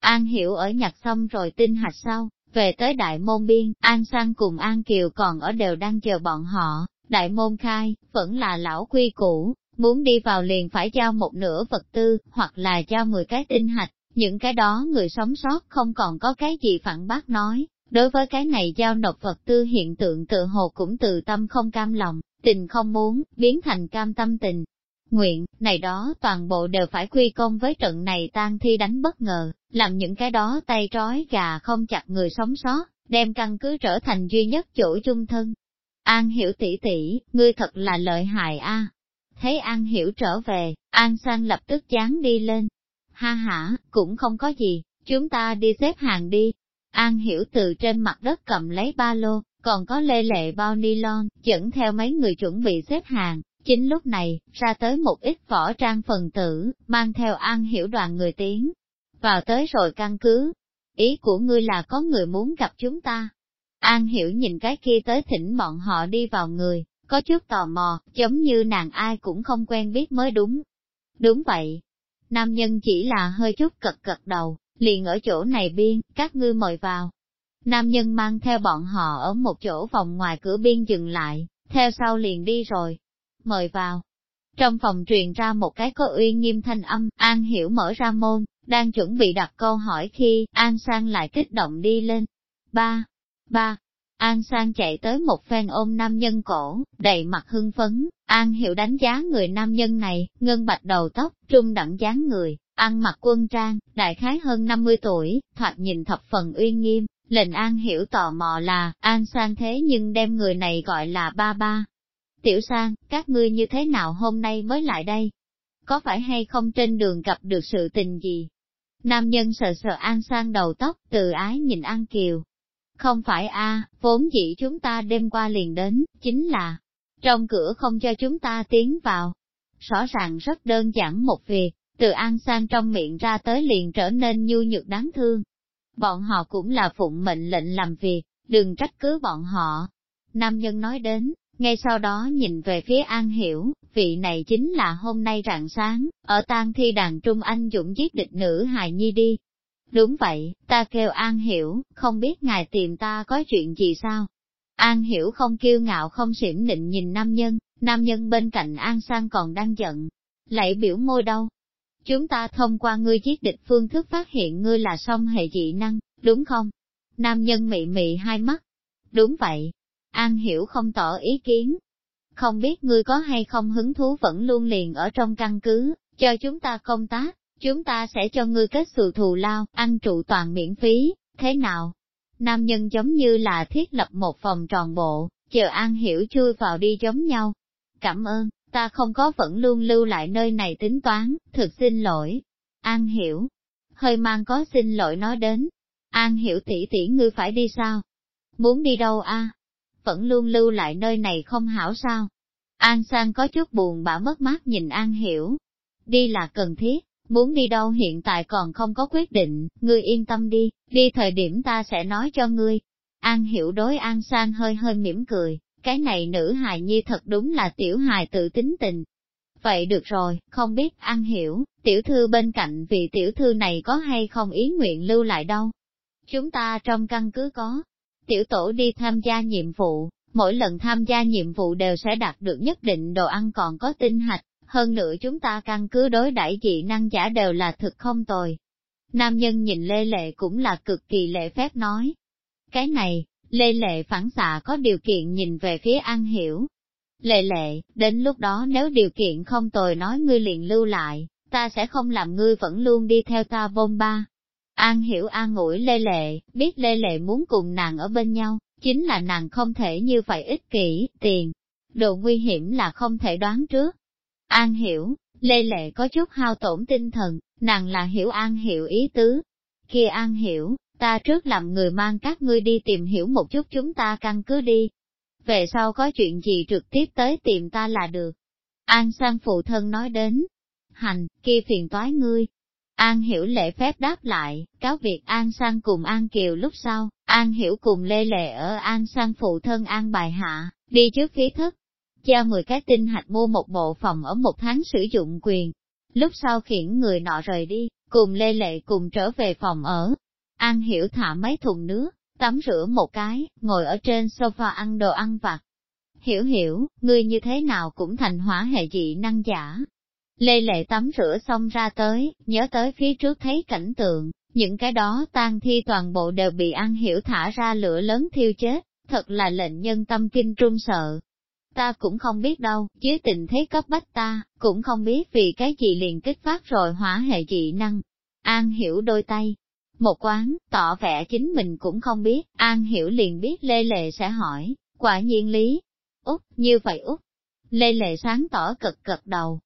[SPEAKER 1] An Hiểu ở nhặt xong rồi tinh hạch sau, về tới đại môn biên, An Sang cùng An Kiều còn ở đều đang chờ bọn họ, đại môn khai, vẫn là lão quy cũ, muốn đi vào liền phải giao một nửa vật tư, hoặc là giao 10 cái tinh hạch, những cái đó người sống sót không còn có cái gì phản bác nói. Đối với cái này giao nộp vật tư hiện tượng tự hồ cũng từ tâm không cam lòng, tình không muốn, biến thành cam tâm tình. Nguyện, này đó toàn bộ đều phải quy công với trận này tan thi đánh bất ngờ, làm những cái đó tay trói gà không chặt người sống sót, đem căn cứ trở thành duy nhất chỗ chung thân. An hiểu tỷ tỷ, ngươi thật là lợi hại a. Thấy An hiểu trở về, An sang lập tức chán đi lên. Ha ha, cũng không có gì, chúng ta đi xếp hàng đi. An hiểu từ trên mặt đất cầm lấy ba lô, còn có lê lệ bao nylon, dẫn theo mấy người chuẩn bị xếp hàng. Chính lúc này, ra tới một ít võ trang phần tử, mang theo An hiểu đoàn người tiến, vào tới rồi căn cứ. Ý của ngươi là có người muốn gặp chúng ta. An hiểu nhìn cái kia tới thỉnh bọn họ đi vào người, có chút tò mò, giống như nàng ai cũng không quen biết mới đúng. Đúng vậy. Nam nhân chỉ là hơi chút cật cật đầu, liền ở chỗ này biên, các ngươi mời vào. Nam nhân mang theo bọn họ ở một chỗ phòng ngoài cửa biên dừng lại, theo sau liền đi rồi. Mời vào. Trong phòng truyền ra một cái có uy nghiêm thanh âm, An Hiểu mở ra môn, đang chuẩn bị đặt câu hỏi khi An Sang lại kích động đi lên. Ba, ba, An Sang chạy tới một phen ôm nam nhân cổ, đầy mặt hưng phấn, An Hiểu đánh giá người nam nhân này, ngân bạch đầu tóc, trung đẳng dáng người, ăn mặc quân trang, đại khái hơn 50 tuổi, thoạt nhìn thập phần uy nghiêm, lệnh An Hiểu tò mò là, An Sang thế nhưng đem người này gọi là ba ba. Tiểu Sang, các ngươi như thế nào hôm nay mới lại đây? Có phải hay không trên đường gặp được sự tình gì? Nam nhân sợ sợ An Sang đầu tóc, từ ái nhìn An Kiều. Không phải a, vốn dĩ chúng ta đêm qua liền đến, chính là, trong cửa không cho chúng ta tiến vào. Rõ ràng rất đơn giản một việc, từ An Sang trong miệng ra tới liền trở nên nhu nhược đáng thương. Bọn họ cũng là phụng mệnh lệnh làm việc, đừng trách cứ bọn họ. Nam nhân nói đến, ngay sau đó nhìn về phía An Hiểu, vị này chính là hôm nay rạng sáng, ở tang thi đàn trung anh dũng giết địch nữ hài nhi đi. Đúng vậy, ta kêu An Hiểu, không biết ngài tìm ta có chuyện gì sao? An Hiểu không kiêu ngạo không xỉm định nhìn nam nhân, nam nhân bên cạnh An Sang còn đang giận. Lại biểu môi đâu? Chúng ta thông qua ngươi giết địch phương thức phát hiện ngươi là song hệ dị năng, đúng không? Nam nhân mị mị hai mắt. Đúng vậy, An Hiểu không tỏ ý kiến. Không biết ngươi có hay không hứng thú vẫn luôn liền ở trong căn cứ, cho chúng ta công tác, chúng ta sẽ cho ngươi kết sự thù lao, ăn trụ toàn miễn phí, thế nào? Nam nhân giống như là thiết lập một phòng tròn bộ, chờ An Hiểu chui vào đi giống nhau. Cảm ơn, ta không có vẫn luôn lưu lại nơi này tính toán, thực xin lỗi. An Hiểu, hơi mang có xin lỗi nói đến. An Hiểu tỷ tỷ ngươi phải đi sao? Muốn đi đâu a? vẫn luôn lưu lại nơi này không hảo sao. An Sang có chút buồn bã mất mát nhìn An Hiểu. Đi là cần thiết, muốn đi đâu hiện tại còn không có quyết định, ngươi yên tâm đi, đi thời điểm ta sẽ nói cho ngươi. An Hiểu đối An Sang hơi hơi mỉm cười, cái này nữ hài nhi thật đúng là tiểu hài tự tính tình. Vậy được rồi, không biết An Hiểu, tiểu thư bên cạnh vì tiểu thư này có hay không ý nguyện lưu lại đâu. Chúng ta trong căn cứ có, Tiểu tổ đi tham gia nhiệm vụ, mỗi lần tham gia nhiệm vụ đều sẽ đạt được nhất định đồ ăn còn có tinh hạch, hơn nữa chúng ta căn cứ đối đãi dị năng giả đều là thực không tồi. Nam nhân nhìn Lê Lệ cũng là cực kỳ lễ phép nói. Cái này, Lê Lệ phản xạ có điều kiện nhìn về phía An Hiểu. Lệ Lệ, đến lúc đó nếu điều kiện không tồi nói ngươi liền lưu lại, ta sẽ không làm ngươi vẫn luôn đi theo ta bôn ba, An hiểu an ủi Lê Lệ, biết Lê Lệ muốn cùng nàng ở bên nhau, chính là nàng không thể như vậy ích kỷ, tiền, đồ nguy hiểm là không thể đoán trước. An hiểu, Lê Lệ có chút hao tổn tinh thần, nàng là hiểu An hiểu ý tứ. Kia An hiểu, ta trước làm người mang các ngươi đi tìm hiểu một chút chúng ta căn cứ đi. Về sau có chuyện gì trực tiếp tới tìm ta là được. An sang phụ thân nói đến. Hành, kia phiền toái ngươi, An Hiểu lễ phép đáp lại, cáo việc An Sang cùng An Kiều lúc sau, An Hiểu cùng Lê Lệ ở An Sang phụ thân An bài hạ, đi trước phía thất. Giao 10 cái tinh hạch mua một bộ phòng ở một tháng sử dụng quyền. Lúc sau khiển người nọ rời đi, cùng Lê Lệ cùng trở về phòng ở. An Hiểu thả mấy thùng nước, tắm rửa một cái, ngồi ở trên sofa ăn đồ ăn vặt. Hiểu hiểu, ngươi như thế nào cũng thành hỏa hệ dị năng giả, Lê Lệ tắm rửa xong ra tới, nhớ tới phía trước thấy cảnh tượng, những cái đó tan thi toàn bộ đều bị An hiểu thả ra lửa lớn thiêu chết, thật là lệnh nhân tâm kinh trung sợ. Ta cũng không biết đâu, dưới tình thế cấp bách ta, cũng không biết vì cái gì liền kích phát rồi hỏa hệ dị năng. An hiểu đôi tay, một quán, tỏ vẻ chính mình cũng không biết, An hiểu liền biết Lê Lệ sẽ hỏi, quả nhiên lý. Út, như vậy Út. Lê Lệ sáng tỏ cực cực đầu,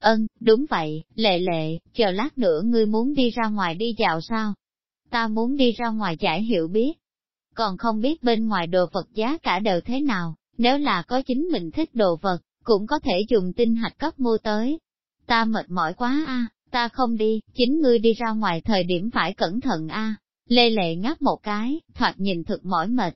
[SPEAKER 1] Ân, đúng vậy, lệ lệ, chờ lát nữa ngươi muốn đi ra ngoài đi dạo sao? Ta muốn đi ra ngoài giải hiểu biết. Còn không biết bên ngoài đồ vật giá cả đều thế nào, nếu là có chính mình thích đồ vật, cũng có thể dùng tinh hạch cấp mua tới. Ta mệt mỏi quá a, ta không đi, chính ngươi đi ra ngoài thời điểm phải cẩn thận a. Lê lệ ngáp một cái, thoạt nhìn thực mỏi mệt.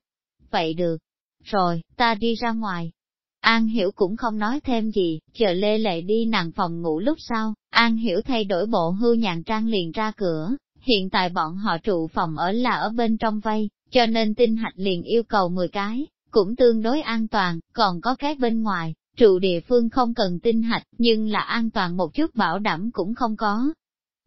[SPEAKER 1] Vậy được. Rồi, ta đi ra ngoài, An Hiểu cũng không nói thêm gì, chờ Lê Lệ đi nàng phòng ngủ lúc sau, An Hiểu thay đổi bộ hưu nhàn trang liền ra cửa, hiện tại bọn họ trụ phòng ở là ở bên trong vây, cho nên tinh hạch liền yêu cầu 10 cái, cũng tương đối an toàn, còn có cái bên ngoài, trụ địa phương không cần tinh hạch, nhưng là an toàn một chút bảo đảm cũng không có.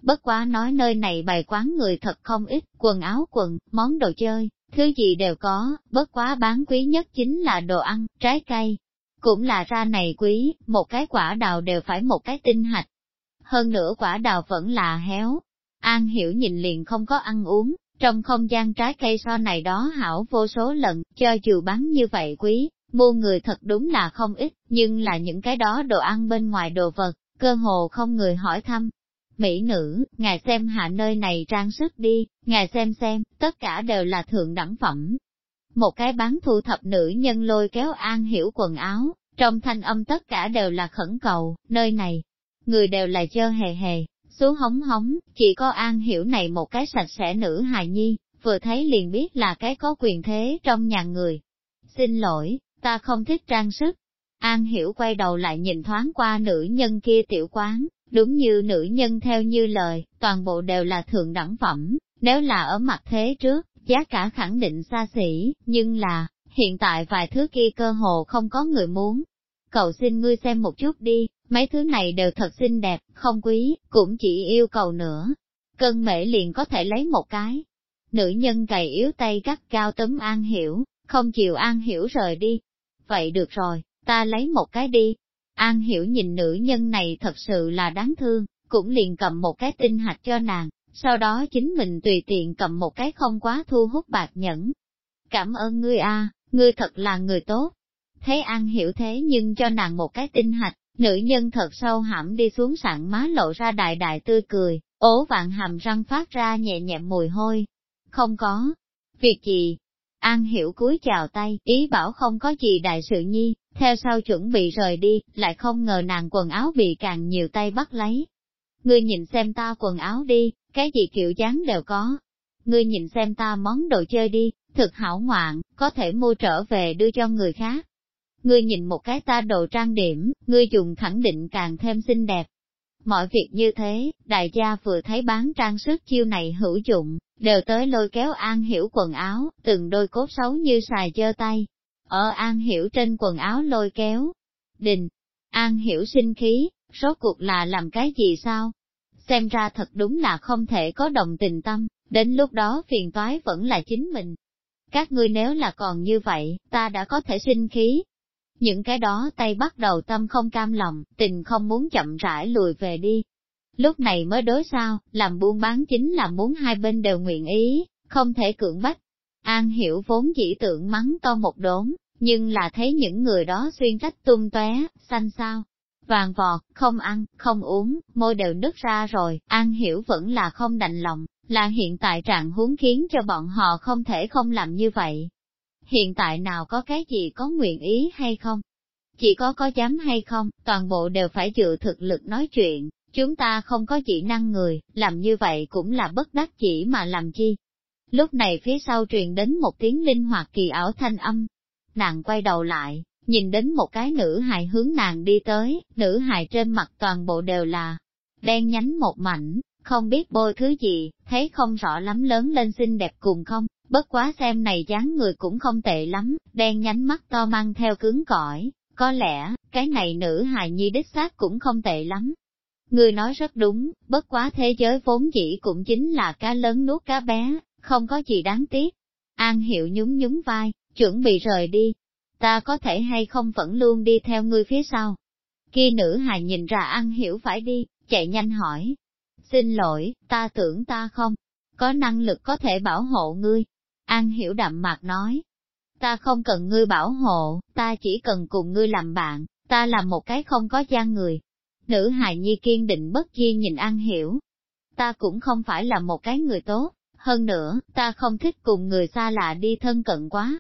[SPEAKER 1] Bất quá nói nơi này bày quán người thật không ít, quần áo quần, món đồ chơi, thứ gì đều có, bất quá bán quý nhất chính là đồ ăn, trái cây. Cũng là ra này quý, một cái quả đào đều phải một cái tinh hạch. Hơn nữa quả đào vẫn là héo. An hiểu nhìn liền không có ăn uống, trong không gian trái cây so này đó hảo vô số lần, cho dù bán như vậy quý, mua người thật đúng là không ít, nhưng là những cái đó đồ ăn bên ngoài đồ vật, cơ hồ không người hỏi thăm. Mỹ nữ, ngài xem hạ nơi này trang sức đi, ngài xem xem, tất cả đều là thượng đẳng phẩm. Một cái bán thu thập nữ nhân lôi kéo an hiểu quần áo, trong thanh âm tất cả đều là khẩn cầu, nơi này, người đều là chơ hề hề, xuống hống hống, chỉ có an hiểu này một cái sạch sẽ nữ hài nhi, vừa thấy liền biết là cái có quyền thế trong nhà người. Xin lỗi, ta không thích trang sức. An hiểu quay đầu lại nhìn thoáng qua nữ nhân kia tiểu quán, đúng như nữ nhân theo như lời, toàn bộ đều là thượng đẳng phẩm, nếu là ở mặt thế trước, giá cả khẳng định xa xỉ, nhưng là, hiện tại vài thứ kia cơ hồ không có người muốn. cậu xin ngươi xem một chút đi, mấy thứ này đều thật xinh đẹp, không quý, cũng chỉ yêu cầu nữa. Cân mễ liền có thể lấy một cái. Nữ nhân cày yếu tay cắt cao tấm an hiểu, không chịu an hiểu rời đi. Vậy được rồi, ta lấy một cái đi. An hiểu nhìn nữ nhân này thật sự là đáng thương, cũng liền cầm một cái tinh hạch cho nàng, sau đó chính mình tùy tiện cầm một cái không quá thu hút bạc nhẫn. Cảm ơn ngươi a, ngươi thật là người tốt. Thấy An hiểu thế nhưng cho nàng một cái tinh hạch, nữ nhân thật sâu hãm đi xuống sạn má lộ ra đại đại tươi cười, ố vạn hàm răng phát ra nhẹ nhẹ mùi hôi. Không có. Việc gì? An hiểu cúi chào tay, ý bảo không có gì đại sự nhi, theo sau chuẩn bị rời đi, lại không ngờ nàng quần áo bị càng nhiều tay bắt lấy. Ngươi nhìn xem ta quần áo đi, cái gì kiểu dáng đều có. Ngươi nhìn xem ta món đồ chơi đi, thực hảo ngoạn, có thể mua trở về đưa cho người khác. Ngươi nhìn một cái ta đồ trang điểm, ngươi dùng khẳng định càng thêm xinh đẹp. Mọi việc như thế, đại gia vừa thấy bán trang sức chiêu này hữu dụng, đều tới lôi kéo An Hiểu quần áo, từng đôi cốt xấu như xài chơ tay. Ở An Hiểu trên quần áo lôi kéo. Đình, An Hiểu sinh khí, rốt cuộc là làm cái gì sao? Xem ra thật đúng là không thể có đồng tình tâm, đến lúc đó phiền toái vẫn là chính mình. Các ngươi nếu là còn như vậy, ta đã có thể sinh khí. Những cái đó tay bắt đầu tâm không cam lòng, tình không muốn chậm rãi lùi về đi, Lúc này mới đối sao, làm buôn bán chính là muốn hai bên đều nguyện ý, không thể cưỡng bách. An hiểu vốn chỉ tưởng mắng to một đốn, nhưng là thấy những người đó xuyên trách tung tóe, xanh sao. Vàng vọt, không ăn, không uống, môi đều nứt ra rồi, An hiểu vẫn là không đành lòng, là hiện tại trạng huống khiến cho bọn họ không thể không làm như vậy. Hiện tại nào có cái gì có nguyện ý hay không? Chỉ có có dám hay không, toàn bộ đều phải dựa thực lực nói chuyện, Chúng ta không có chỉ năng người, làm như vậy cũng là bất đắc chỉ mà làm chi. Lúc này phía sau truyền đến một tiếng linh hoạt kỳ ảo thanh âm. Nàng quay đầu lại, nhìn đến một cái nữ hài hướng nàng đi tới, nữ hài trên mặt toàn bộ đều là đen nhánh một mảnh, không biết bôi thứ gì, thấy không rõ lắm lớn lên xinh đẹp cùng không, bất quá xem này dáng người cũng không tệ lắm, đen nhánh mắt to mang theo cứng cỏi, có lẽ, cái này nữ hài nhi đích xác cũng không tệ lắm, người nói rất đúng, bất quá thế giới vốn dĩ cũng chính là cá lớn nuốt cá bé, không có gì đáng tiếc. An hiệu nhún nhún vai, chuẩn bị rời đi. Ta có thể hay không vẫn luôn đi theo ngươi phía sau. Kia nữ hài nhìn ra An hiểu phải đi, chạy nhanh hỏi. Xin lỗi, ta tưởng ta không, có năng lực có thể bảo hộ ngươi. An hiểu đậm mặt nói. Ta không cần ngươi bảo hộ, ta chỉ cần cùng ngươi làm bạn, ta là một cái không có gian người, Nữ hài nhi kiên định bất chi nhìn An Hiểu. Ta cũng không phải là một cái người tốt, hơn nữa, ta không thích cùng người xa lạ đi thân cận quá.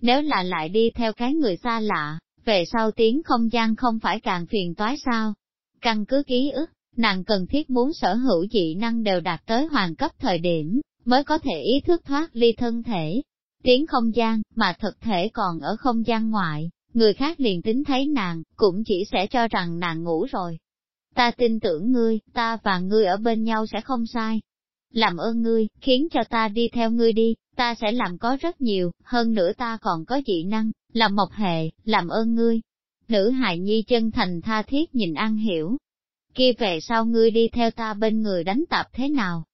[SPEAKER 1] Nếu là lại đi theo cái người xa lạ, về sau tiếng không gian không phải càng phiền toái sao? Căn cứ ký ức, nàng cần thiết muốn sở hữu dị năng đều đạt tới hoàn cấp thời điểm, mới có thể ý thức thoát ly thân thể. Tiếng không gian, mà thực thể còn ở không gian ngoại, người khác liền tính thấy nàng, cũng chỉ sẽ cho rằng nàng ngủ rồi. Ta tin tưởng ngươi, ta và ngươi ở bên nhau sẽ không sai. Làm ơn ngươi, khiến cho ta đi theo ngươi đi, ta sẽ làm có rất nhiều, hơn nữa ta còn có dị năng, làm một hệ, làm ơn ngươi. Nữ hài nhi chân thành tha thiết nhìn An Hiểu. Kia về sau ngươi đi theo ta bên người đánh tạp thế nào?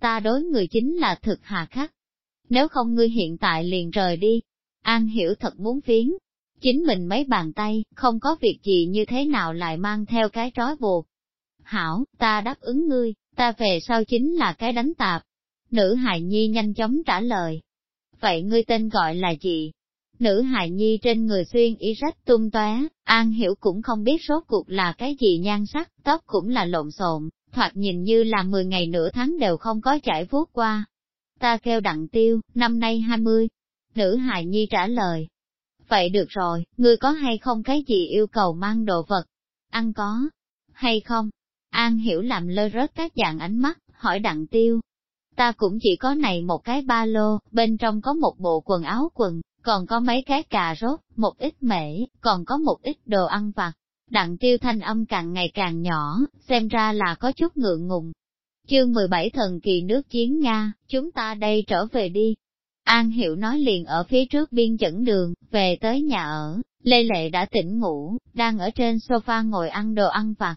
[SPEAKER 1] Ta đối người chính là thực hà khắc. nếu không ngươi hiện tại liền rời đi. An hiểu thật muốn phiến, chính mình mấy bàn tay, không có việc gì như thế nào lại mang theo cái trói buộc. Hảo, ta đáp ứng ngươi, ta về sau chính là cái đánh tạp. Nữ hài nhi nhanh chóng trả lời. Vậy ngươi tên gọi là gì? Nữ hài nhi trên người xuyên y rách tung tóe, An Hiểu cũng không biết rốt cuộc là cái gì nhan sắc, tóc cũng là lộn xộn, thoạt nhìn như là 10 ngày nửa tháng đều không có trải vuốt qua. Ta kêu đặng tiêu, năm nay 20. Nữ hài nhi trả lời. Vậy được rồi, ngươi có hay không cái gì yêu cầu mang đồ vật? Ăn có, hay không? An hiểu làm lơ rớt các dạng ánh mắt, hỏi đặng tiêu. Ta cũng chỉ có này một cái ba lô, bên trong có một bộ quần áo quần, còn có mấy cái cà rốt, một ít mễ, còn có một ít đồ ăn vặt. Đặng tiêu thanh âm càng ngày càng nhỏ, xem ra là có chút ngượng ngùng. Chương 17 thần kỳ nước chiến Nga, chúng ta đây trở về đi. An Hiểu nói liền ở phía trước biên dẫn đường, về tới nhà ở, Lê Lệ đã tỉnh ngủ, đang ở trên sofa ngồi ăn đồ ăn vặt.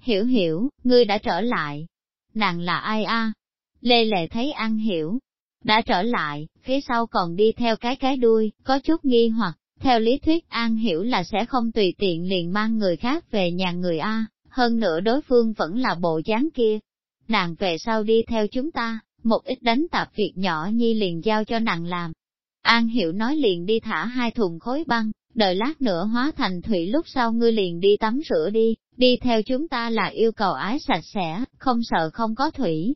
[SPEAKER 1] Hiểu hiểu, ngươi đã trở lại. Nàng là ai a? Lê Lệ thấy An Hiểu, đã trở lại, phía sau còn đi theo cái cái đuôi, có chút nghi hoặc, theo lý thuyết An hiểu là sẽ không tùy tiện liền mang người khác về nhà người A, hơn nữa đối phương vẫn là bộ dáng kia. Nàng về sau đi theo chúng ta, một ít đánh tạp việc nhỏ nhi liền giao cho nàng làm. An hiểu nói liền đi thả hai thùng khối băng, đợi lát nữa hóa thành thủy lúc sau ngươi liền đi tắm rửa đi, đi theo chúng ta là yêu cầu ái sạch sẽ, không sợ không có thủy,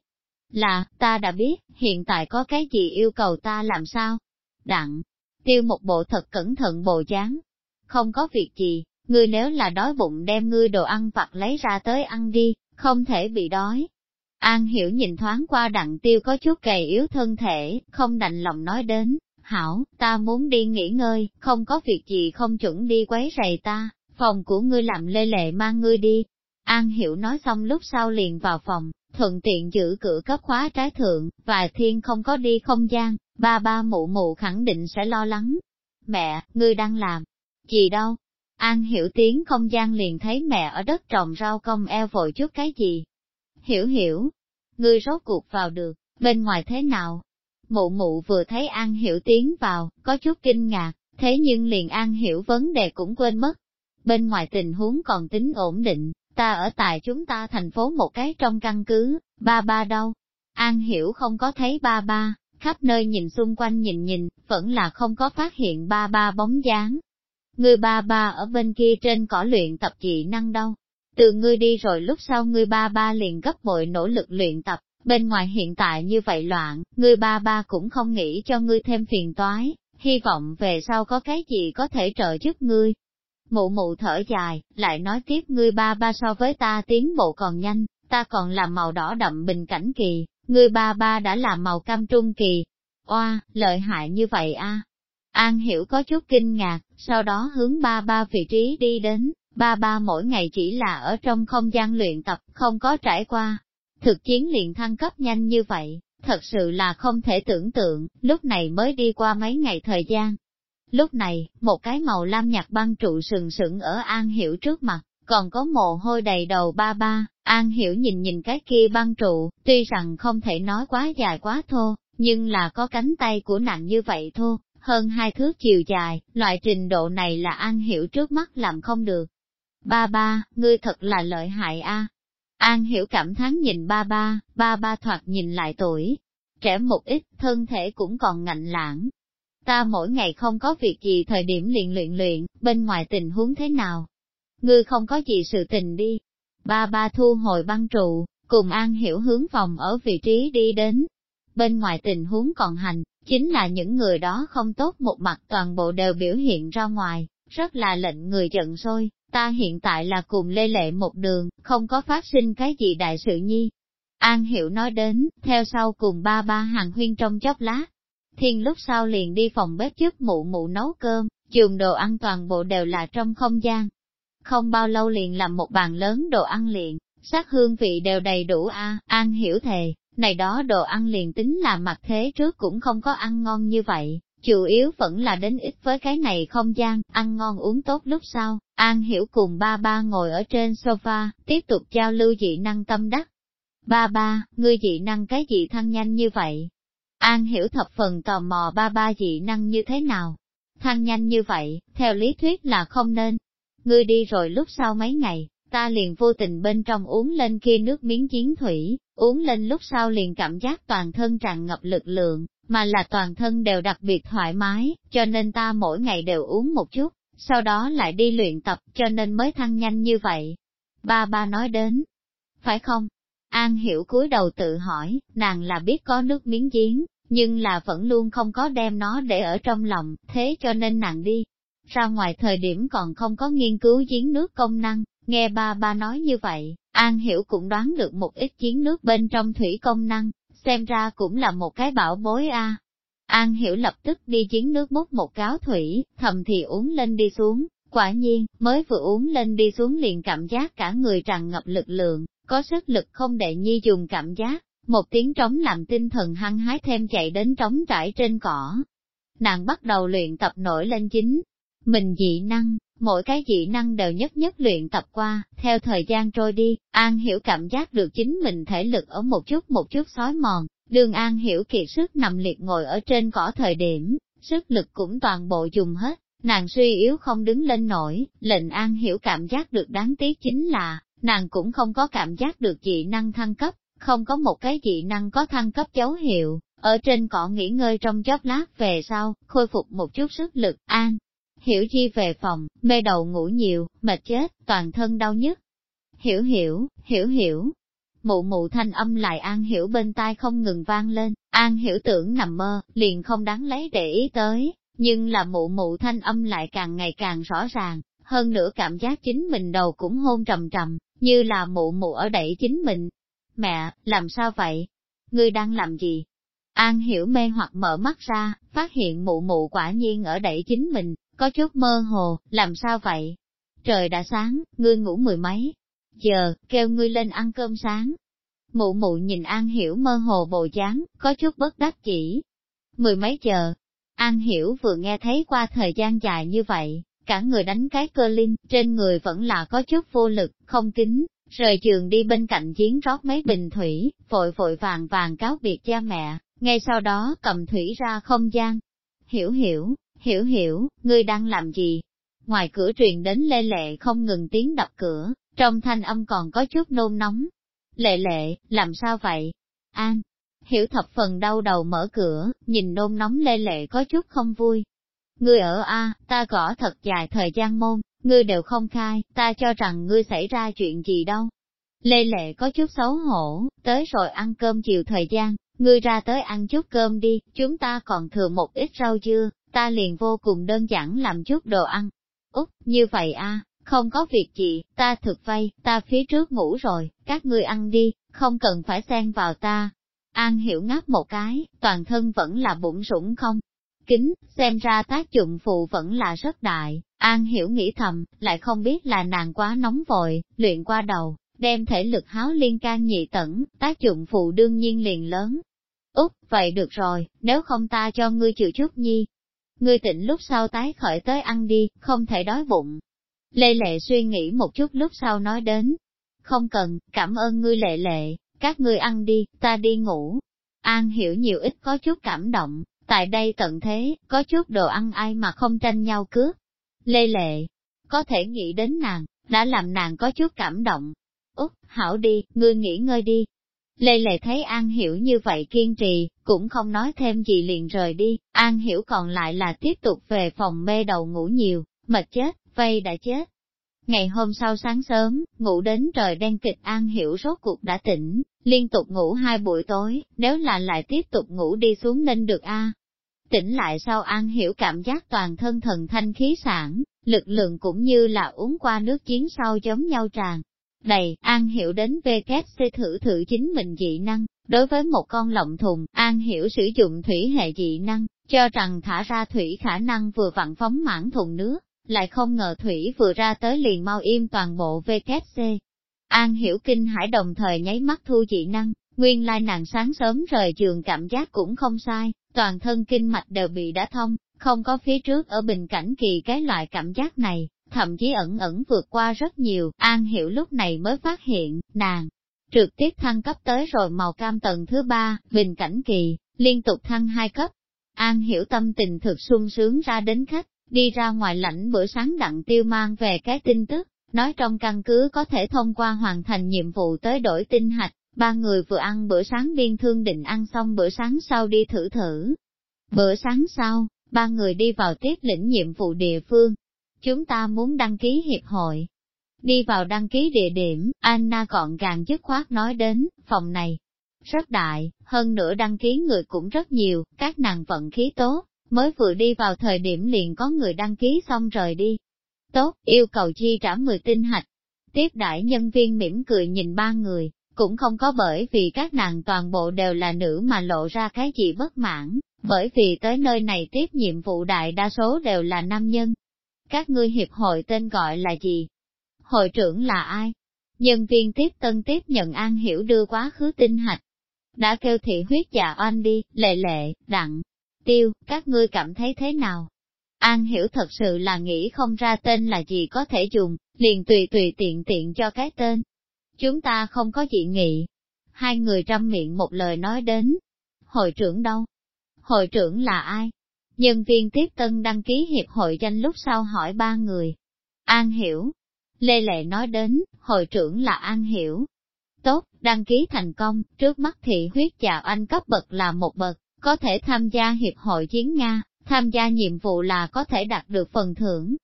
[SPEAKER 1] là, ta đã biết, hiện tại có cái gì yêu cầu ta làm sao? Đặng, tiêu một bộ thật cẩn thận bộ dáng. Không có việc gì, ngươi nếu là đói bụng đem ngươi đồ ăn vặt lấy ra tới ăn đi, không thể bị đói. An hiểu nhìn thoáng qua đặng tiêu có chút gầy yếu thân thể, không đành lòng nói đến, hảo, ta muốn đi nghỉ ngơi, không có việc gì không chuẩn đi quấy rầy ta, phòng của ngươi làm lê lệ mang ngươi đi. An hiểu nói xong lúc sau liền vào phòng, thuận tiện giữ cửa cấp khóa trái thượng, và thiên không có đi không gian, ba ba mụ mụ khẳng định sẽ lo lắng. Mẹ, ngươi đang làm gì đâu? An hiểu tiếng không gian liền thấy mẹ ở đất trồng rau công eo vội chút cái gì. Hiểu hiểu, ngươi rốt cuộc vào được, bên ngoài thế nào? Mụ mụ vừa thấy An hiểu tiếng vào, có chút kinh ngạc, thế nhưng liền An hiểu vấn đề cũng quên mất. Bên ngoài tình huống còn tính ổn định, ta ở tại chúng ta thành phố một cái trong căn cứ, ba ba đâu? An hiểu không có thấy ba ba, khắp nơi nhìn xung quanh nhìn nhìn, vẫn là không có phát hiện ba ba bóng dáng. Người ba ba ở bên kia trên cỏ luyện tập dị năng đâu. Từ ngươi đi rồi lúc sau ngươi ba ba liền gấp bội nỗ lực luyện tập, bên ngoài hiện tại như vậy loạn, ngươi ba ba cũng không nghĩ cho ngươi thêm phiền toái, hy vọng về sau có cái gì có thể trợ giúp ngươi, Mụ mụ thở dài, lại nói tiếp ngươi ba ba so với ta tiến bộ còn nhanh, ta còn làm màu đỏ đậm bình cảnh kỳ, ngươi ba ba đã làm màu cam trung kỳ. Oa, lợi hại như vậy a. An hiểu có chút kinh ngạc, sau đó hướng ba ba vị trí đi đến, ba ba mỗi ngày chỉ là ở trong không gian luyện tập, không có trải qua. Thực chiến liền thăng cấp nhanh như vậy, thật sự là không thể tưởng tượng, lúc này mới đi qua mấy ngày thời gian, Lúc này, một cái màu lam nhạt băng trụ sừng sững ở An Hiểu trước mặt, còn có mồ hôi đầy đầu ba ba, An Hiểu nhìn nhìn cái kia băng trụ, tuy rằng không thể nói quá dài quá thô, nhưng là có cánh tay của nặng như vậy thô, hơn hai thước chiều dài, loại trình độ này là An Hiểu trước mắt làm không được. Ba ba, ngươi thật là lợi hại a. An Hiểu cảm thán nhìn ba ba, ba ba thoạt nhìn lại tuổi, trẻ một ít, thân thể cũng còn ngạnh lãng, ta mỗi ngày không có việc gì thời điểm luyện luyện luyện, bên ngoài tình huống thế nào? Ngươi không có gì sự tình đi. Ba ba thu hồi băng trụ, cùng An Hiểu hướng phòng ở vị trí đi đến. Bên ngoài tình huống còn hành, chính là những người đó không tốt một mặt toàn bộ đều biểu hiện ra ngoài, rất là lệnh người giận sôi. Ta hiện tại là cùng lê lệ một đường, không có phát sinh cái gì đại sự nhi. An Hiểu nói đến, theo sau cùng ba ba hàng huyên trong chốc lát, Thiên lúc sau liền đi phòng bếp trước mụ mụ nấu cơm, dùng đồ ăn toàn bộ đều là trong không gian. Không bao lâu liền làm một bàn lớn đồ ăn liền, sắc hương vị đều đầy đủ a an hiểu thề, này đó đồ ăn liền tính là mặt thế trước cũng không có ăn ngon như vậy, chủ yếu vẫn là đến ít với cái này không gian, ăn ngon uống tốt lúc sau, An Hiểu cùng ba ba ngồi ở trên sofa, tiếp tục giao lưu dị năng tâm đắc. Ba ba, ngươi dị năng cái gì thăng nhanh như vậy? An hiểu thập phần tò mò ba ba dị năng như thế nào. Thăng nhanh như vậy, theo lý thuyết là không nên. Ngươi đi rồi lúc sau mấy ngày, ta liền vô tình bên trong uống lên kia nước miếng chiến thủy, uống lên lúc sau liền cảm giác toàn thân tràn ngập lực lượng, mà là toàn thân đều đặc biệt thoải mái, cho nên ta mỗi ngày đều uống một chút, sau đó lại đi luyện tập cho nên mới thăng nhanh như vậy. Ba ba nói đến, phải không? An hiểu cúi đầu tự hỏi, nàng là biết có nước miếng giếng, nhưng là vẫn luôn không có đem nó để ở trong lòng, thế cho nên nàng đi. Ra ngoài thời điểm còn không có nghiên cứu giếng nước công năng, nghe ba ba nói như vậy, An hiểu cũng đoán được một ít giếng nước bên trong thủy công năng, xem ra cũng là một cái bảo bối a. An hiểu lập tức đi giếng nước múc một cáo thủy, thầm thì uống lên đi xuống, quả nhiên, mới vừa uống lên đi xuống liền cảm giác cả người tràn ngập lực lượng, có sức lực không để nhi dùng cảm giác, một tiếng trống làm tinh thần hăng hái thêm chạy đến trống trải trên cỏ. Nàng bắt đầu luyện tập nổi lên chính. Mình dị năng, mỗi cái dị năng đều nhất nhất luyện tập qua, theo thời gian trôi đi, An Hiểu cảm giác được chính mình thể lực ở một chút một chút xói mòn, đường An Hiểu kiệt sức nằm liệt ngồi ở trên cỏ thời điểm, sức lực cũng toàn bộ dùng hết, nàng suy yếu không đứng lên nổi, lệnh An Hiểu cảm giác được đáng tiếc chính là, nàng cũng không có cảm giác được dị năng thăng cấp, không có một cái dị năng có thăng cấp dấu hiệu, ở trên cỏ nghỉ ngơi trong chốc lát về sau, khôi phục một chút sức lực, an. Hiểu chi về phòng, mê đầu ngủ nhiều, mệt chết, toàn thân đau nhức. Hiểu hiểu, hiểu hiểu. Mụ mụ thanh âm lại an hiểu bên tai không ngừng vang lên, an hiểu tưởng nằm mơ, liền không đáng lấy để ý tới, nhưng là mụ mụ thanh âm lại càng ngày càng rõ ràng, hơn nữa cảm giác chính mình đầu cũng hôn trầm trầm, như là mụ mụ ở đẩy chính mình. Mẹ, làm sao vậy? Ngươi đang làm gì? An hiểu mê hoặc mở mắt ra, phát hiện mụ mụ quả nhiên ở đẩy chính mình, có chút mơ hồ, làm sao vậy? Trời đã sáng, ngươi ngủ mười mấy, giờ, kêu ngươi lên ăn cơm sáng. Mụ mụ nhìn An Hiểu mơ hồ bồ dáng, có chút bất đắc chỉ. Mười mấy giờ, An Hiểu vừa nghe thấy qua thời gian dài như vậy, cả người đánh cái cơ linh, trên người vẫn là có chút vô lực, không kính, rời trường đi bên cạnh giếng rót mấy bình thủy, vội vội vàng vàng cáo biệt cha mẹ, ngay sau đó cầm thủy ra không gian. Hiểu hiểu, hiểu hiểu, ngươi đang làm gì? Ngoài cửa truyền đến lê lệ không ngừng tiếng đập cửa, trong thanh âm còn có chút nôn nóng. Lệ lệ, làm sao vậy? An, hiểu thập phần đau đầu mở cửa, nhìn nôn nóng lê lệ có chút không vui, Ngươi ở A, ta gõ thật dài thời gian môn, ngươi đều không khai, ta cho rằng ngươi xảy ra chuyện gì đâu. Lê Lệ có chút xấu hổ, tới rồi ăn cơm chiều thời gian, ngươi ra tới ăn chút cơm đi, chúng ta còn thừa một ít rau dưa, ta liền vô cùng đơn giản làm chút đồ ăn. Úc, như vậy a, không có việc gì, ta thực vay, ta phía trước ngủ rồi, các ngươi ăn đi, không cần phải xen vào ta. An hiểu ngáp một cái, toàn thân vẫn là bụng rủng không, kính, xem ra tác dụng phụ vẫn là rất đại, An hiểu nghĩ thầm, lại không biết là nàng quá nóng vội, luyện qua đầu, đem thể lực háo liên can nhị tẩn, tác dụng phụ đương nhiên liền lớn. Úc, vậy được rồi, nếu không ta cho ngươi chịu chút nhi. Ngươi tỉnh lúc sau tái khởi tới ăn đi, không thể đói bụng. Lê Lệ suy nghĩ một chút lúc sau nói đến. Không cần, cảm ơn ngươi Lệ Lệ, các ngươi ăn đi, ta đi ngủ. An hiểu nhiều ít có chút cảm động, Tại đây tận thế, có chút đồ ăn ai mà không tranh nhau cướp. Lê Lệ, có thể nghĩ đến nàng, đã làm nàng có chút cảm động. Úc, hảo đi, ngươi nghỉ ngơi đi. Lê Lệ thấy An Hiểu như vậy kiên trì, cũng không nói thêm gì liền rời đi, An Hiểu còn lại là tiếp tục về phòng mê đầu ngủ nhiều, mệt chết, vây đã chết. Ngày hôm sau sáng sớm, ngủ đến trời đen kịch An Hiểu rốt cuộc đã tỉnh, liên tục ngủ hai buổi tối, nếu là lại tiếp tục ngủ đi xuống nên được a. Tỉnh lại sau An Hiểu cảm giác toàn thân thần thanh khí sản, lực lượng cũng như là uống qua nước chiến sau giống nhau tràn. Đầy, An Hiểu đến VKC thử thử chính mình dị năng, đối với một con lộng thùng, An Hiểu sử dụng thủy hệ dị năng, cho rằng thả ra thủy khả năng vừa vặn phóng mãn thùng nước, lại không ngờ thủy vừa ra tới liền mau im toàn bộ VKC. An Hiểu kinh hải đồng thời nháy mắt thu dị năng, nguyên lai nàng sáng sớm rời giường cảm giác cũng không sai, toàn thân kinh mạch đều bị đã thông, không có phía trước ở bình cảnh kỳ cái loại cảm giác này, thậm chí ẩn ẩn vượt qua rất nhiều, An Hiểu lúc này mới phát hiện, nàng, trực tiếp thăng cấp tới rồi màu cam tầng thứ ba, bình cảnh kỳ, liên tục thăng hai cấp. An hiểu tâm tình thực sung sướng ra đến khách, đi ra ngoài lãnh bữa sáng đặng tiêu mang về cái tin tức, nói trong căn cứ có thể thông qua hoàn thành nhiệm vụ tới đổi tinh hạch, ba người vừa ăn bữa sáng biên thương định ăn xong bữa sáng sau đi thử thử. Bữa sáng sau, ba người đi vào tiếp lĩnh nhiệm vụ địa phương. Chúng ta muốn đăng ký hiệp hội. Đi vào đăng ký địa điểm, Anna gọn gàng dứt khoát nói đến, phòng này rất đại, hơn nữa đăng ký người cũng rất nhiều, các nàng vận khí tốt, mới vừa đi vào thời điểm liền có người đăng ký xong rời đi. Tốt, yêu cầu chi trả 10 tinh hạch. Tiếp đại nhân viên mỉm cười nhìn ba người, cũng không có bởi vì các nàng toàn bộ đều là nữ mà lộ ra cái gì bất mãn, bởi vì tới nơi này tiếp nhiệm vụ đại đa số đều là nam nhân. Các ngươi hiệp hội tên gọi là gì? Hội trưởng là ai? Nhân viên tiếp tân tiếp nhận an hiểu đưa quá khứ tinh hạch. Đã kêu thị huyết dạ oanh đi, lệ lệ, đặng, tiêu, các ngươi cảm thấy thế nào? An hiểu thật sự là nghĩ không ra tên là gì có thể dùng, liền tùy tùy tiện tiện cho cái tên. Chúng ta không có dị nghị. Hai người trăm miệng một lời nói đến. Hội trưởng đâu? Hội trưởng là ai? Nhân viên tiếp tân đăng ký hiệp hội danh lúc sau hỏi ba người. An hiểu. Lê Lệ nói đến, hội trưởng là An hiểu. Tốt, đăng ký thành công, trước mắt thị huyết chào anh cấp bậc là một bậc, có thể tham gia hiệp hội chiến Nga, tham gia nhiệm vụ là có thể đạt được phần thưởng.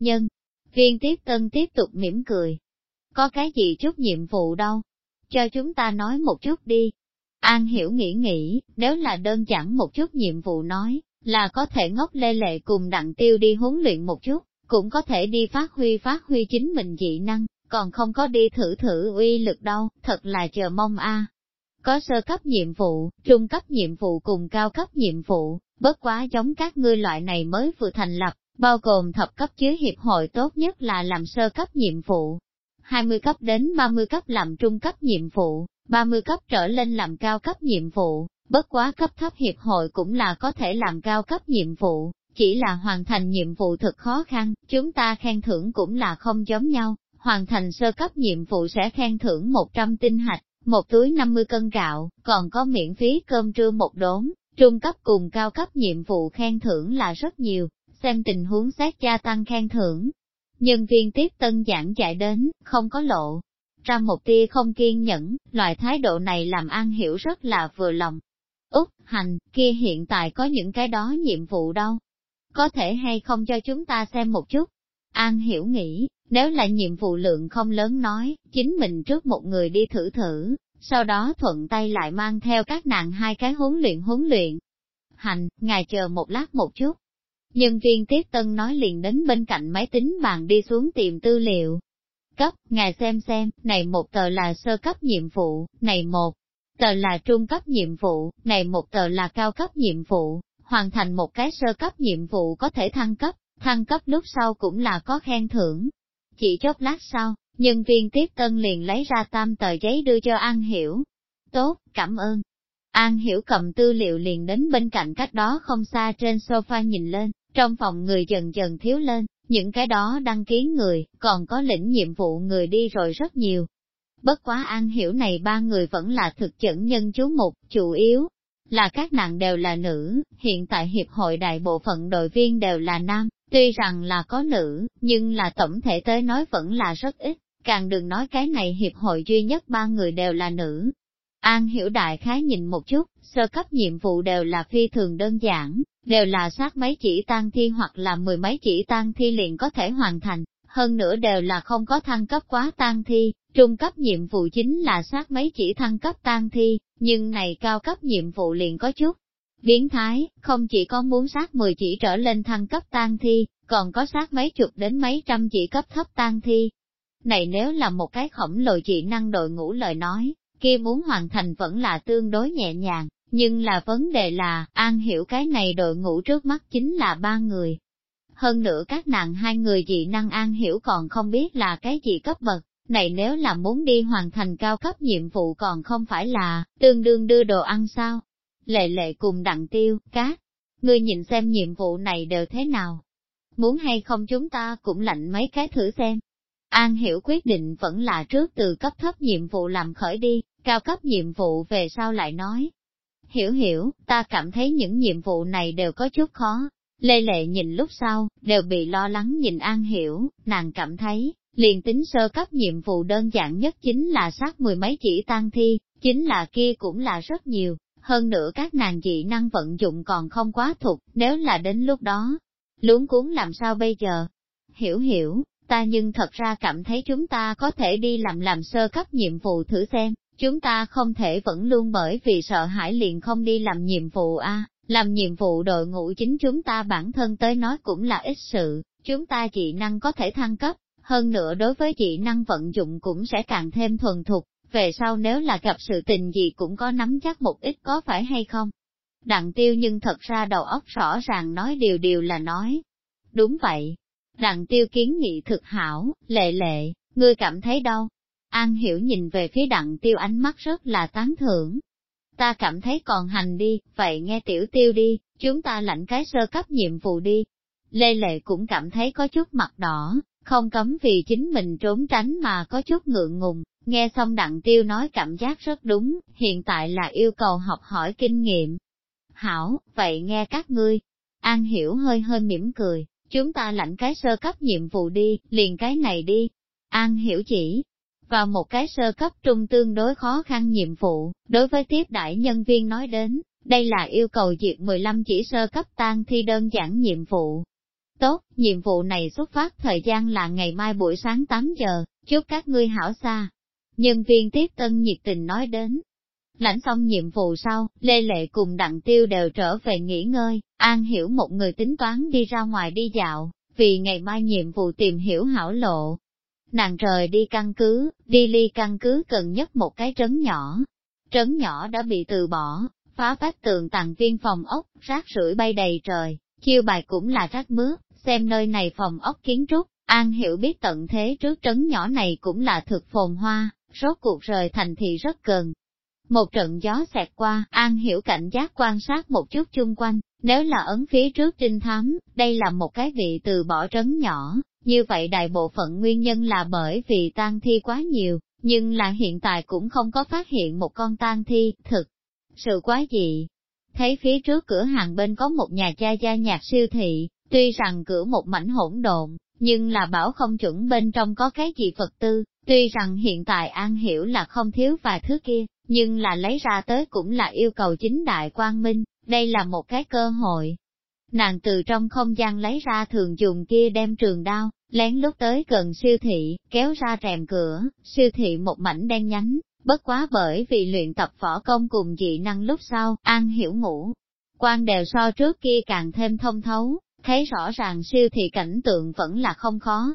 [SPEAKER 1] Nhân, viên tiếp tân tiếp tục mỉm cười. Có cái gì chút nhiệm vụ đâu? Cho chúng ta nói một chút đi. An hiểu nghĩ nghĩ, nếu là đơn giản một chút nhiệm vụ nói, là có thể ngốc lê lệ cùng đặng tiêu đi huấn luyện một chút, cũng có thể đi phát huy phát huy chính mình dị năng, còn không có đi thử thử uy lực đâu, thật là chờ mong a. Có sơ cấp nhiệm vụ, trung cấp nhiệm vụ cùng cao cấp nhiệm vụ, bất quá giống các ngươi loại này mới vừa thành lập, bao gồm thập cấp chứa hiệp hội tốt nhất là làm sơ cấp nhiệm vụ. 20 cấp đến 30 cấp làm trung cấp nhiệm vụ, 30 cấp trở lên làm cao cấp nhiệm vụ, bất quá cấp thấp hiệp hội cũng là có thể làm cao cấp nhiệm vụ, chỉ là hoàn thành nhiệm vụ thật khó khăn, chúng ta khen thưởng cũng là không giống nhau, hoàn thành sơ cấp nhiệm vụ sẽ khen thưởng 100 tinh hạch, một túi 50 cân gạo, còn có miễn phí cơm trưa một đốn, trung cấp cùng cao cấp nhiệm vụ khen thưởng là rất nhiều, xem tình huống xét gia tăng khen thưởng. Nhân viên tiếp tân giảng dạy đến, không có lộ, ra một tia không kiên nhẫn, loại thái độ này làm An Hiểu rất là vừa lòng. Úc, hành, kia hiện tại có những cái đó nhiệm vụ đâu. Có thể hay không cho chúng ta xem một chút. An Hiểu nghĩ, nếu là nhiệm vụ lượng không lớn nói, chính mình trước một người đi thử thử, sau đó thuận tay lại mang theo các nàng hai cái huấn luyện huấn luyện. Hành, ngài chờ một lát một chút. Nhân viên tiếp tân nói liền đến bên cạnh máy tính bàn đi xuống tìm tư liệu. Cấp, ngài xem xem, này một tờ là sơ cấp nhiệm vụ, này một tờ là trung cấp nhiệm vụ, này một tờ là cao cấp nhiệm vụ, hoàn thành một cái sơ cấp nhiệm vụ có thể thăng cấp, thăng cấp lúc sau cũng là có khen thưởng, chỉ chốc lát sau, nhân viên tiếp tân liền lấy ra tam tờ giấy đưa cho An Hiểu. Tốt, cảm ơn. An Hiểu cầm tư liệu liền đến bên cạnh cách đó không xa trên sofa nhìn lên, trong phòng người dần dần thiếu lên, những cái đó đăng ký người, còn có lĩnh nhiệm vụ người đi rồi rất nhiều. Bất quá An Hiểu này ba người vẫn là thực chẩn nhân chú mục, chủ yếu là các nàng đều là nữ, hiện tại hiệp hội đại bộ phận đội viên đều là nam, Tuy rằng là có nữ, nhưng là tổng thể tới nói vẫn là rất ít, càng đừng nói cái này hiệp hội duy nhất ba người đều là nữ. An hiểu đại khái nhìn một chút, sơ cấp nhiệm vụ đều là phi thường đơn giản, đều là sát mấy chỉ tan thi hoặc là mười mấy chỉ tan thi liền có thể hoàn thành, hơn nữa đều là không có thăng cấp quá tan thi, trung cấp nhiệm vụ chính là sát mấy chỉ thăng cấp tan thi, nhưng này cao cấp nhiệm vụ liền có chút Biến thái, không chỉ có muốn sát 10 chỉ trở lên thăng cấp tan thi, còn có sát mấy chục đến mấy trăm chỉ cấp thấp tan thi. Này nếu là một cái khổng lồ chỉ năng đội ngũ lời nói, kia muốn hoàn thành vẫn là tương đối nhẹ nhàng, nhưng là vấn đề là, an hiểu cái này đội ngũ trước mắt chính là ba người. Hơn nữa các nàng hai người dị năng an hiểu còn không biết là cái gì cấp bậc, này nếu là muốn đi hoàn thành cao cấp nhiệm vụ còn không phải là, tương đương đưa đồ ăn sao, Lệ lệ cùng đặng tiêu, cát. Ngươi nhìn xem nhiệm vụ này đều thế nào. Muốn hay không chúng ta cũng lạnh mấy cái thử xem. An Hiểu quyết định vẫn là trước từ cấp thấp nhiệm vụ làm khởi đi, cao cấp nhiệm vụ về sau lại nói. Hiểu hiểu, ta cảm thấy những nhiệm vụ này đều có chút khó. Lê Lệ nhìn lúc sau, đều bị lo lắng nhìn An Hiểu, nàng cảm thấy, liền tính sơ cấp nhiệm vụ đơn giản nhất chính là sát mười mấy chỉ tan thi, chính là kia cũng là rất nhiều, hơn nữa các nàng dị năng vận dụng còn không quá thục, nếu là đến lúc đó, luống cuốn làm sao bây giờ? Hiểu hiểu, ta nhưng thật ra cảm thấy chúng ta có thể đi làm làm sơ cấp nhiệm vụ thử xem, chúng ta không thể vẫn luôn bởi vì sợ hãi liền không đi làm nhiệm vụ a làm nhiệm vụ đội ngũ chính chúng ta bản thân tới nói cũng là ít sự, chúng ta dị năng có thể thăng cấp, hơn nữa đối với dị năng vận dụng cũng sẽ càng thêm thuần thục, về sau nếu là gặp sự tình gì cũng có nắm chắc một ít có phải hay không. Đặng tiêu nhưng thật ra đầu óc rõ ràng nói điều điều là nói. Đúng vậy. Đặng tiêu kiến nghị thực hảo, lệ lệ, ngươi cảm thấy đâu? An hiểu nhìn về phía đặng tiêu ánh mắt rất là tán thưởng. Ta cảm thấy còn hành đi, vậy nghe tiểu tiêu đi, chúng ta lãnh cái sơ cấp nhiệm vụ đi. Lê Lệ cũng cảm thấy có chút mặt đỏ, không cấm vì chính mình trốn tránh mà có chút ngượng ngùng, nghe xong đặng tiêu nói cảm giác rất đúng, hiện tại là yêu cầu học hỏi kinh nghiệm. Hảo, vậy nghe các ngươi. An hiểu hơi hơi mỉm cười, chúng ta lãnh cái sơ cấp nhiệm vụ đi, liền cái này đi. An hiểu chỉ, vào một cái sơ cấp trung tương đối khó khăn nhiệm vụ, đối với tiếp đại nhân viên nói đến, đây là yêu cầu diệt 15 chỉ sơ cấp tan thi đơn giản nhiệm vụ, Tốt, nhiệm vụ này xuất phát thời gian là ngày mai buổi sáng 8 giờ, chúc các ngươi hảo xa. Nhân viên tiếp tân nhiệt tình nói đến. Lãnh xong nhiệm vụ sau, Lê Lệ cùng Đặng Tiêu đều trở về nghỉ ngơi, An hiểu một người tính toán đi ra ngoài đi dạo, vì ngày mai nhiệm vụ tìm hiểu hảo lộ. Nàng rời đi căn cứ, đi ly căn cứ cần nhất một cái trấn nhỏ. Trấn nhỏ đã bị từ bỏ, phá vách tường tặng viên phòng ốc, rác rưởi bay đầy trời, chiêu bài cũng là rác mướt, xem nơi này phòng ốc kiến trúc, An Hiểu biết tận thế trước trấn nhỏ này cũng là thực phồn hoa, rốt cuộc rời thành thị rất gần. Một trận gió xẹt qua, An Hiểu cảnh giác quan sát một chút chung quanh, nếu là ấn phía trước trinh thám, đây là một cái vị từ bỏ trấn nhỏ, như vậy đại bộ phận nguyên nhân là bởi vì tang thi quá nhiều, nhưng là hiện tại cũng không có phát hiện một con tang thi, thực sự quá dị. Thấy phía trước cửa hàng bên có một nhà cha gia nhạc siêu thị, Tuy rằng cửa một mảnh hỗn độn, nhưng là bảo không chuẩn bên trong có cái gì Phật tư, tuy rằng hiện tại An Hiểu là không thiếu vài thứ kia, nhưng là lấy ra tới cũng là yêu cầu chính đại quang minh, đây là một cái cơ hội. Nàng từ trong không gian lấy ra thường dùng kia đem trường đao, lén lúc tới gần siêu thị, kéo ra rèm cửa, siêu thị một mảnh đen nhánh, bất quá bởi vì luyện tập võ công cùng dị năng lúc sau, An Hiểu ngủ. Quan đều so trước kia càng thêm thông thấu, thấy rõ ràng siêu thị cảnh tượng vẫn là không khó.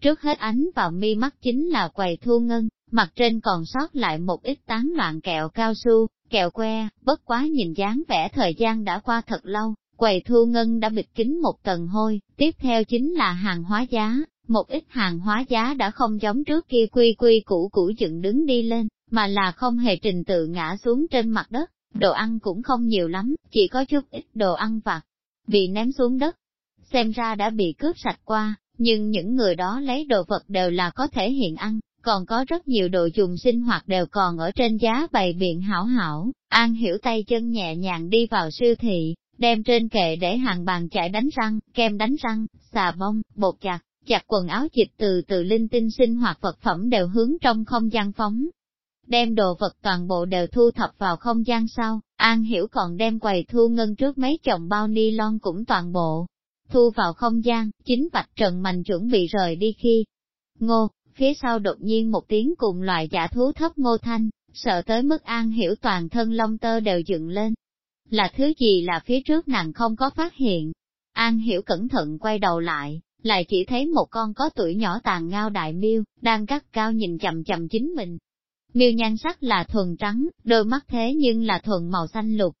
[SPEAKER 1] Trước hết ánh vào mi mắt chính là quầy thu ngân, mặt trên còn sót lại một ít tán loạn kẹo cao su, kẹo que, bất quá nhìn dáng vẻ thời gian đã qua thật lâu, quầy thu ngân đã bịt kín một tầng hôi, tiếp theo chính là hàng hóa giá, một ít hàng hóa giá đã không giống trước kia quy quy củ củ dựng đứng đi lên, mà là không hề trình tự ngã xuống trên mặt đất, đồ ăn cũng không nhiều lắm, chỉ có chút ít đồ ăn vặt, bị ném xuống đất, xem ra đã bị cướp sạch qua, nhưng những người đó lấy đồ vật đều là có thể hiện ăn, còn có rất nhiều đồ dùng sinh hoạt đều còn ở trên giá bày biện hảo hảo, An hiểu tay chân nhẹ nhàng đi vào siêu thị, đem trên kệ để hàng bàn chải đánh răng, kem đánh răng, xà bông, bột chặt, chặt quần áo dịch từ từ linh tinh sinh hoạt vật phẩm đều hướng trong không gian phóng. Đem đồ vật toàn bộ đều thu thập vào không gian sau, An Hiểu còn đem quầy thu ngân trước mấy chồng bao ni lon cũng toàn bộ, thu vào không gian, chính vạch trần mạnh chuẩn bị rời đi khi. Ngô, phía sau đột nhiên một tiếng cùng loại giả thú thấp ngô thanh, sợ tới mức an hiểu toàn thân lông tơ đều dựng lên. Là thứ gì là phía trước nàng không có phát hiện. An hiểu cẩn thận quay đầu lại, lại chỉ thấy một con có tuổi nhỏ tàn ngao đại miêu, đang cắt cao nhìn chầm chầm chính mình. Miêu nhan sắc là thuần trắng, đôi mắt thế nhưng là thuần màu xanh lục,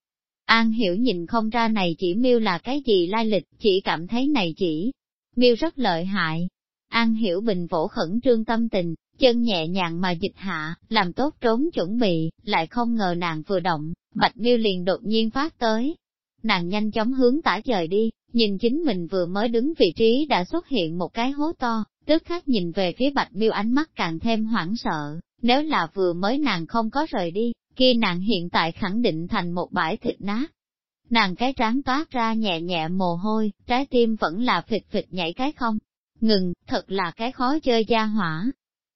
[SPEAKER 1] An hiểu nhìn không ra này chỉ miêu là cái gì lai lịch, chỉ cảm thấy này chỉ miêu rất lợi hại. An hiểu bình vỗ khẩn trương tâm tình, chân nhẹ nhàng mà dịch hạ, làm tốt trốn chuẩn bị, lại không ngờ nàng vừa động, bạch miêu liền đột nhiên phát tới. Nàng nhanh chóng hướng tả trời đi, nhìn chính mình vừa mới đứng vị trí đã xuất hiện một cái hố to, tức khắc nhìn về phía bạch miêu ánh mắt càng thêm hoảng sợ, nếu là vừa mới nàng không có rời đi, kia nàng hiện tại khẳng định thành một bãi thịt nát. Nàng cái trán toát ra nhẹ nhẹ mồ hôi, trái tim vẫn là phịch phịch nhảy cái không. Ngừng, thật là cái khó chơi gia hỏa.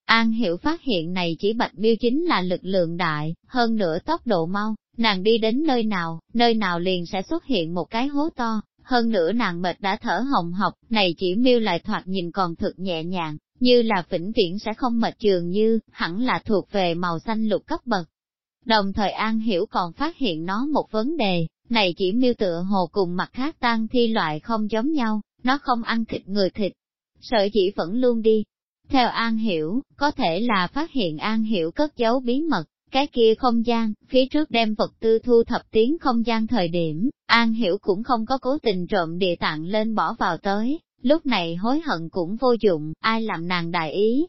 [SPEAKER 1] An hiểu phát hiện này chỉ bạch miêu chính là lực lượng đại, hơn nữa tốc độ mau, nàng đi đến nơi nào, nơi nào liền sẽ xuất hiện một cái hố to, hơn nữa nàng mệt đã thở hồng học, này chỉ miêu lại thoạt nhìn còn thực nhẹ nhàng, như là vĩnh viễn sẽ không mệt trường như, hẳn là thuộc về màu xanh lục cấp bậc. Đồng thời An Hiểu còn phát hiện nó một vấn đề, này chỉ miêu tựa hồ cùng mặt khác tan thi loại không giống nhau, nó không ăn thịt người thịt. Sợ chỉ vẫn luôn đi. Theo An Hiểu, có thể là phát hiện An Hiểu cất giấu bí mật, cái kia không gian, phía trước đem vật tư thu thập tiến không gian thời điểm, An Hiểu cũng không có cố tình trộm địa tạng lên bỏ vào tới, lúc này hối hận cũng vô dụng, ai làm nàng đại ý.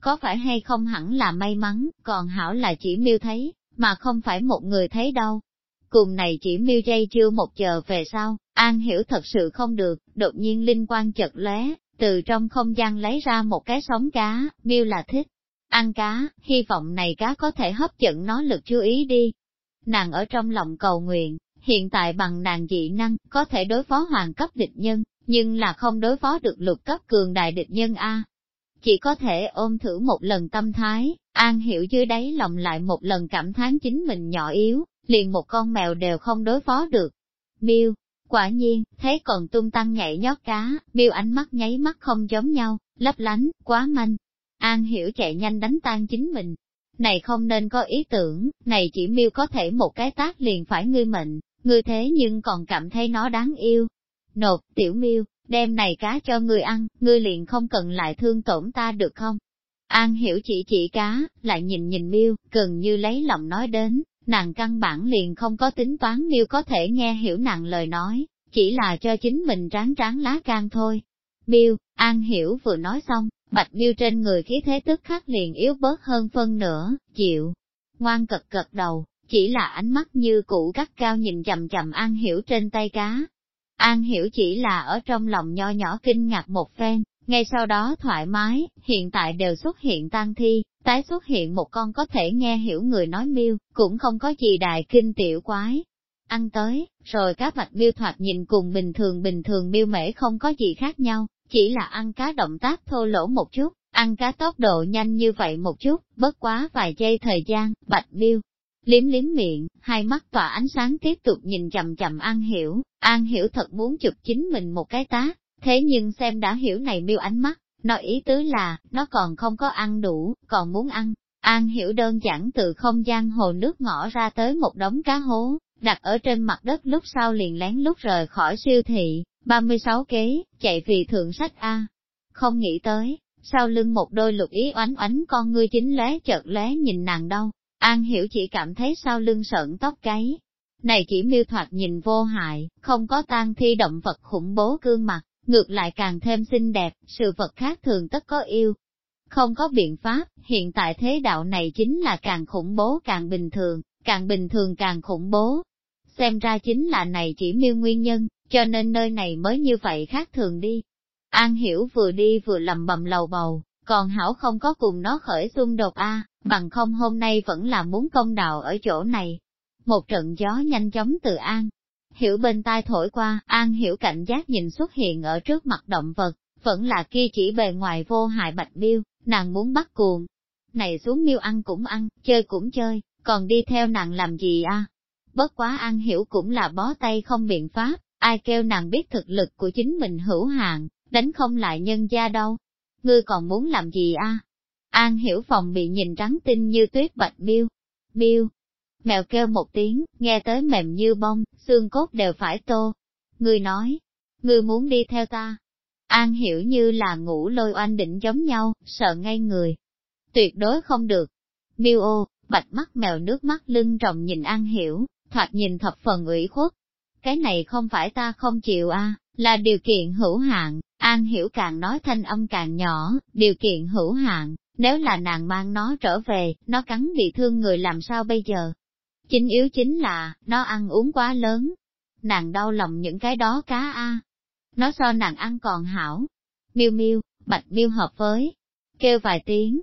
[SPEAKER 1] Có phải hay không hẳn là may mắn, còn hảo là chỉ miêu thấy, mà không phải một người thấy đâu. Cùng này chỉ miêu dây chưa một giờ về sau, An Hiểu thật sự không được, đột nhiên linh quan chật lóe, từ trong không gian lấy ra một cái sóng cá, miêu là thích ăn cá, hy vọng này cá có thể hấp dẫn nó lực chú ý đi. Nàng ở trong lòng cầu nguyện, hiện tại bằng nàng dị năng, có thể đối phó hoàng cấp địch nhân, nhưng là không đối phó được lục cấp cường đại địch nhân A. Chỉ có thể ôm thử một lần tâm thái, an hiểu dưới đáy lòng lại một lần cảm thán chính mình nhỏ yếu, liền một con mèo đều không đối phó được. Miêu, quả nhiên, thấy còn tung tăng nhảy nhót cá, miêu ánh mắt nháy mắt không giống nhau, lấp lánh, quá manh, An hiểu chạy nhanh đánh tan chính mình. Này không nên có ý tưởng, này chỉ miêu có thể một cái tác liền phải ngươi mệnh, ngươi thế nhưng còn cảm thấy nó đáng yêu. Nột, tiểu miêu, đem này cá cho ngươi ăn, ngươi liền không cần lại thương tổn ta được không? An hiểu chỉ chỉ cá, lại nhìn nhìn miêu, gần như lấy lòng nói đến, nàng căn bản liền không có tính toán miêu có thể nghe hiểu nàng lời nói, chỉ là cho chính mình tráng tráng lá can thôi. Miêu, An hiểu vừa nói xong, Bạch Miêu trên người khí thế tức khắc liền yếu bớt hơn phân nửa, chịu. Ngoan cật cật đầu, chỉ là ánh mắt như cũ cắt cao nhìn chầm chầm An Hiểu trên tay cá. An Hiểu chỉ là ở trong lòng nho nhỏ kinh ngạc một phen, ngay sau đó thoải mái, hiện tại đều xuất hiện tan thi, tái xuất hiện một con có thể nghe hiểu người nói miêu, cũng không có gì đại kinh tiểu quái. Ăn tới, rồi các bạch miêu thoạt nhìn cùng bình thường bình thường miêu mễ không có gì khác nhau, chỉ là ăn cá động tác thô lỗ một chút, ăn cá tốc độ nhanh như vậy một chút, bất quá vài giây thời gian, bạch miêu. Liếm liếm miệng, hai mắt tỏa ánh sáng tiếp tục nhìn chậm chậm An Hiểu, An Hiểu thật muốn chụp chính mình một cái tá, thế nhưng xem đã hiểu này miêu ánh mắt, nói ý tứ là, nó còn không có ăn đủ, còn muốn ăn. An Hiểu đơn giản từ không gian hồ nước ngõ ra tới một đống cá hố, đặt ở trên mặt đất lúc sau liền lén lúc rời khỏi siêu thị, 36 kế, chạy vì thượng sách A. Không nghĩ tới, sau lưng một đôi lục ý oánh oánh con ngươi chính lé chợt lé nhìn nàng đâu. An hiểu chỉ cảm thấy sau lưng sợn tóc gáy. Này chỉ miêu thoạt nhìn vô hại, không có tan thi động vật khủng bố cương mặt, ngược lại càng thêm xinh đẹp, sự vật khác thường tất có yêu. Không có biện pháp, hiện tại thế đạo này chính là càng khủng bố càng bình thường, càng bình thường càng khủng bố. Xem ra chính là này chỉ miêu nguyên nhân, cho nên nơi này mới như vậy khác thường đi. An hiểu vừa đi vừa lầm bầm lầu bầu, còn hảo không có cùng nó khởi xung đột a, bằng không hôm nay vẫn là muốn công đạo ở chỗ này. Một trận gió nhanh chóng từ An. Hiểu bên tai thổi qua, An hiểu cảnh giác nhìn xuất hiện ở trước mặt động vật, vẫn là kia chỉ bề ngoài vô hại bạch miêu, nàng muốn bắt cuồng. Này xuống miêu ăn cũng ăn, chơi cũng chơi, còn đi theo nàng làm gì à? Bất quá An hiểu cũng là bó tay không biện pháp, ai kêu nàng biết thực lực của chính mình hữu hạn, đánh không lại nhân gia đâu. Ngươi còn muốn làm gì a? An hiểu phòng bị nhìn trắng tinh như tuyết bạch miêu. Miêu. Mèo kêu một tiếng, nghe tới mềm như bông, xương cốt đều phải tô. Người nói, người muốn đi theo ta. An hiểu như là ngủ lôi oanh định giống nhau, sợ ngay người. Tuyệt đối không được. Miêu ô, bạch mắt mèo nước mắt lưng tròng nhìn An hiểu, thoạt nhìn thập phần ủy khuất, cái này không phải ta không chịu a, à, là điều kiện hữu hạn, An Hiểu càng nói thanh âm càng nhỏ, điều kiện hữu hạn, nếu là nàng mang nó trở về, nó cắn bị thương người làm sao bây giờ? Chính yếu chính là, nó ăn uống quá lớn. Nàng đau lòng những cái đó cá a. Nó so nàng ăn còn hảo. Miêu miêu, Bạch miêu hợp với, kêu vài tiếng.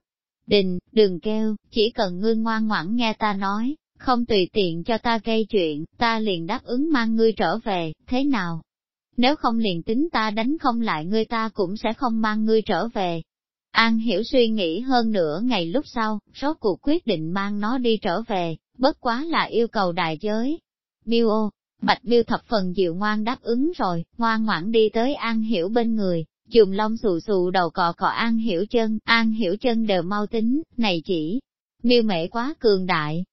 [SPEAKER 1] Đình, đừng kêu, chỉ cần ngươi ngoan ngoãn nghe ta nói, không tùy tiện cho ta gây chuyện, ta liền đáp ứng mang ngươi trở về, thế nào? Nếu không liền tính ta đánh không lại ngươi ta cũng sẽ không mang ngươi trở về. An hiểu suy nghĩ hơn nửa ngày lúc sau, rốt cuộc quyết định mang nó đi trở về, bất quá là yêu cầu đại giới. Miêu ô, Bạch Miêu thập phần dịu ngoan đáp ứng rồi, ngoan ngoãn đi tới An Hiểu bên người, dùng lông xù xù đầu cọ cọ An Hiểu chân, An Hiểu chân đều mau tính, này chỉ, miêu mễ quá cường đại.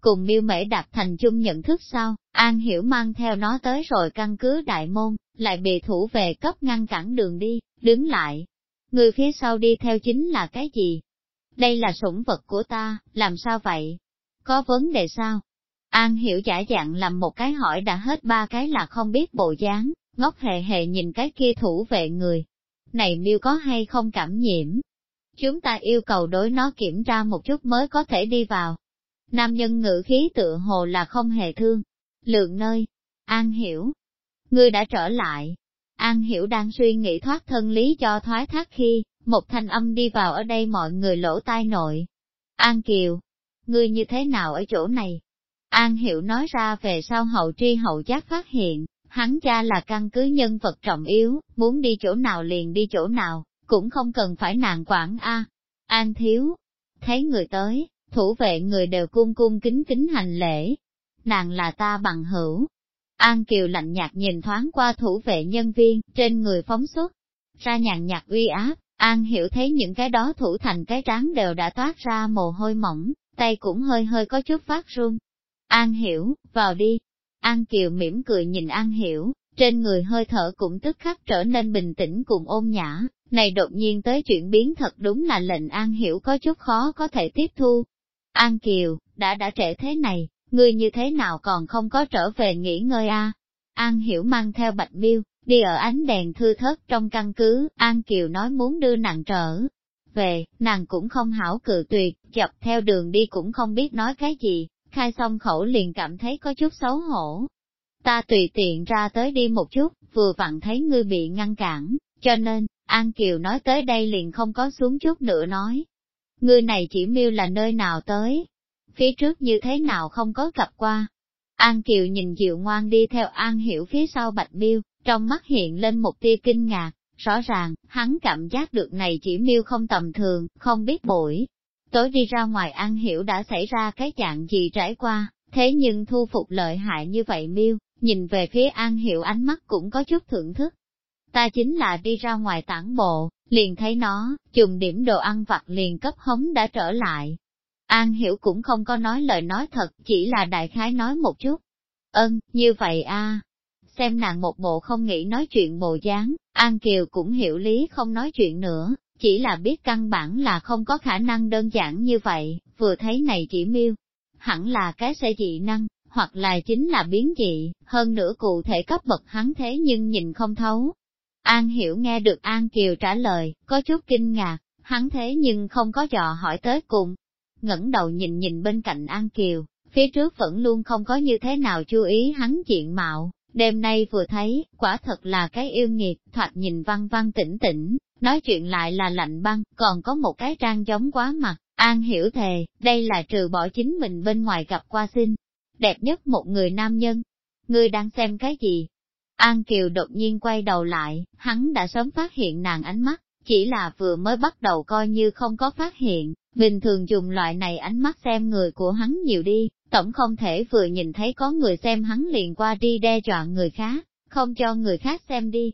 [SPEAKER 1] Cùng miêu mễ đạt thành chung nhận thức sau, An Hiểu mang theo nó tới rồi căn cứ đại môn, lại bị thủ về cấp ngăn cản đường đi, đứng lại. Người phía sau đi theo chính là cái gì? Đây là sủng vật của ta, làm sao vậy? Có vấn đề sao? An hiểu giả dạng làm một cái hỏi đã hết ba cái là không biết bộ dáng, ngốc hề hề nhìn cái kia thủ vệ người. Này miêu có hay không cảm nhiễm? Chúng ta yêu cầu đối nó kiểm tra một chút mới có thể đi vào. Nam nhân ngữ khí tựa hồ là không hề thương. Lượng nơi. An hiểu. Ngươi đã trở lại. An hiểu đang suy nghĩ thoát thân lý cho thoái thác khi, một thanh âm đi vào ở đây mọi người lỗ tai nội. An Kiều. Ngươi như thế nào ở chỗ này? An Hiểu nói ra về sau hậu tri hậu giác phát hiện, hắn cha là căn cứ nhân vật trọng yếu, muốn đi chỗ nào liền đi chỗ nào, cũng không cần phải nàng quản a. An Thiếu, thấy người tới, thủ vệ người đều cung cung kính kính hành lễ. Nàng là ta bằng hữu. An Kiều lạnh nhạt nhìn thoáng qua thủ vệ nhân viên, trên người phóng xuất, ra nhàn nhạt uy áp, An hiểu thấy những cái đó thủ thành cái trán đều đã toát ra mồ hôi mỏng, tay cũng hơi hơi có chút phát run. An hiểu, vào đi. An Kiều mỉm cười nhìn An hiểu, trên người hơi thở cũng tức khắc trở nên bình tĩnh cùng ôn nhã, này đột nhiên tới chuyển biến thật đúng là lệnh An hiểu có chút khó có thể tiếp thu. An Kiều, đã đã trễ thế này, ngươi như thế nào còn không có trở về nghỉ ngơi a? An hiểu mang theo bạch miêu, đi ở ánh đèn thư thớt trong căn cứ, An Kiều nói muốn đưa nàng trở. Về, nàng cũng không hảo cự tuyệt, chập theo đường đi cũng không biết nói cái gì, khai xong khẩu liền cảm thấy có chút xấu hổ. Ta tùy tiện ra tới đi một chút, vừa vặn thấy ngươi bị ngăn cản, cho nên, An Kiều nói tới đây liền không có xuống chút nữa nói. Ngươi này chỉ miêu là nơi nào tới? Phía trước như thế nào không có gặp qua? An Kiều nhìn Diệu Ngoan đi theo An Hiểu phía sau Bạch Miêu, trong mắt hiện lên một tia kinh ngạc, rõ ràng, hắn cảm giác được này chỉ miêu không tầm thường, không biết bội, Tối đi ra ngoài ăn hiểu đã xảy ra cái dạng gì trải qua, thế nhưng thu phục lợi hại như vậy miêu, nhìn về phía an hiểu ánh mắt cũng có chút thưởng thức. Ta chính là đi ra ngoài tản bộ, liền thấy nó, chùm điểm đồ ăn vặt liền cấp hống đã trở lại. An hiểu cũng không có nói lời nói thật, chỉ là đại khái nói một chút. Ơn như vậy a Xem nàng một bộ không nghĩ nói chuyện bộ dáng, An Kiều cũng hiểu lý không nói chuyện nữa, chỉ là biết căn bản là không có khả năng đơn giản như vậy, vừa thấy này chỉ miêu, hẳn là cái xe dị năng, hoặc là chính là biến dị, hơn nữa cụ thể cấp bậc hắn thế nhưng nhìn không thấu. An hiểu nghe được An Kiều trả lời, có chút kinh ngạc, hắn thế nhưng không có dò hỏi tới cùng. ngẩng đầu nhìn nhìn bên cạnh An Kiều, phía trước vẫn luôn không có như thế nào chú ý hắn diện mạo, đêm nay vừa thấy, quả thật là cái yêu nghiệt, thoạt nhìn văn văn tĩnh tĩnh, Nói chuyện lại là lạnh băng, còn có một cái trang giống quá mặt, An hiểu thề, đây là trừ bỏ chính mình bên ngoài gặp qua xin. Đẹp nhất một người nam nhân. Ngươi đang xem cái gì? An Kiều đột nhiên quay đầu lại, hắn đã sớm phát hiện nàng ánh mắt, chỉ là vừa mới bắt đầu coi như không có phát hiện, bình thường dùng loại này ánh mắt xem người của hắn nhiều đi, tổng không thể vừa nhìn thấy có người xem hắn liền qua đi đe dọa người khác, không cho người khác xem đi,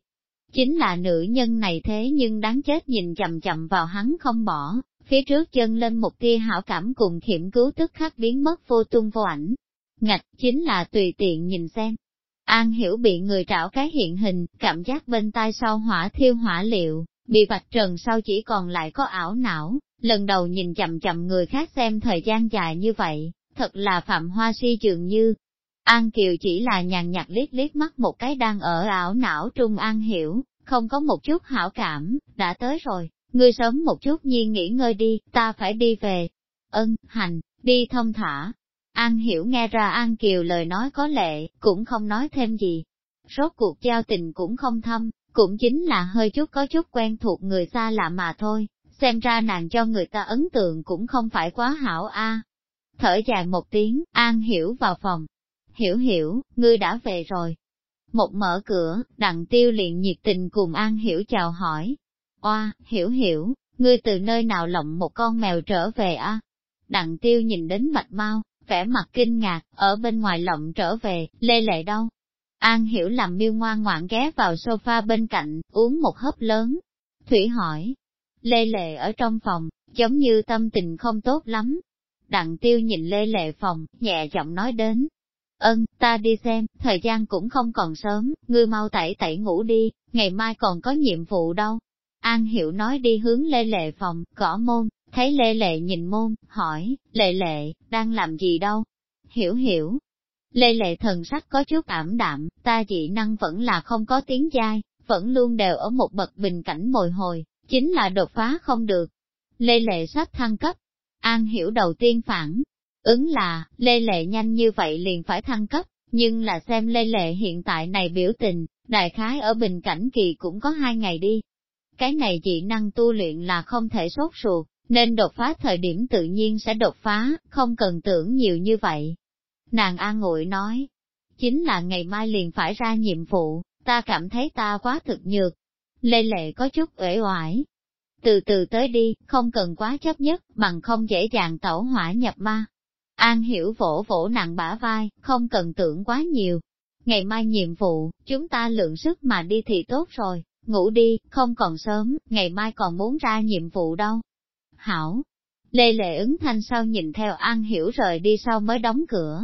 [SPEAKER 1] Chính là nữ nhân này thế nhưng đáng chết nhìn chậm chậm vào hắn không bỏ, phía trước chân lên một tia hảo cảm cùng khiểm cứu tức khắc biến mất vô tung vô ảnh. Ngạch chính là tùy tiện nhìn xem. An hiểu bị người trảo cái hiện hình, cảm giác bên tai sau hỏa thiêu hỏa liệu, bị vạch trần sau chỉ còn lại có ảo não, lần đầu nhìn chậm chậm người khác xem thời gian dài như vậy, thật là phạm hoa si dường như, An Kiều chỉ là nhàn nhạt liếc liếc mắt một cái đang ở ảo não trung An Hiểu, không có một chút hảo cảm, đã tới rồi, ngươi sớm một chút nhiên nghỉ ngơi đi, ta phải đi về. Ân, hành, đi thông thả. An Hiểu nghe ra An Kiều lời nói có lệ, cũng không nói thêm gì. Rốt cuộc giao tình cũng không thâm, cũng chính là hơi chút có chút quen thuộc người xa lạ mà thôi, xem ra nàng cho người ta ấn tượng cũng không phải quá hảo a. Thở dài một tiếng, An Hiểu vào phòng. Hiểu hiểu, ngươi đã về rồi. Một mở cửa, đặng tiêu liền nhiệt tình cùng An Hiểu chào hỏi. Oa, hiểu hiểu, ngươi từ nơi nào lộng một con mèo trở về a? Đặng tiêu nhìn đến mạch mau, vẻ mặt kinh ngạc, ở bên ngoài lộng trở về, lê lệ đâu? An hiểu làm miêu ngoan ngoạn ghé vào sofa bên cạnh, uống một hớp lớn. Thủy hỏi, lê lệ ở trong phòng, giống như tâm tình không tốt lắm. Đặng tiêu nhìn lê lệ phòng, nhẹ giọng nói đến. Ân, ta đi xem, thời gian cũng không còn sớm, ngươi mau tẩy tẩy ngủ đi, ngày mai còn có nhiệm vụ đâu. An hiểu nói đi hướng lê lệ phòng, gõ môn, thấy lê lệ nhìn môn, hỏi, lệ lệ, đang làm gì đâu? Hiểu hiểu, Lê lệ thần sắc có chút ảm đạm, ta dị năng vẫn là không có tiếng dai, vẫn luôn đều ở một bậc bình cảnh mồi hồi, chính là đột phá không được. Lê lệ sắp thăng cấp. An hiểu đầu tiên phản, ứng là, Lê lệ nhanh như vậy liền phải thăng cấp, nhưng là xem Lê lệ hiện tại này biểu tình, đại khái ở bình cảnh kỳ cũng có hai ngày đi. Cái này dị năng tu luyện là không thể sốt ruột, nên đột phá thời điểm tự nhiên sẽ đột phá, không cần tưởng nhiều như vậy. Nàng an ngụy nói, chính là ngày mai liền phải ra nhiệm vụ, ta cảm thấy ta quá thực nhược. Lê Lệ có chút uể oải. Từ từ tới đi, không cần quá chấp nhất, bằng không dễ dàng tẩu hỏa nhập ma. An hiểu vỗ vỗ nặng bả vai, không cần tưởng quá nhiều. Ngày mai nhiệm vụ, chúng ta lượng sức mà đi thì tốt rồi, ngủ đi, không còn sớm, ngày mai còn muốn ra nhiệm vụ đâu. Hảo, Lê Lệ ứng thanh sau nhìn theo An Hiểu rời đi sau mới đóng cửa.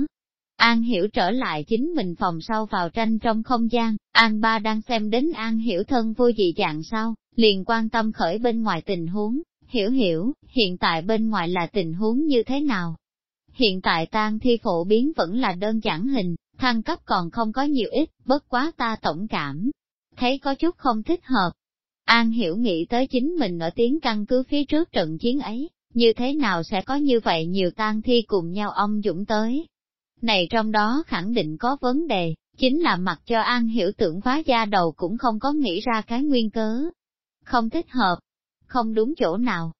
[SPEAKER 1] An Hiểu trở lại chính mình phòng sau vào tranh trong không gian, An Ba đang xem đến An Hiểu thân vui dị dạng sau, liền quan tâm khởi bên ngoài tình huống, hiểu hiểu, hiện tại bên ngoài là tình huống như thế nào. Hiện tại tang thi phổ biến vẫn là đơn giản hình, thăng cấp còn không có nhiều ít, bất quá ta tổng cảm. Thấy có chút không thích hợp. An Hiểu nghĩ tới chính mình ở tiếng căn cứ phía trước trận chiến ấy, như thế nào sẽ có như vậy nhiều tang thi cùng nhau ông dũng tới. Này trong đó khẳng định có vấn đề, chính là mặc cho An hiểu tưởng phá gia đầu cũng không có nghĩ ra cái nguyên cớ. Không thích hợp, không đúng chỗ nào.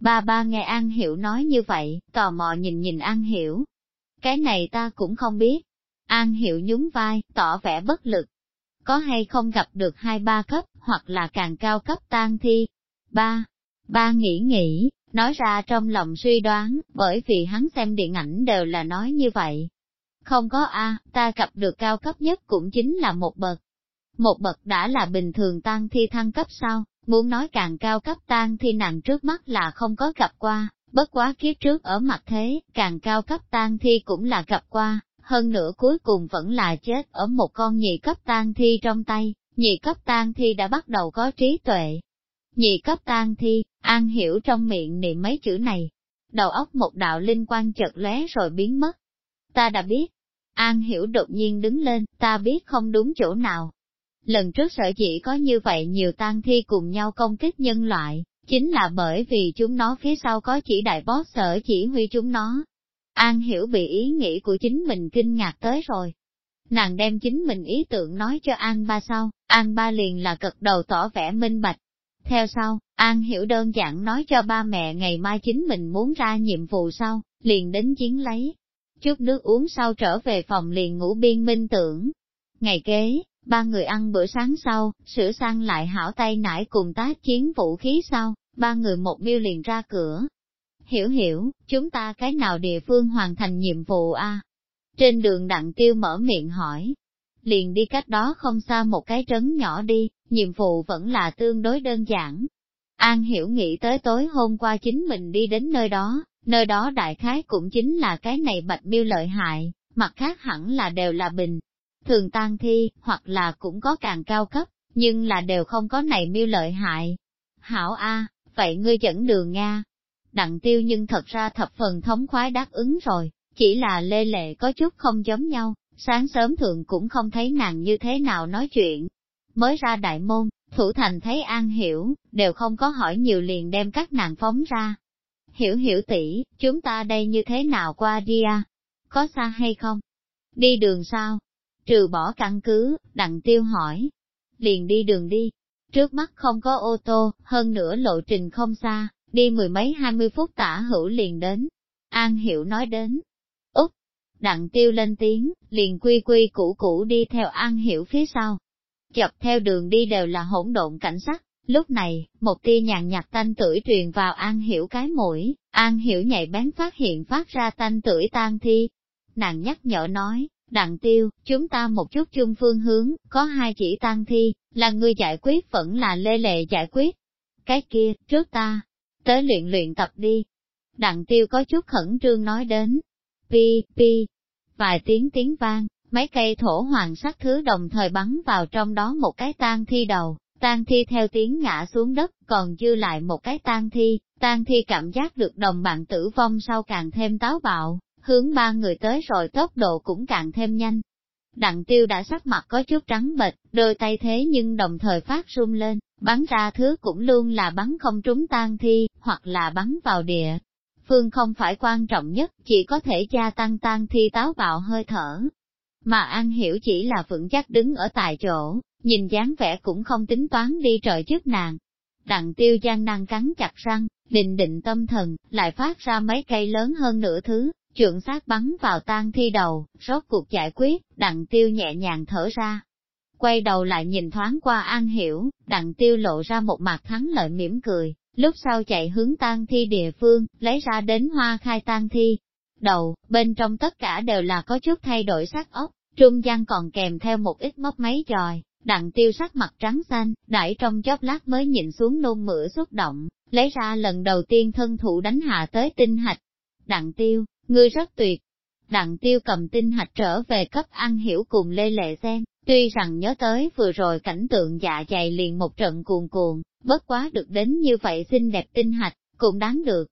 [SPEAKER 1] Ba ba nghe An hiểu nói như vậy, tò mò nhìn nhìn An hiểu. Cái này ta cũng không biết. An hiểu nhún vai, tỏ vẻ bất lực. Có hay không gặp được hai ba cấp, hoặc là càng cao cấp tan thi. Ba, ba nghĩ nghĩ, nói ra trong lòng suy đoán, bởi vì hắn xem điện ảnh đều là nói như vậy. Không có A, ta gặp được cao cấp nhất cũng chính là một bậc. Một bậc đã là bình thường tan thi thăng cấp sao, muốn nói càng cao cấp tan thi nặng trước mắt là không có gặp qua, bất quá kiếp trước ở mặt thế, càng cao cấp tan thi cũng là gặp qua, hơn nữa cuối cùng vẫn là chết ở một con nhị cấp tan thi trong tay, nhị cấp tan thi đã bắt đầu có trí tuệ, Nhị cấp tan thi, an hiểu trong miệng niệm mấy chữ này. Đầu óc một đạo linh quan chợt lóe rồi biến mất. Ta đã biết. An hiểu đột nhiên đứng lên, ta biết không đúng chỗ nào. Lần trước sở dĩ có như vậy nhiều tan thi cùng nhau công kích nhân loại, chính là bởi vì chúng nó phía sau có chỉ đại boss sở chỉ huy chúng nó. An hiểu bị ý nghĩ của chính mình kinh ngạc tới rồi. Nàng đem chính mình ý tưởng nói cho An ba sau, An ba liền là cật đầu tỏ vẻ minh bạch, theo sau, An Hiểu đơn giản nói cho ba mẹ ngày mai chính mình muốn ra nhiệm vụ sau, liền đến chiến lấy. Chút nước uống sau trở về phòng liền ngủ biên minh tưởng. Ngày kế, ba người ăn bữa sáng sau, sửa sang lại hảo tay nải cùng tác chiến vũ khí sau, ba người một miêu liền ra cửa. Hiểu hiểu, chúng ta cái nào địa phương hoàn thành nhiệm vụ a? Trên đường đặng tiêu mở miệng hỏi. Liền đi cách đó không xa một cái trấn nhỏ đi, nhiệm vụ vẫn là tương đối đơn giản. An hiểu nghĩ tới tối hôm qua chính mình đi đến nơi đó, nơi đó đại khái cũng chính là cái này bạch miêu lợi hại, mặt khác hẳn là đều là bình. Thường tan thi, hoặc là cũng có càng cao cấp, nhưng là đều không có này miêu lợi hại. Hảo A, vậy ngươi dẫn đường Nga. Đặng tiêu nhưng thật ra thập phần thống khoái đáp ứng rồi, chỉ là lê lệ có chút không giống nhau, sáng sớm thường cũng không thấy nàng như thế nào nói chuyện, Mới ra đại môn, thủ thành thấy an hiểu, đều không có hỏi nhiều liền đem các nàng phóng ra. Hiểu hiểu tỷ, chúng ta đây như thế nào qua đi à? Có xa hay không? Đi đường sao? Trừ bỏ căn cứ, đặng tiêu hỏi. liền đi đường đi. Trước mắt không có ô tô, hơn nữa lộ trình không xa, đi mười mấy hai mươi phút tả hữu liền đến. An Hiểu nói đến. Đặng tiêu lên tiếng, liền quy quy củ củ đi theo An Hiểu phía sau. Chọc theo đường đi đều là hỗn độn cảnh sắc, Lúc này, một tia nhàn nhạt tanh tưởi truyền vào An Hiểu cái mũi, An Hiểu nhạy bén phát hiện phát ra tanh tưởi tan thi. Nàng nhắc nhở nói, đặng tiêu, chúng ta một chút chung phương hướng, có hai chỉ tan thi, là người giải quyết vẫn là lê lệ giải quyết. Cái kia, trước ta, tới luyện luyện tập đi. Đặng tiêu có chút khẩn trương nói đến. Pi, pi, vài tiếng tiếng vang, mấy cây thổ hoàng sắc thứ đồng thời bắn vào trong đó một cái tan thi đầu, Tang thi theo tiếng ngã xuống đất, còn dư lại một cái tang thi, tang thi cảm giác được đồng bạn tử vong sau càng thêm táo bạo, hướng ba người tới rồi tốc độ cũng càng thêm nhanh. Đặng tiêu đã sắc mặt có chút trắng bệch, đôi tay thế nhưng đồng thời phát run lên, bắn ra thứ cũng luôn là bắn không trúng tang thi, hoặc là bắn vào địa. Phương không phải quan trọng nhất, chỉ có thể gia tăng tan thi táo bạo hơi thở. Mà An Hiểu chỉ là vững chắc đứng ở tại chỗ, nhìn dáng vẻ cũng không tính toán đi trời trước nàng. Đặng tiêu gian năng cắn chặt răng, định định tâm thần, lại phát ra mấy cây lớn hơn nửa thứ, trượng sát bắn vào tan thi đầu, rốt cuộc giải quyết, đặng tiêu nhẹ nhàng thở ra. Quay đầu lại nhìn thoáng qua an hiểu, đặng tiêu lộ ra một mặt thắng lợi mỉm cười, lúc sau chạy hướng tan thi địa phương, lấy ra đến hoa khai tan thi. Đầu, bên trong tất cả đều là có chút thay đổi sắc ốc, trung gian còn kèm theo một ít móc máy tròi, Đặng tiêu sắc mặt trắng xanh, đãi trong chốc lát mới nhìn xuống nôn mửa xúc động, lấy ra lần đầu tiên thân thủ đánh hạ tới tinh hạch. Đặng tiêu, ngươi rất tuyệt. Đặng tiêu cầm tinh hạch trở về cấp ăn hiểu cùng Lê Lệ xem, tuy rằng nhớ tới vừa rồi cảnh tượng dạ dày liền một trận cuồn cuộn, bất quá được đến như vậy xinh đẹp tinh hạch, cũng đáng được.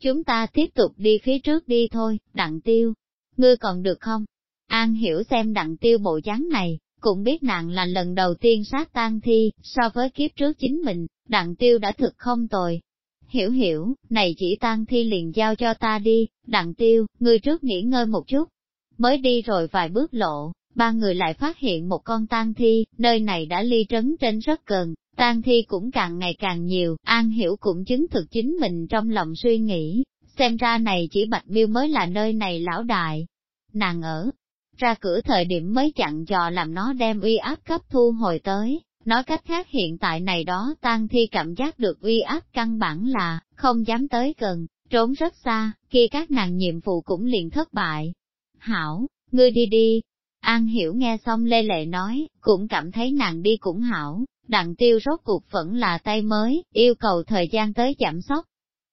[SPEAKER 1] Chúng ta tiếp tục đi phía trước đi thôi, đặng tiêu. Ngươi còn được không? An hiểu xem đặng tiêu bộ dáng này, cũng biết nàng là lần đầu tiên sát tan thi, so với kiếp trước chính mình, đặng tiêu đã thực không tồi. Hiểu hiểu, này chỉ tan thi liền giao cho ta đi, đặng tiêu, ngươi trước nghỉ ngơi một chút. Mới đi rồi vài bước lộ, ba người lại phát hiện một con tang thi, nơi này đã ly trấn trên rất gần, tang thi cũng càng ngày càng nhiều, an hiểu cũng chứng thực chính mình trong lòng suy nghĩ, xem ra này chỉ bạch miêu mới là nơi này lão đại. Nàng ở, ra cửa thời điểm mới chặn dò làm nó đem uy áp cấp thu hồi tới. Nói cách khác hiện tại này đó tang thi cảm giác được uy áp căn bản là, không dám tới gần, trốn rất xa, khi các nàng nhiệm vụ cũng liền thất bại. Hảo, ngươi đi đi. An hiểu nghe xong Lê Lệ nói, cũng cảm thấy nàng đi cũng hảo, đặng tiêu rốt cuộc vẫn là tay mới, yêu cầu thời gian tới giảm sóc,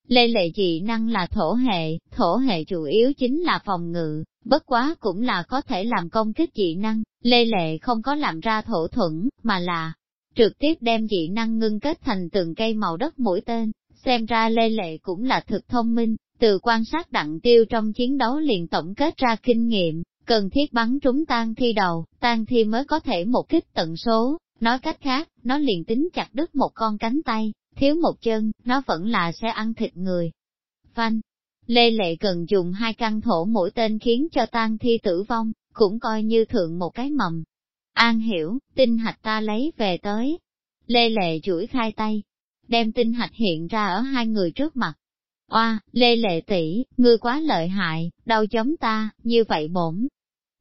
[SPEAKER 1] Lê lệ dị năng là thổ hệ, thổ hệ chủ yếu chính là phòng ngự, bất quá cũng là có thể làm công kích dị năng, lê lệ không có làm ra thổ thuẫn, mà là trực tiếp đem dị năng ngưng kết thành từng cây màu đất mũi tên, xem ra lê lệ cũng là thực thông minh, từ quan sát đặng tiêu trong chiến đấu liền tổng kết ra kinh nghiệm, cần thiết bắn trúng tan thi đầu, tan thi mới có thể một kích tận số, nói cách khác, nó liền tính chặt đứt một con cánh tay, thiếu một chân, nó vẫn là sẽ ăn thịt người. Phanh, Lê Lệ cần dùng hai căn thổ mũi tên khiến cho tan thi tử vong, cũng coi như thượng một cái mầm. An hiểu, tinh hạch ta lấy về tới. Lê Lệ chuỗi khai tay, đem tinh hạch hiện ra ở hai người trước mặt. Oa, Lê Lệ tỷ, ngươi quá lợi hại, đau chống ta, như vậy bổn.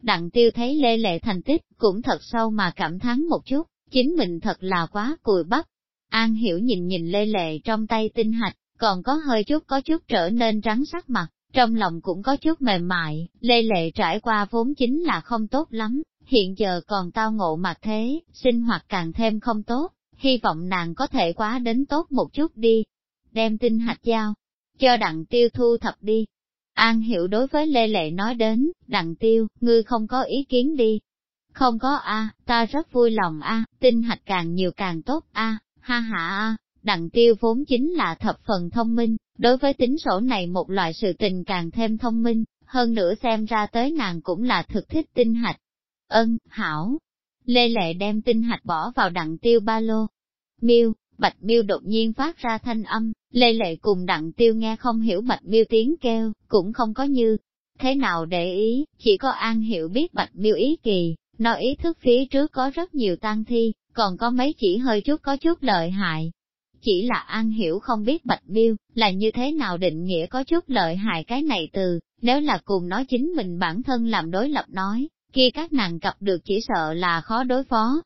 [SPEAKER 1] Đặng tiêu thấy Lê Lệ thành tích, cũng thật sâu mà cảm thán một chút, chính mình thật là quá cùi bắp, An hiểu nhìn nhìn lê lệ trong tay tinh hạch, còn có hơi chút có chút trở nên trắng sắc mặt, trong lòng cũng có chút mềm mại, lê lệ trải qua vốn chính là không tốt lắm, hiện giờ còn tao ngộ mặt thế, sinh hoạt càng thêm không tốt, hy vọng nàng có thể quá đến tốt một chút đi. Đem tinh hạch giao, cho đặng tiêu thu thập đi. An hiểu đối với Lê Lệ nói đến, đặng tiêu, ngươi không có ý kiến đi. Không có a, ta rất vui lòng a, tinh hạch càng nhiều càng tốt a, ha ha a. đặng tiêu vốn chính là thập phần thông minh, đối với tính sổ này một loại sự tình càng thêm thông minh, hơn nữa xem ra tới nàng cũng là thực thích tinh hạch. Ân, hảo. Lê Lệ đem tinh hạch bỏ vào đặng tiêu ba lô. Miêu, Bạch Miêu đột nhiên phát ra thanh âm, Lê Lệ cùng đặng tiêu nghe không hiểu Bạch Miêu tiếng kêu, cũng không có như. Thế nào để ý, chỉ có An hiểu biết Bạch Miêu ý kỳ, nó ý thức phía trước có rất nhiều tang thi, còn có mấy chỉ hơi chút có chút lợi hại. Chỉ là An Hiểu không biết Bạch Miêu là như thế nào định nghĩa có chút lợi hại cái này từ, nếu là cùng nói chính mình bản thân làm đối lập nói, kia các nàng gặp được chỉ sợ là khó đối phó.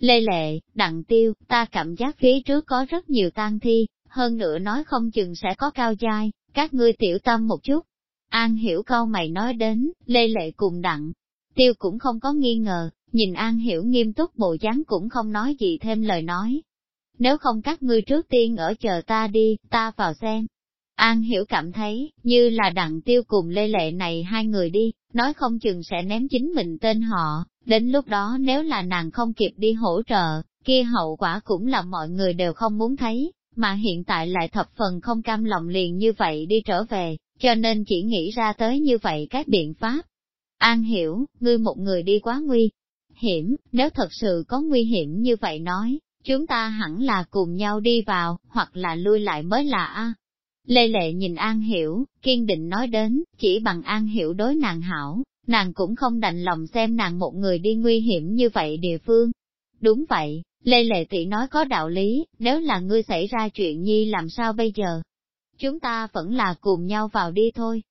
[SPEAKER 1] Lê Lệ, Đặng Tiêu, ta cảm giác phía trước có rất nhiều tang thi, hơn nữa nói không chừng sẽ có cao giai, các ngươi tiểu tâm một chút. An hiểu câu mày nói đến, Lê Lệ cùng Đặng. Tiêu cũng không có nghi ngờ, nhìn An hiểu nghiêm túc bộ dáng cũng không nói gì thêm lời nói. Nếu không các ngươi trước tiên ở chờ ta đi, ta vào xem. An hiểu cảm thấy, như là đặng tiêu cùng lê lệ này hai người đi, nói không chừng sẽ ném chính mình tên họ, đến lúc đó nếu là nàng không kịp đi hỗ trợ, kia hậu quả cũng là mọi người đều không muốn thấy, mà hiện tại lại thập phần không cam lòng liền như vậy đi trở về, cho nên chỉ nghĩ ra tới như vậy các biện pháp. An hiểu, ngươi một người đi quá nguy hiểm, nếu thật sự có nguy hiểm như vậy nói, chúng ta hẳn là cùng nhau đi vào, hoặc là lui lại mới là A. Lê Lệ nhìn An Hiểu, kiên định nói đến, chỉ bằng An Hiểu đối nàng hảo, nàng cũng không đành lòng xem nàng một người đi nguy hiểm như vậy địa phương. Đúng vậy, Lê Lệ Tỷ nói có đạo lý, nếu là ngươi xảy ra chuyện nhi làm sao bây giờ? Chúng ta vẫn là cùng nhau vào đi thôi.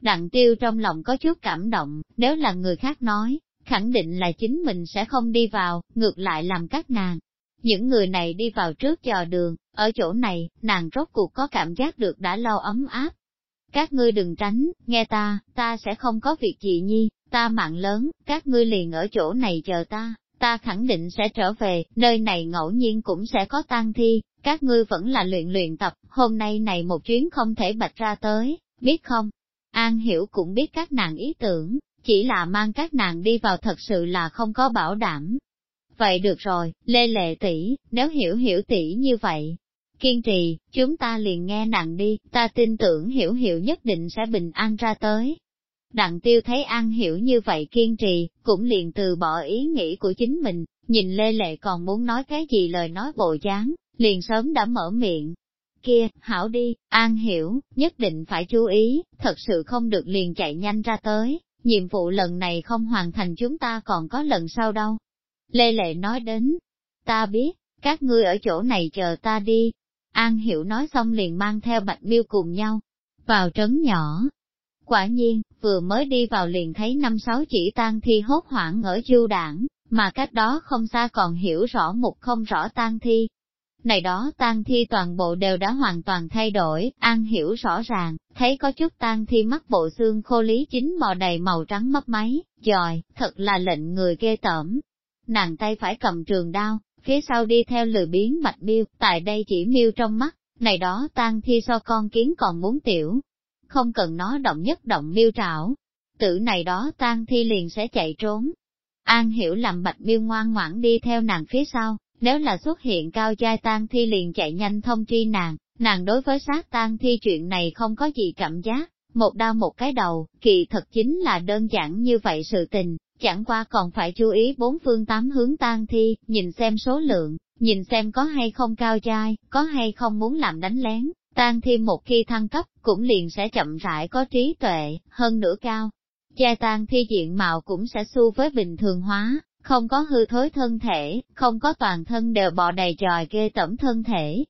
[SPEAKER 1] Đặng tiêu trong lòng có chút cảm động, nếu là người khác nói, khẳng định là chính mình sẽ không đi vào, ngược lại làm các nàng. Những người này đi vào trước chờ đường, ở chỗ này, nàng rốt cuộc có cảm giác được đã lâu ấm áp. Các ngươi đừng tránh, nghe ta, ta sẽ không có việc gì nhi, ta mạng lớn, các ngươi liền ở chỗ này chờ ta, ta khẳng định sẽ trở về, nơi này ngẫu nhiên cũng sẽ có tang thi, các ngươi vẫn là luyện luyện tập, hôm nay này một chuyến không thể bạch ra tới, biết không? An hiểu cũng biết các nàng ý tưởng, chỉ là mang các nàng đi vào thật sự là không có bảo đảm. Vậy được rồi, Lê Lệ tỷ, nếu hiểu hiểu tỷ như vậy, kiên trì, chúng ta liền nghe nàng đi, ta tin tưởng hiểu hiểu nhất định sẽ bình an ra tới. Đặng tiêu thấy An Hiểu như vậy kiên trì, cũng liền từ bỏ ý nghĩ của chính mình, nhìn Lê Lệ còn muốn nói cái gì lời nói bộ dáng, liền sớm đã mở miệng. Kia, hảo đi, An Hiểu, nhất định phải chú ý, thật sự không được liền chạy nhanh ra tới, nhiệm vụ lần này không hoàn thành chúng ta còn có lần sau đâu. Lê Lệ nói đến, ta biết, các ngươi ở chỗ này chờ ta đi. An Hiểu nói xong liền mang theo Bạch Miêu cùng nhau, vào trấn nhỏ, Quả nhiên, vừa mới đi vào liền thấy năm sáu chỉ tang thi hốt hoảng ở du đảng, mà cách đó không xa còn hiểu rõ một không rõ tang thi. Này đó tang thi toàn bộ đều đã hoàn toàn thay đổi, an hiểu rõ ràng, thấy có chút tang thi mắc bộ xương khô lý chính bò đầy màu trắng mấp máy, giòi, thật là lệnh người ghê tởm. Nàng tay phải cầm trường đao, phía sau đi theo lười biến bạch miêu, tại đây chỉ miêu trong mắt, này đó tang thi so con kiến còn muốn tiểu, không cần nó động nhất động miêu trảo. Tử này đó tan thi liền sẽ chạy trốn. An hiểu làm bạch miêu ngoan ngoãn đi theo nàng phía sau, nếu là xuất hiện cao giai tan thi liền chạy nhanh thông tri nàng, nàng đối với sát tan thi chuyện này không có gì cảm giác, một đau một cái đầu, kỳ thật chính là đơn giản như vậy sự tình, chẳng qua còn phải chú ý bốn phương tám hướng tan thi, nhìn xem số lượng, nhìn xem có hay không cao giai, có hay không muốn làm đánh lén, Tan thi một khi thăng cấp, cũng liền sẽ chậm rãi có trí tuệ, hơn nữa cao. Gia tan thi diện mạo cũng sẽ xu với bình thường hóa, không có hư thối thân thể, không có toàn thân đều bò đầy tròi ghê tẩm thân thể.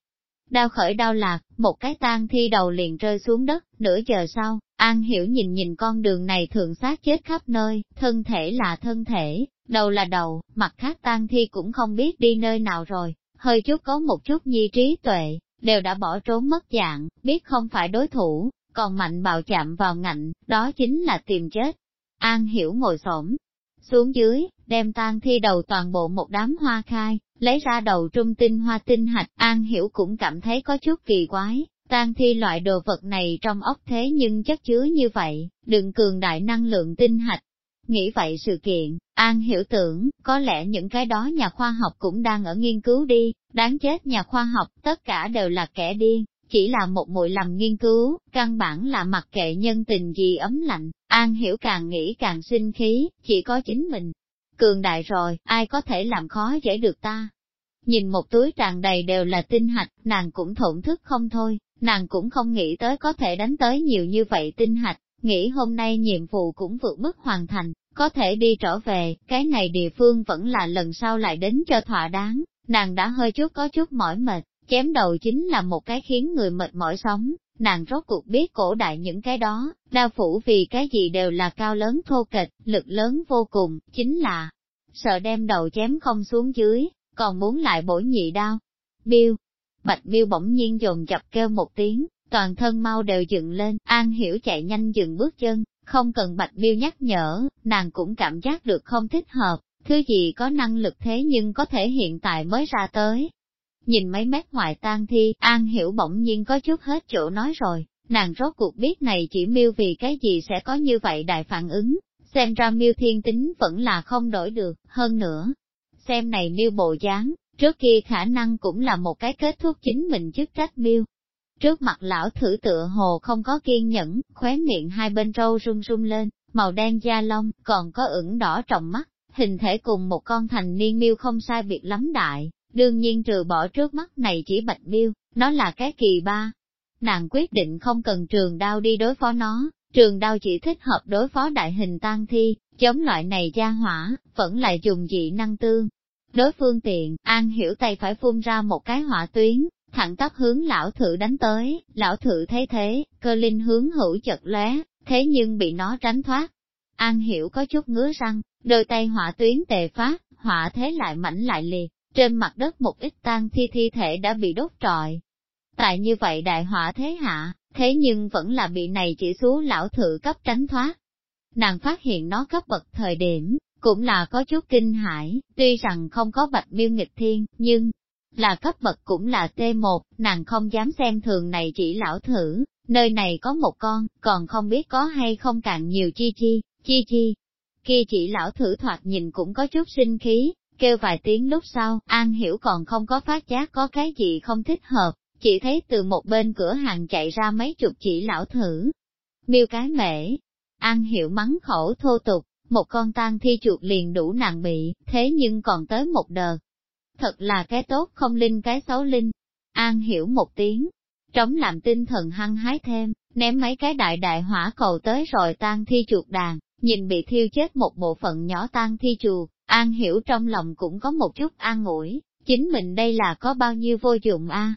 [SPEAKER 1] Đau khởi đau lạc, một cái tan thi đầu liền rơi xuống đất, nửa giờ sau, An Hiểu nhìn nhìn con đường này thường xác chết khắp nơi, thân thể là thân thể, đầu là đầu, mặt khác tan thi cũng không biết đi nơi nào rồi, hơi chút có một chút nhi trí tuệ, đều đã bỏ trốn mất dạng, biết không phải đối thủ, còn mạnh bạo chạm vào ngạnh, đó chính là tìm chết. An hiểu ngồi xổm xuống dưới, đem tan thi đầu toàn bộ một đám hoa khai, lấy ra đầu trung tinh hoa tinh hạch, An hiểu cũng cảm thấy có chút kỳ quái, tan thi loại đồ vật này trong ốc thế nhưng chất chứa như vậy, đừng cường đại năng lượng tinh hạch, Nghĩ vậy sự kiện, An hiểu tưởng, có lẽ những cái đó nhà khoa học cũng đang ở nghiên cứu đi, đáng chết nhà khoa học, tất cả đều là kẻ điên, chỉ là một muội làm nghiên cứu, căn bản là mặc kệ nhân tình gì ấm lạnh, An hiểu càng nghĩ càng sinh khí, chỉ có chính mình. Cường đại rồi, ai có thể làm khó dễ được ta? Nhìn một túi tràn đầy đều là tinh hạch, nàng cũng thổn thức không thôi, nàng cũng không nghĩ tới có thể đánh tới nhiều như vậy tinh hạch, nghĩ hôm nay nhiệm vụ cũng vượt mức hoàn thành, có thể đi trở về, cái này địa phương vẫn là lần sau lại đến cho thỏa đáng, nàng đã hơi chút có chút mỏi mệt, chém đầu chính là một cái khiến người mệt mỏi sống, nàng rốt cuộc biết cổ đại những cái đó, đao phủ vì cái gì đều là cao lớn thô kịch, lực lớn vô cùng, chính là sợ đem đầu chém không xuống dưới, còn muốn lại bổ nhị đao. Biêu, bạch biêu bỗng nhiên dồn dập kêu một tiếng, toàn thân mau đều dựng lên, an hiểu chạy nhanh dừng bước chân, không cần bạch biêu nhắc nhở, nàng cũng cảm giác được không thích hợp, thứ gì có năng lực thế nhưng có thể hiện tại mới ra tới, Nhìn mấy mét ngoài tan thi, An Hiểu bỗng nhiên có chút hết chỗ nói rồi, nàng rốt cuộc biết này chỉ miêu vì cái gì sẽ có như vậy đại phản ứng, xem ra miêu thiên tính vẫn là không đổi được, hơn nữa. Xem này miêu bộ dáng, trước kia khả năng cũng là một cái kết thúc chính mình chức trách miêu. Trước mặt lão thử tựa hồ không có kiên nhẫn, khóe miệng hai bên râu run run lên, màu đen da lông, còn có ửng đỏ trong mắt, hình thể cùng một con thành niên miêu không sai biệt lắm đại, Đương nhiên trừ bỏ trước mắt này chỉ bạch miêu, nó là cái kỳ ba. Nàng quyết định không cần trường đao đi đối phó nó, trường đao chỉ thích hợp đối phó đại hình tan thi, chống loại này gia hỏa, vẫn lại dùng dị năng tương. Đối phương tiện, an hiểu tay phải phun ra một cái hỏa tuyến, thẳng tắp hướng lão thử đánh tới, lão thử thấy thế, cơ linh hướng hữu chật lóe, thế nhưng bị nó tránh thoát. An hiểu có chút ngứa răng, đôi tay hỏa tuyến tề phát, hỏa thế lại mảnh lại liệt, trên mặt đất một ít tan thi thi thể đã bị đốt trọi. Tại như vậy đại hỏa thế hạ, thế nhưng vẫn là bị này chỉ số lão thử cấp tránh thoát. Nàng phát hiện nó cấp bậc thời điểm, cũng là có chút kinh hãi, tuy rằng không có bạch miêu nghịch thiên, nhưng là cấp bậc cũng là T1, nàng không dám xem thường này chỉ lão thử, nơi này có một con, còn không biết có hay không càng nhiều chi chi, chi chi. Kia chỉ lão thử thoạt nhìn cũng có chút sinh khí, Kêu vài tiếng lúc sau, An Hiểu còn không có phát giác có cái gì không thích hợp, chỉ thấy từ một bên cửa hàng chạy ra mấy chục chỉ lão thử. Miêu cái mễ, An Hiểu mắng khẩu thô tục, một con tang thi chuột liền đủ nàng bị, thế nhưng còn tới một đợt. Thật là cái tốt không linh cái xấu linh. An Hiểu một tiếng, trống làm tinh thần hăng hái thêm, ném mấy cái đại đại hỏa cầu tới rồi tan thi chuột đàn, nhìn bị thiêu chết một bộ phận nhỏ tan thi chuột, An hiểu trong lòng cũng có một chút an ủi, chính mình đây là có bao nhiêu vô dụng a?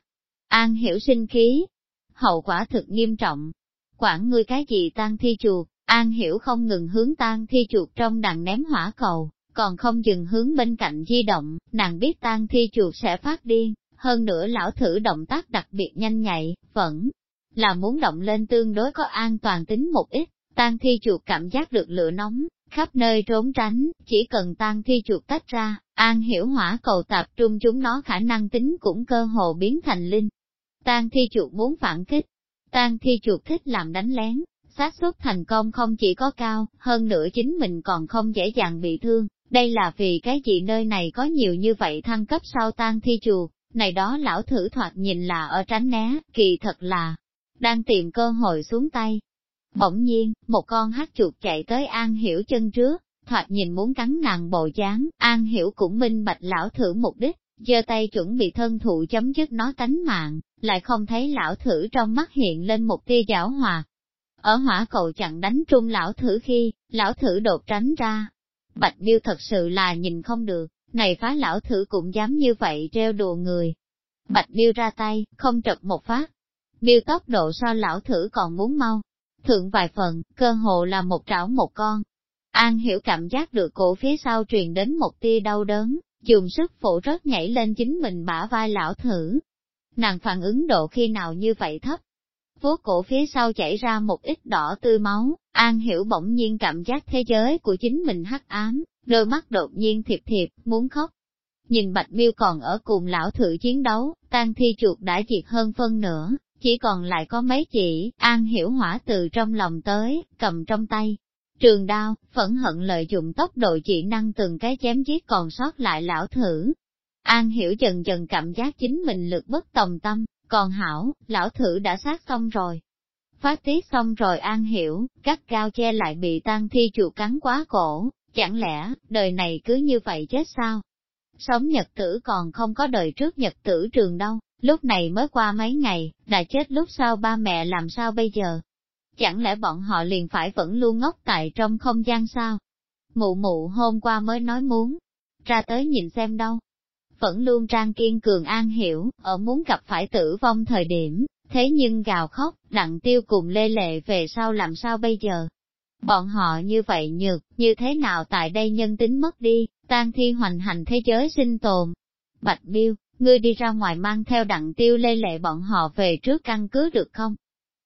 [SPEAKER 1] An hiểu sinh khí, hậu quả thực nghiêm trọng. Quản ngươi cái gì tan thi chuột, An hiểu không ngừng hướng tan thi chuột trong đàn ném hỏa cầu, còn không dừng hướng bên cạnh di động, nàng biết tan thi chuột sẽ phát điên, hơn nữa lão thử động tác đặc biệt nhanh nhạy, vẫn là muốn động lên tương đối có an toàn tính một ít, tan thi chuột cảm giác được lửa nóng, khắp nơi trốn tránh, chỉ cần tan thi chuột tách ra, an hiểu hỏa cầu tập trung chúng nó khả năng tính cũng cơ hồ biến thành linh. Tan thi chuột muốn phản kích, tan thi chuột thích làm đánh lén, xác suất thành công không chỉ có cao, hơn nữa chính mình còn không dễ dàng bị thương, đây là vì cái gì nơi này có nhiều như vậy thăng cấp sau tan thi chùa này đó lão thử thoạt nhìn là ở tránh né, kỳ thật là đang tìm cơ hội xuống tay, Bỗng nhiên, một con hát chuột chạy tới An Hiểu chân trước, thoạt nhìn muốn cắn nàng bộ dáng, An Hiểu cũng minh bạch lão thử mục đích, giơ tay chuẩn bị thân thụ chấm dứt nó tánh mạng, lại không thấy lão thử trong mắt hiện lên một tia giảo hòa. Ở hỏa cầu chặn đánh trung lão thử khi, lão thử đột tránh ra. Bạch Miêu thật sự là nhìn không được, này phá lão thử cũng dám như vậy treo đùa người. Bạch Miêu ra tay, không trật một phát. Miêu tốc độ so lão thử còn muốn mau, thượng vài phần, cơ hồ là một trảo một con. An hiểu cảm giác được cổ phía sau truyền đến một tia đau đớn, dùng sức phổ rớt nhảy lên chính mình bả vai lão thử. Nàng phản ứng độ khi nào như vậy thấp. Vuốt cổ phía sau chảy ra một ít đỏ tươi máu, An hiểu bỗng nhiên cảm giác thế giới của chính mình hắc ám, đôi mắt đột nhiên thiệp thiệp, muốn khóc. Nhìn Bạch Miêu còn ở cùng lão thử chiến đấu, tan thi chuột đã diệt hơn phân nửa, chỉ còn lại có mấy chỉ, An Hiểu Hỏa từ trong lòng tới, cầm trong tay. Trường đao, phẫn hận lợi dụng tốc độ chỉ năng từng cái chém giết còn sót lại lão thử. An Hiểu dần dần cảm giác chính mình lực bất tòng tâm, còn hảo, lão thử đã sát xong rồi. Phát tiết xong rồi An Hiểu, cắt cao che lại bị tan thi chuột cắn quá cổ, chẳng lẽ, đời này cứ như vậy chết sao? Sống nhật tử còn không có đời trước nhật tử trường đâu, Lúc này mới qua mấy ngày, đã chết lúc sau ba mẹ làm sao bây giờ? Chẳng lẽ bọn họ liền phải vẫn luôn ngốc tại trong không gian sao? Mụ mụ hôm qua mới nói muốn, ra tới nhìn xem đâu. Vẫn luôn trang kiên cường an hiểu, ở muốn gặp phải tử vong thời điểm, thế nhưng gào khóc, đặng tiêu cùng lê lệ về sau làm sao bây giờ? Bọn họ như vậy nhược, như thế nào tại đây nhân tính mất đi, tan thi hoành hành thế giới sinh tồn. Bạch Biêu, ngươi đi ra ngoài mang theo đặng tiêu lê lệ bọn họ về trước căn cứ được không?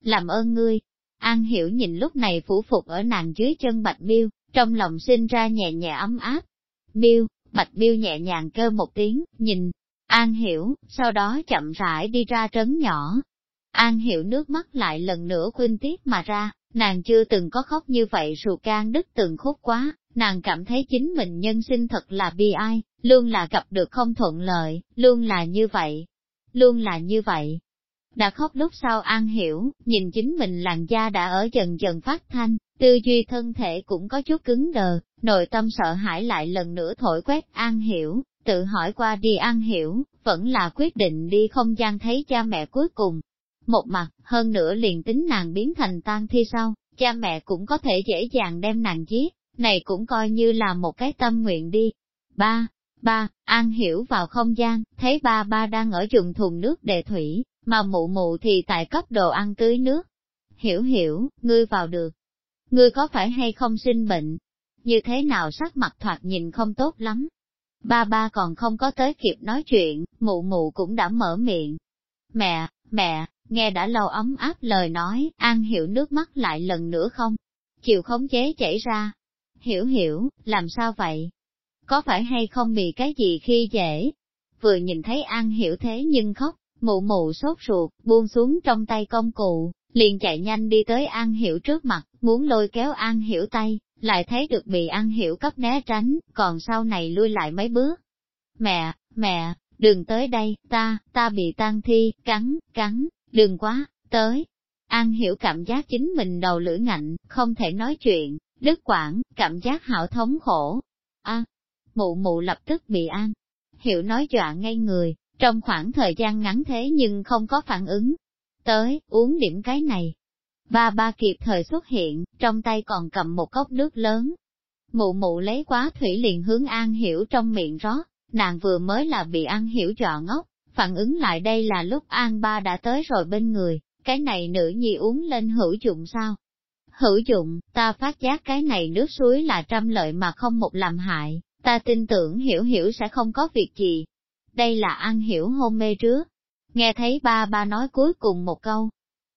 [SPEAKER 1] Làm ơn ngươi. An hiểu nhìn lúc này phủ phục ở nàng dưới chân Bạch Biêu, trong lòng sinh ra nhẹ nhẹ ấm áp. Biêu, Bạch Biêu nhẹ nhàng kêu một tiếng, nhìn, An hiểu, sau đó chậm rãi đi ra trấn nhỏ. An hiểu nước mắt lại lần nữa khuyên tiết mà ra, nàng chưa từng có khóc như vậy ruột can đứt từng khúc quá, nàng cảm thấy chính mình nhân sinh thật là bi ai, luôn là gặp được không thuận lợi, luôn là như vậy, luôn là như vậy. Đã khóc lúc sau an hiểu, nhìn chính mình làn da đã ở dần dần phát thanh, tư duy thân thể cũng có chút cứng đờ, nội tâm sợ hãi lại lần nữa thổi quét an hiểu, tự hỏi qua đi an hiểu, vẫn là quyết định đi không gian thấy cha mẹ cuối cùng. Một mặt, hơn nữa liền tính nàng biến thành tan thi sau, cha mẹ cũng có thể dễ dàng đem nàng giết, này cũng coi như là một cái tâm nguyện đi. Ba, ba, An Hiểu vào không gian, thấy ba ba đang ở dùng thùng nước để thủy, mà mụ mụ thì tại cấp đồ ăn tưới nước. Hiểu hiểu, ngươi vào được. Ngươi có phải hay không sinh bệnh? Như thế nào sắc mặt thoạt nhìn không tốt lắm? Ba ba còn không có tới kịp nói chuyện, mụ mụ cũng đã mở miệng. Mẹ, mẹ, nghe đã lâu ấm áp lời nói, An Hiểu nước mắt lại lần nữa không? Chịu khống chế chảy ra, Hiểu hiểu, làm sao vậy? Có phải hay không bị cái gì khi dễ? Vừa nhìn thấy An hiểu thế nhưng khóc, mụ mụ sốt ruột, buông xuống trong tay công cụ, liền chạy nhanh đi tới An hiểu trước mặt, muốn lôi kéo An hiểu tay, lại thấy được bị An hiểu cấp né tránh, còn sau này lui lại mấy bước. Mẹ, mẹ, đừng tới đây, ta, ta bị tan thi, cắn, cắn, đừng quá, tới. An hiểu cảm giác chính mình đầu lưỡi ngạnh, không thể nói chuyện, đứt quảng, cảm giác hảo thống khổ. a mụ mụ lập tức bị an. Hiểu nói dọa ngay người, trong khoảng thời gian ngắn thế nhưng không có phản ứng. Tới, uống điểm cái này. Ba ba kịp thời xuất hiện, trong tay còn cầm một cốc nước lớn. Mụ mụ lấy quá thủy liền hướng an hiểu trong miệng rót, nàng vừa mới là bị an hiểu dọa ngốc, phản ứng lại đây là lúc an ba đã tới rồi bên người, cái này nữ nhi uống lên hữu dụng sao? hữu dụng, ta phát giác cái này nước suối là trăm lợi mà không một làm hại, ta tin tưởng hiểu hiểu sẽ không có việc gì. Đây là ăn hiểu hôn mê trước. Nghe thấy ba ba nói cuối cùng một câu.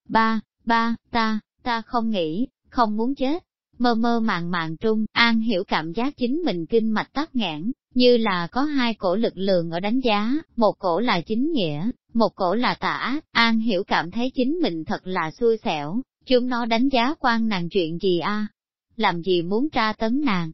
[SPEAKER 1] Ba, ba, ta, ta không nghĩ, không muốn chết. Mơ mơ màng màng trung, An hiểu cảm giác chính mình kinh mạch tắc nghẽn, như là có hai cổ lực lượng ở đánh giá, một cổ là chính nghĩa, một cổ là tà ác. An hiểu cảm thấy chính mình thật là xui xẻo, Chúng nó đánh giá quan nàng chuyện gì a? Làm gì muốn tra tấn nàng?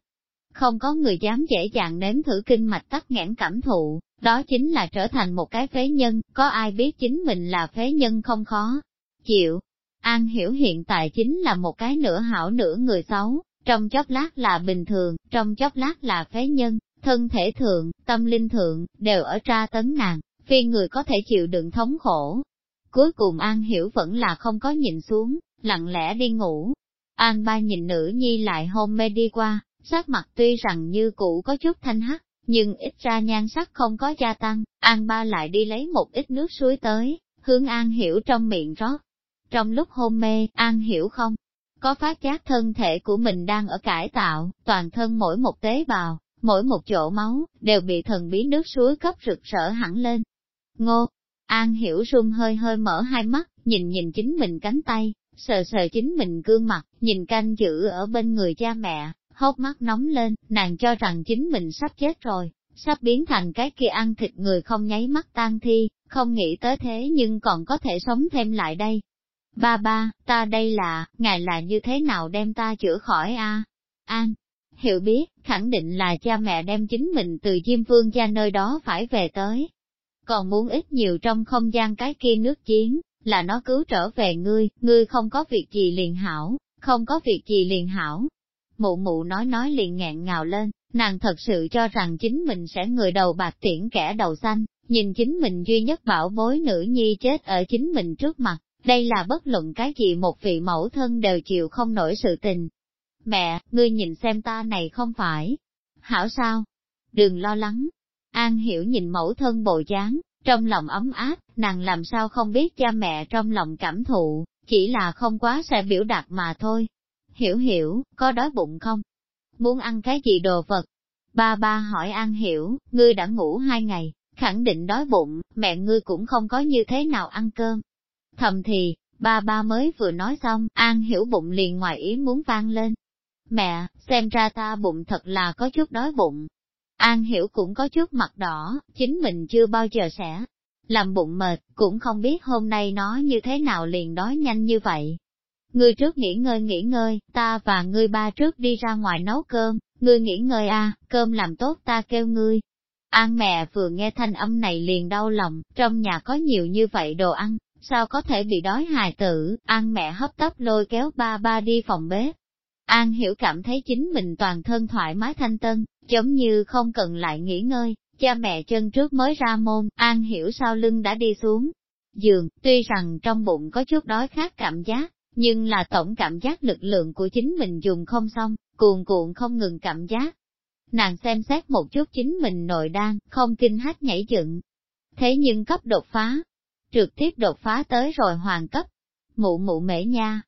[SPEAKER 1] Không có người dám dễ dàng nếm thử kinh mạch tắc nghẽn cảm thụ, đó chính là trở thành một cái phế nhân, có ai biết chính mình là phế nhân không khó. Chịu, An hiểu hiện tại chính là một cái nửa hảo nửa người xấu, trong chốc lát là bình thường, trong chốc lát là phế nhân, thân thể thượng, tâm linh thượng, đều ở tra tấn nàng, phi người có thể chịu đựng thống khổ. Cuối cùng An hiểu vẫn là không có nhìn xuống, lặng lẽ đi ngủ. An ba nhìn nữ nhi lại hôn mê đi qua, sắc mặt tuy rằng như cũ có chút thanh hắc, nhưng ít ra nhan sắc không có gia tăng, An ba lại đi lấy một ít nước suối tới, hướng An hiểu trong miệng rót. Trong lúc hôn mê, An hiểu không? Có phát giác thân thể của mình đang ở cải tạo, toàn thân mỗi một tế bào, mỗi một chỗ máu, đều bị thần bí nước suối cấp rực rỡ hẳn lên. Ngô! An hiểu run hơi hơi mở hai mắt, nhìn nhìn chính mình cánh tay, sờ sờ chính mình gương mặt, nhìn canh giữ ở bên người cha mẹ, hốc mắt nóng lên, nàng cho rằng chính mình sắp chết rồi, sắp biến thành cái kia ăn thịt người không nháy mắt tan thi, không nghĩ tới thế nhưng còn có thể sống thêm lại đây. Ba ba, ta đây là, ngài là như thế nào đem ta chữa khỏi a? An, hiểu biết, khẳng định là cha mẹ đem chính mình từ Diêm Vương gia nơi đó phải về tới. Còn muốn ít nhiều trong không gian cái kia nước chiến, là nó cứu trở về ngươi, ngươi không có việc gì liền hảo, không có việc gì liền hảo. Mụ mụ nói nói liền ngẹn ngào lên, nàng thật sự cho rằng chính mình sẽ người đầu bạc tiễn kẻ đầu xanh, nhìn chính mình duy nhất bảo bối nữ nhi chết ở chính mình trước mặt, đây là bất luận cái gì một vị mẫu thân đều chịu không nổi sự tình. Mẹ, ngươi nhìn xem ta này không phải. Hảo sao? Đừng lo lắng. An hiểu nhìn mẫu thân bộ dáng, trong lòng ấm áp, nàng làm sao không biết cha mẹ trong lòng cảm thụ, chỉ là không quá sẽ biểu đạt mà thôi. Hiểu hiểu, có đói bụng không? Muốn ăn cái gì đồ vật? Ba ba hỏi An hiểu, ngươi đã ngủ hai ngày, khẳng định đói bụng, mẹ ngươi cũng không có như thế nào ăn cơm. Thầm thì, ba ba mới vừa nói xong, An hiểu bụng liền ngoài ý muốn vang lên. Mẹ, xem ra ta bụng thật là có chút đói bụng. An hiểu cũng có chút mặt đỏ, chính mình chưa bao giờ sẽ làm bụng mệt, cũng không biết hôm nay nó như thế nào liền đói nhanh như vậy. Ngươi trước nghỉ ngơi nghỉ ngơi, ta và ngươi ba trước đi ra ngoài nấu cơm, ngươi nghỉ ngơi a, cơm làm tốt ta kêu ngươi. An mẹ vừa nghe thanh âm này liền đau lòng, trong nhà có nhiều như vậy đồ ăn, sao có thể bị đói hài tử, An mẹ hấp tấp lôi kéo ba ba đi phòng bếp. An hiểu cảm thấy chính mình toàn thân thoải mái thanh tân, giống như không cần lại nghỉ ngơi, cha mẹ chân trước mới ra môn, An hiểu sau lưng đã đi xuống. Giường, tuy rằng trong bụng có chút đói khát cảm giác, nhưng là tổng cảm giác lực lượng của chính mình dùng không xong, cuồn cuộn không ngừng cảm giác. Nàng xem xét một chút chính mình nội đan, không kinh hát nhảy dựng. Thế nhưng cấp đột phá, trực tiếp đột phá tới rồi hoàn cấp. Mụ mụ mễ nha.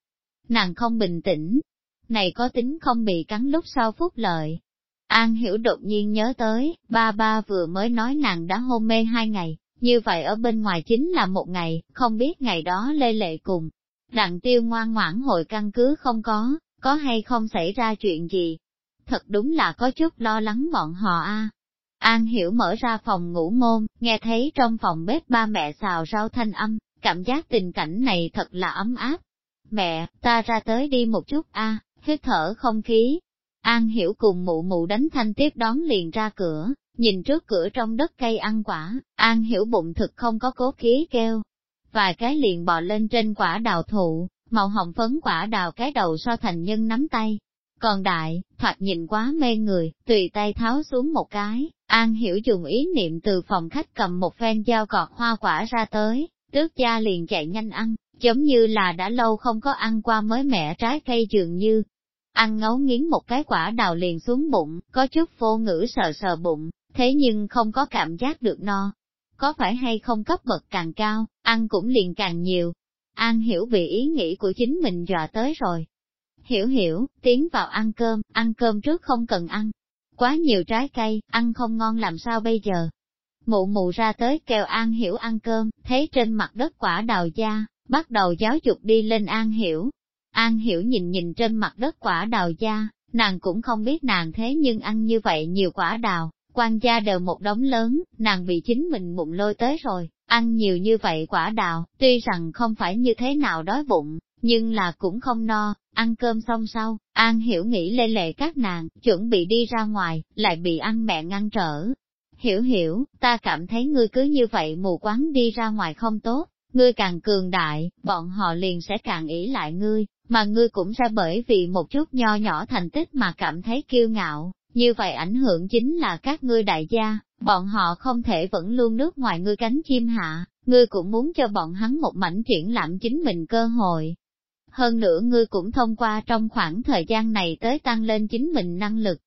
[SPEAKER 1] Nàng không bình tĩnh. Này có tính không bị cắn lúc sau phút lợi. An hiểu đột nhiên nhớ tới, ba ba vừa mới nói nàng đã hôn mê hai ngày, như vậy ở bên ngoài chính là một ngày, không biết ngày đó lê lệ cùng. Đặng tiêu ngoan ngoãn hồi căn cứ không có, có hay không xảy ra chuyện gì. Thật đúng là có chút lo lắng bọn họ a. An hiểu mở ra phòng ngủ môn, nghe thấy trong phòng bếp ba mẹ xào rau thanh âm, cảm giác tình cảnh này thật là ấm áp. Mẹ, ta ra tới đi một chút a, hít thở không khí, An hiểu cùng mụ mụ đánh thanh tiếp đón liền ra cửa, nhìn trước cửa trong đất cây ăn quả, An hiểu bụng thực không có cố khí kêu. Vài cái liền bò lên trên quả đào thụ, màu hồng phấn quả đào cái đầu so thành nhân nắm tay. Còn đại, thoạt nhìn quá mê người, tùy tay tháo xuống một cái, An hiểu dùng ý niệm từ phòng khách cầm một phen dao gọt hoa quả ra tới, tước gia liền chạy nhanh ăn, giống như là đã lâu không có ăn qua mới mẻ trái cây dường như, Ăn ngấu nghiến một cái quả đào liền xuống bụng, có chút vô ngữ sờ sờ bụng, thế nhưng không có cảm giác được no. Có phải hay không cấp bậc càng cao, ăn cũng liền càng nhiều. An hiểu vì ý nghĩ của chính mình dọa tới rồi. Hiểu hiểu, tiến vào ăn cơm, ăn cơm trước không cần ăn. Quá nhiều trái cây, ăn không ngon làm sao bây giờ? Mụ mụ ra tới kêu An Hiểu ăn cơm, thấy trên mặt đất quả đào da, bắt đầu giáo dục đi lên An Hiểu, An hiểu nhìn nhìn trên mặt đất quả đào da, nàng cũng không biết nàng thế nhưng ăn như vậy nhiều quả đào, quan gia đều một đống lớn, nàng bị chính mình bụng lôi tới rồi, ăn nhiều như vậy quả đào, tuy rằng không phải như thế nào đói bụng, nhưng là cũng không no, ăn cơm xong sau, An hiểu nghĩ lê lệ các nàng, chuẩn bị đi ra ngoài, lại bị ăn mẹ ngăn trở. Hiểu hiểu, ta cảm thấy ngươi cứ như vậy mù quáng đi ra ngoài không tốt, ngươi càng cường đại, bọn họ liền sẽ càng ý lại ngươi, mà ngươi cũng sẽ bởi vì một chút nho nhỏ thành tích mà cảm thấy kiêu ngạo, như vậy ảnh hưởng chính là các ngươi đại gia, bọn họ không thể vẫn luôn nước ngoài ngươi cánh chim hạ, ngươi cũng muốn cho bọn hắn một mảnh triển lãm chính mình cơ hội. Hơn nữa ngươi cũng thông qua trong khoảng thời gian này tới tăng lên chính mình năng lực.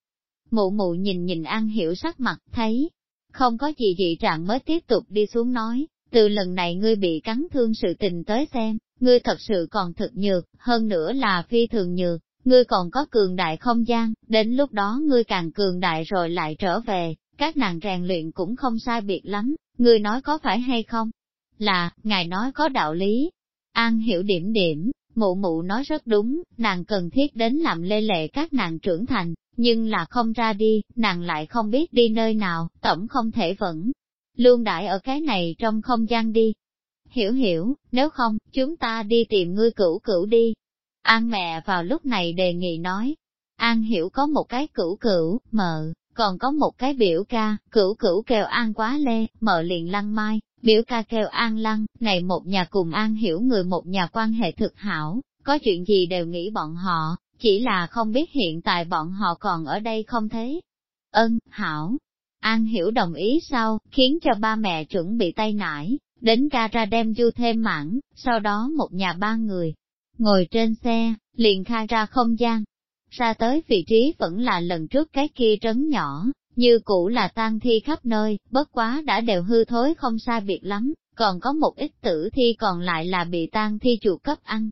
[SPEAKER 1] Mụ mụ nhìn nhìn An Hiểu sắc mặt, thấy, không có gì dị trạng mới tiếp tục đi xuống nói, từ lần này ngươi bị cắn thương sự tình tới xem, ngươi thật sự còn thực nhược, hơn nữa là phi thường nhược, ngươi còn có cường đại không gian, đến lúc đó ngươi càng cường đại rồi lại trở về, các nàng rèn luyện cũng không sai biệt lắm, ngươi nói có phải hay không? Là, ngài nói có đạo lý. An hiểu điểm điểm, mụ mụ nói rất đúng, nàng cần thiết đến làm lê lệ các nàng trưởng thành, nhưng là không ra đi, nàng lại không biết đi nơi nào, tổng không thể vẫn luôn đại ở cái này trong không gian đi, hiểu hiểu, nếu không, chúng ta đi tìm ngươi cửu cửu đi. An mẹ vào lúc này đề nghị nói, An hiểu có một cái cửu cửu, mợ, còn có một cái biểu ca, cửu cửu kêu An quá lê, mợ liền lăng mai, biểu ca kêu An lăng, này một nhà cùng An hiểu người một nhà quan hệ thực hảo, có chuyện gì đều nghĩ bọn họ, chỉ là không biết hiện tại bọn họ còn ở đây không thế. Ân, hảo. An hiểu đồng ý sau, khiến cho ba mẹ chuẩn bị tay nải, đến gara đem du thêm mãn, sau đó một nhà ba người, ngồi trên xe, liền khai ra không gian. ra tới vị trí vẫn là lần trước cái kia trấn nhỏ, như cũ là tan thi khắp nơi, bất quá đã đều hư thối không sai biệt lắm, còn có một ít tử thi còn lại là bị tan thi chuột cấp ăn.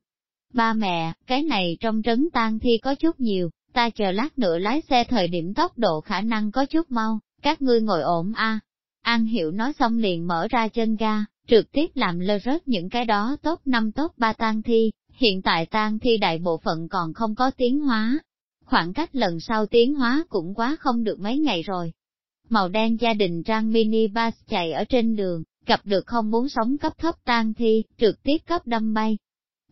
[SPEAKER 1] Ba mẹ, cái này trong trấn tan thi có chút nhiều, ta chờ lát nữa lái xe thời điểm tốc độ khả năng có chút mau, các ngươi ngồi ổn a. An Hiểu nói xong liền mở ra chân ga, trực tiếp làm lơ rớt những cái đó tốt năm tốt ba tan thi, hiện tại tang thi đại bộ phận còn không có tiến hóa. Khoảng cách lần sau tiến hóa cũng quá không được mấy ngày rồi. Màu đen gia đình trang mini bus chạy ở trên đường, gặp được không muốn sống cấp thấp tan thi, trực tiếp cấp đâm bay.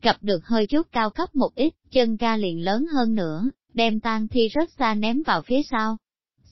[SPEAKER 1] Gặp được hơi chút cao cấp một ít, chân ga liền lớn hơn nữa, đem tan thi rất xa ném vào phía sau.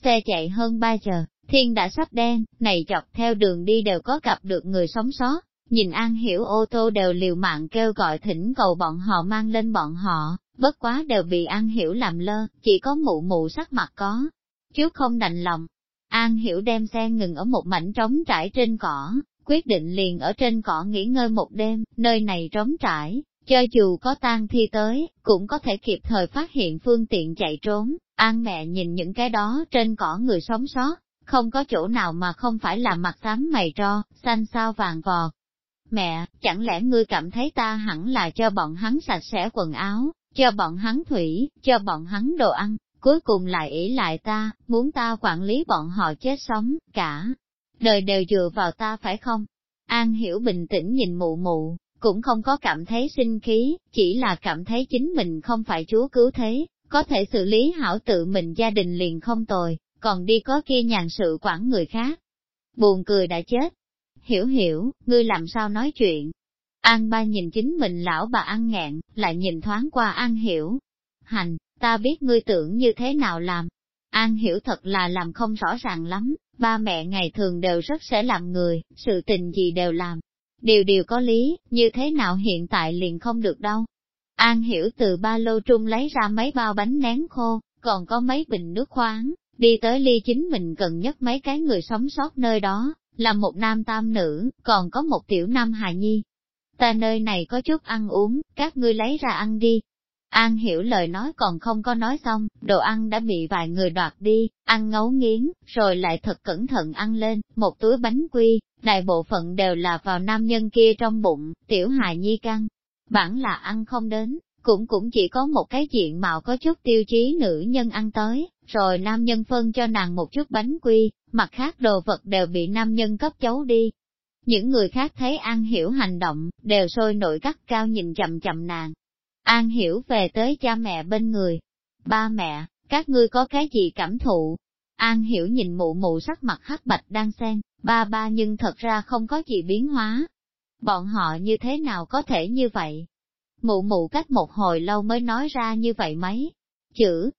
[SPEAKER 1] Xe chạy hơn 3 giờ, thiên đã sắp đen, này dọc theo đường đi đều có gặp được người sống sót, nhìn An Hiểu ô tô đều liều mạng kêu gọi thỉnh cầu bọn họ mang lên bọn họ, bất quá đều bị An Hiểu làm lơ, chỉ có mụ mụ sắc mặt có. Chứ không đành lòng, An Hiểu đem xe ngừng ở một mảnh trống trải trên cỏ, quyết định liền ở trên cỏ nghỉ ngơi một đêm, nơi này trống trải, cho dù có tang thi tới, cũng có thể kịp thời phát hiện phương tiện chạy trốn. An mẹ nhìn những cái đó trên cỏ người sống sót, không có chỗ nào mà không phải là mặt xám mày tro, xanh sao vàng vọt. Mẹ, chẳng lẽ ngươi cảm thấy ta hẳn là cho bọn hắn sạch sẽ quần áo, cho bọn hắn thủy, cho bọn hắn đồ ăn, cuối cùng lại ỷ lại ta, muốn ta quản lý bọn họ chết sống, cả đời đều dựa vào ta phải không? An hiểu bình tĩnh nhìn mụ mụ, cũng không có cảm thấy sinh khí, chỉ là cảm thấy chính mình không phải chúa cứu thế, có thể xử lý hảo tự mình gia đình liền không tồi, còn đi có kia nhàn sự quản người khác. Buồn cười đã chết. Hiểu hiểu, ngươi làm sao nói chuyện? An ba nhìn chính mình lão bà ăn nghẹn, lại nhìn thoáng qua An hiểu. Hành, ta biết ngươi tưởng như thế nào làm. An hiểu thật là làm không rõ ràng lắm, ba mẹ ngày thường đều rất sẽ làm người, sự tình gì đều làm. Điều điều có lý, như thế nào hiện tại liền không được đâu. An hiểu từ ba lô trung lấy ra mấy bao bánh nén khô, còn có mấy bình nước khoáng, đi tới ly chính mình cần nhất mấy cái người sống sót nơi đó, là một nam tam nữ, còn có một tiểu nam hài nhi. Ta nơi này có chút ăn uống, các ngươi lấy ra ăn đi. An hiểu lời nói còn không có nói xong, đồ ăn đã bị vài người đoạt đi, ăn ngấu nghiến, rồi lại thật cẩn thận ăn lên, một túi bánh quy, đại bộ phận đều là vào nam nhân kia trong bụng, tiểu hài nhi căng. Bản là ăn không đến, cũng cũng chỉ có một cái diện mạo có chút tiêu chí nữ nhân ăn tới, rồi nam nhân phân cho nàng một chút bánh quy, mặt khác đồ vật đều bị nam nhân cấp chấu đi. Những người khác thấy An Hiểu hành động, đều sôi nổi cắt cao nhìn chậm chậm nàng. An Hiểu về tới cha mẹ bên người. Ba mẹ, các ngươi có cái gì cảm thụ? An Hiểu nhìn mụ mụ sắc mặt hắc bạch đang xen, ba ba nhưng thật ra không có gì biến hóa. Bọn họ như thế nào có thể như vậy? Mụ mụ cách một hồi lâu mới nói ra như vậy mấy chữ.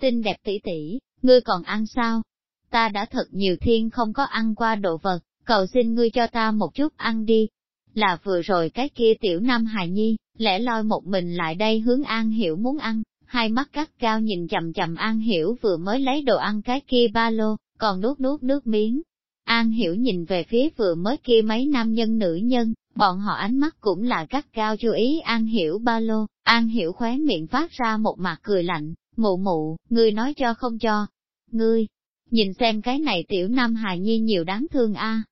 [SPEAKER 1] Xinh đẹp tỷ tỷ, ngươi còn ăn sao? Ta đã thật nhiều thiên không có ăn qua đồ vật, cầu xin ngươi cho ta một chút ăn đi. Là vừa rồi cái kia tiểu nam hài nhi, lẽ loi một mình lại đây hướng An Hiểu muốn ăn, hai mắt cắt cao nhìn chầm chầm An Hiểu vừa mới lấy đồ ăn cái kia ba lô, còn nuốt nuốt nước miếng. An Hiểu nhìn về phía vừa mới kia mấy nam nhân nữ nhân, Bọn họ ánh mắt cũng là cắt cao chú ý An Hiểu ba lô, An Hiểu khóe miệng phát ra một mặt cười lạnh, mụ mụ, ngươi nói cho không cho. Ngươi, nhìn xem cái này tiểu nam hài nhi nhiều đáng thương a.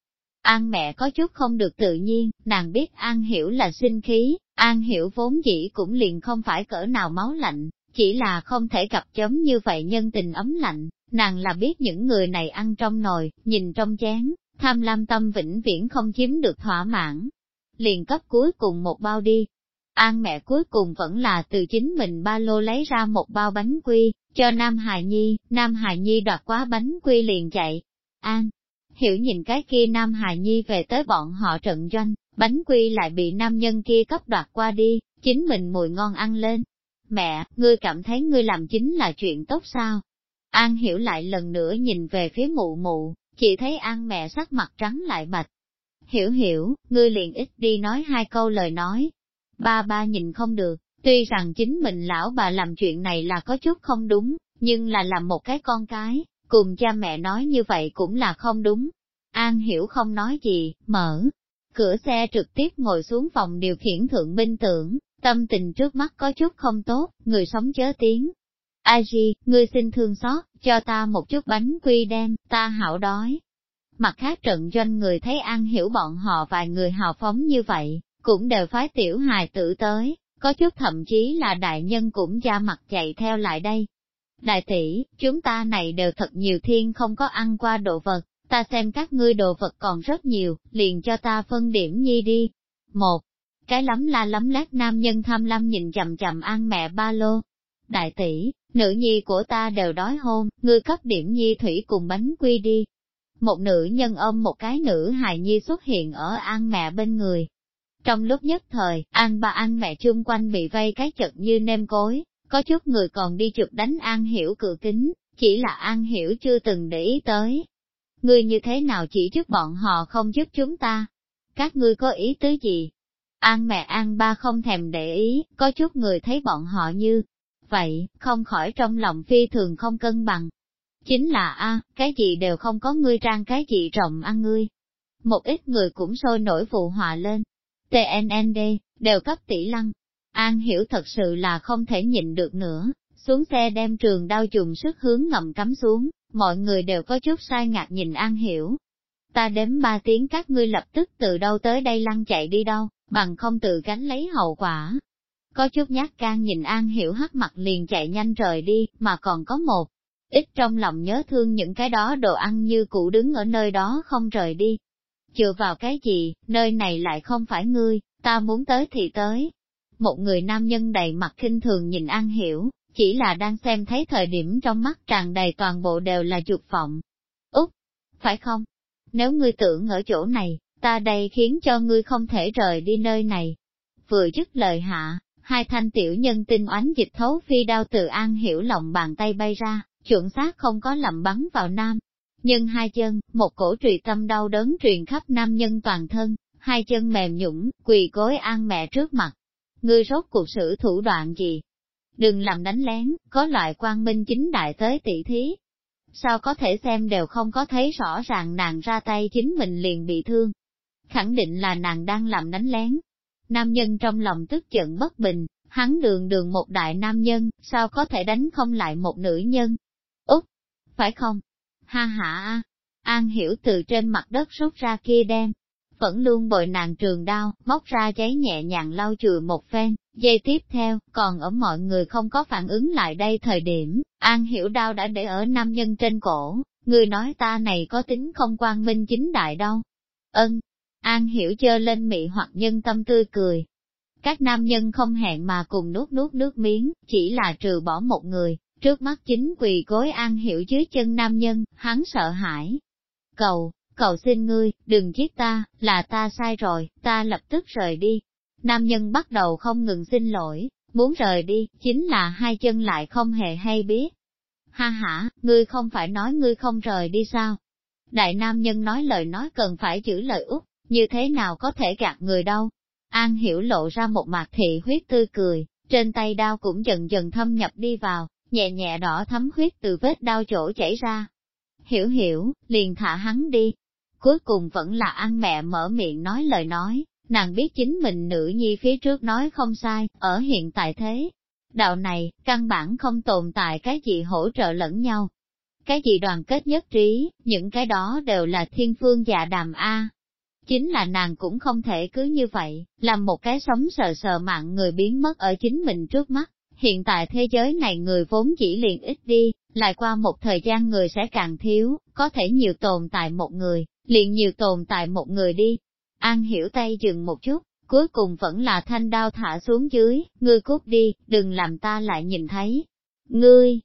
[SPEAKER 1] An mẹ có chút không được tự nhiên, nàng biết An Hiểu là sinh khí, An Hiểu vốn dĩ cũng liền không phải cỡ nào máu lạnh, chỉ là không thể gặp chấm như vậy nhân tình ấm lạnh, nàng là biết những người này ăn trong nồi, nhìn trong chén, tham lam tâm vĩnh viễn không chiếm được thỏa mãn, liền cấp cuối cùng một bao đi. An mẹ cuối cùng vẫn là từ chính mình ba lô lấy ra một bao bánh quy, cho Nam Hải Nhi, Nam Hải Nhi đoạt quá bánh quy liền chạy. An, hiểu nhìn cái kia Nam Hải Nhi về tới bọn họ trận doanh, bánh quy lại bị nam nhân kia cấp đoạt qua đi, chính mình mùi ngon ăn lên. Mẹ, ngươi cảm thấy ngươi làm chính là chuyện tốt sao? An hiểu lại lần nữa nhìn về phía mụ mụ, chỉ thấy An mẹ sắc mặt trắng lại bạch, Hiểu hiểu, ngươi liền ít đi nói hai câu lời nói. Ba ba nhìn không được, tuy rằng chính mình lão bà làm chuyện này là có chút không đúng, nhưng là làm một cái con cái, cùng cha mẹ nói như vậy cũng là không đúng. An hiểu không nói gì, mở. Cửa xe trực tiếp ngồi xuống phòng điều khiển thượng binh tưởng, tâm tình trước mắt có chút không tốt, người sống chớ tiếng. A Di, ngươi xin thương xót, cho ta một chút bánh quy đem, ta hảo đói. Mặt khác trận doanh người thấy An Hiểu bọn họ vài người hào phóng như vậy, cũng đều phái tiểu hài tử tới, có chút thậm chí là đại nhân cũng ra mặt chạy theo lại đây. Đại tỷ, chúng ta này đều thật nhiều thiên không có ăn qua đồ vật, ta xem các ngươi đồ vật còn rất nhiều, liền cho ta phân điểm nhi đi. Một, cái lắm la lắm lát nam nhân tham lam nhìn chậm chậm ăn mẹ ba lô. Đại tỷ, nữ nhi của ta đều đói hôn, ngươi cấp điểm nhi thủy cùng bánh quy đi. Một nữ nhân ôm một cái nữ hài nhi xuất hiện ở an mẹ bên người. Trong lúc nhất thời, an ba an mẹ chung quanh bị vây cái chật như nêm cối, có chút người còn đi chụp đánh an hiểu cửa kính, chỉ là an hiểu chưa từng để ý tới. Ngươi như thế nào chỉ giúp bọn họ không giúp chúng ta? Các ngươi có ý tứ gì? An mẹ An ba không thèm để ý, có chút người thấy bọn họ như vậy, không khỏi trong lòng phi thường không cân bằng. Chính là a, cái gì đều không có ngươi trang cái gì rộng ăn ngươi. Một ít người cũng sôi nổi phụ họa lên. TNND, đều cấp tỷ lăng. An hiểu thật sự là không thể nhịn được nữa, xuống xe đem trường đao dùng sức hướng ngầm cắm xuống, mọi người đều có chút sai ngạc nhìn An hiểu. Ta đếm ba tiếng các ngươi lập tức từ đâu tới đây lăn chạy đi đâu, bằng không tự gánh lấy hậu quả. Có chút nhát can nhìn An Hiểu hắt mặt liền chạy nhanh rời đi, mà còn có một ít trong lòng nhớ thương những cái đó đồ ăn như cụ đứng ở nơi đó không rời đi. Chừa vào cái gì, nơi này lại không phải ngươi, ta muốn tới thì tới. Một người nam nhân đầy mặt kinh thường nhìn An Hiểu, chỉ là đang xem thấy thời điểm trong mắt tràn đầy toàn bộ đều là dục vọng. Úc, phải không? Nếu ngươi tưởng ở chỗ này, ta đây khiến cho ngươi không thể rời đi nơi này. Vừa dứt lời hạ, hai thanh tiểu nhân tinh oánh dịch thấu phi đao từ an hiểu lòng bàn tay bay ra, chuẩn xác không có lầm bắn vào nam. Nhưng hai chân, một cổ trùy tâm đau đớn truyền khắp nam nhân toàn thân, hai chân mềm nhũng, quỳ gối an mẹ trước mặt. Ngươi rốt cuộc sử thủ đoạn gì? Đừng làm đánh lén, có loại quan minh chính đại tới tỷ thí. Sao có thể xem đều không có thấy rõ ràng nàng ra tay chính mình liền bị thương khẳng định là nàng đang làm đánh lén. Nam nhân trong lòng tức giận bất bình, hắn đường đường một đại nam nhân, sao có thể đánh không lại một nữ nhân? Úc, phải không? Ha ha. A, An hiểu từ trên mặt đất rút ra kia đem, vẫn luôn bội nàng trường đao, móc ra giấy nhẹ nhàng lau chùi một phen, dây tiếp theo, còn ở mọi người không có phản ứng lại đây thời điểm, An hiểu đao đã để ở nam nhân trên cổ, người nói ta này có tính không quan minh chính đại đâu. Ân, An hiểu chơ lên mị hoặc nhân tâm tươi cười. Các nam nhân không hẹn mà cùng nuốt nuốt nước miếng, chỉ là trừ bỏ một người, trước mắt chính quỳ gối an hiểu dưới chân nam nhân, hắn sợ hãi. Cầu, cầu xin ngươi, đừng giết ta, là ta sai rồi, ta lập tức rời đi. Nam nhân bắt đầu không ngừng xin lỗi, muốn rời đi, chính là hai chân lại không hề hay biết. Ha ha, ngươi không phải nói ngươi không rời đi sao? Đại nam nhân nói lời nói cần phải giữ lời út, như thế nào có thể gạt người đâu. An hiểu lộ ra một mặt thị huyết tươi cười, trên tay đao cũng dần dần thâm nhập đi vào, nhẹ nhẹ đỏ thấm huyết từ vết đau chỗ chảy ra. Hiểu hiểu, liền thả hắn đi. Cuối cùng vẫn là ăn mẹ mở miệng nói lời nói, nàng biết chính mình nữ nhi phía trước nói không sai, ở hiện tại thế. Đạo này, căn bản không tồn tại cái gì hỗ trợ lẫn nhau. Cái gì đoàn kết nhất trí, những cái đó đều là thiên phương dạ đàm A, Chính là nàng cũng không thể cứ như vậy, làm một cái sống sờ sờ mạng người biến mất ở chính mình trước mắt. Hiện tại thế giới này người vốn chỉ liền ít đi, lại qua một thời gian người sẽ càng thiếu, có thể nhiều tồn tại một người, liền nhiều tồn tại một người đi. An hiểu tay dừng một chút, cuối cùng vẫn là thanh đao thả xuống dưới, ngươi cút đi, đừng làm ta lại nhìn thấy. Ngươi,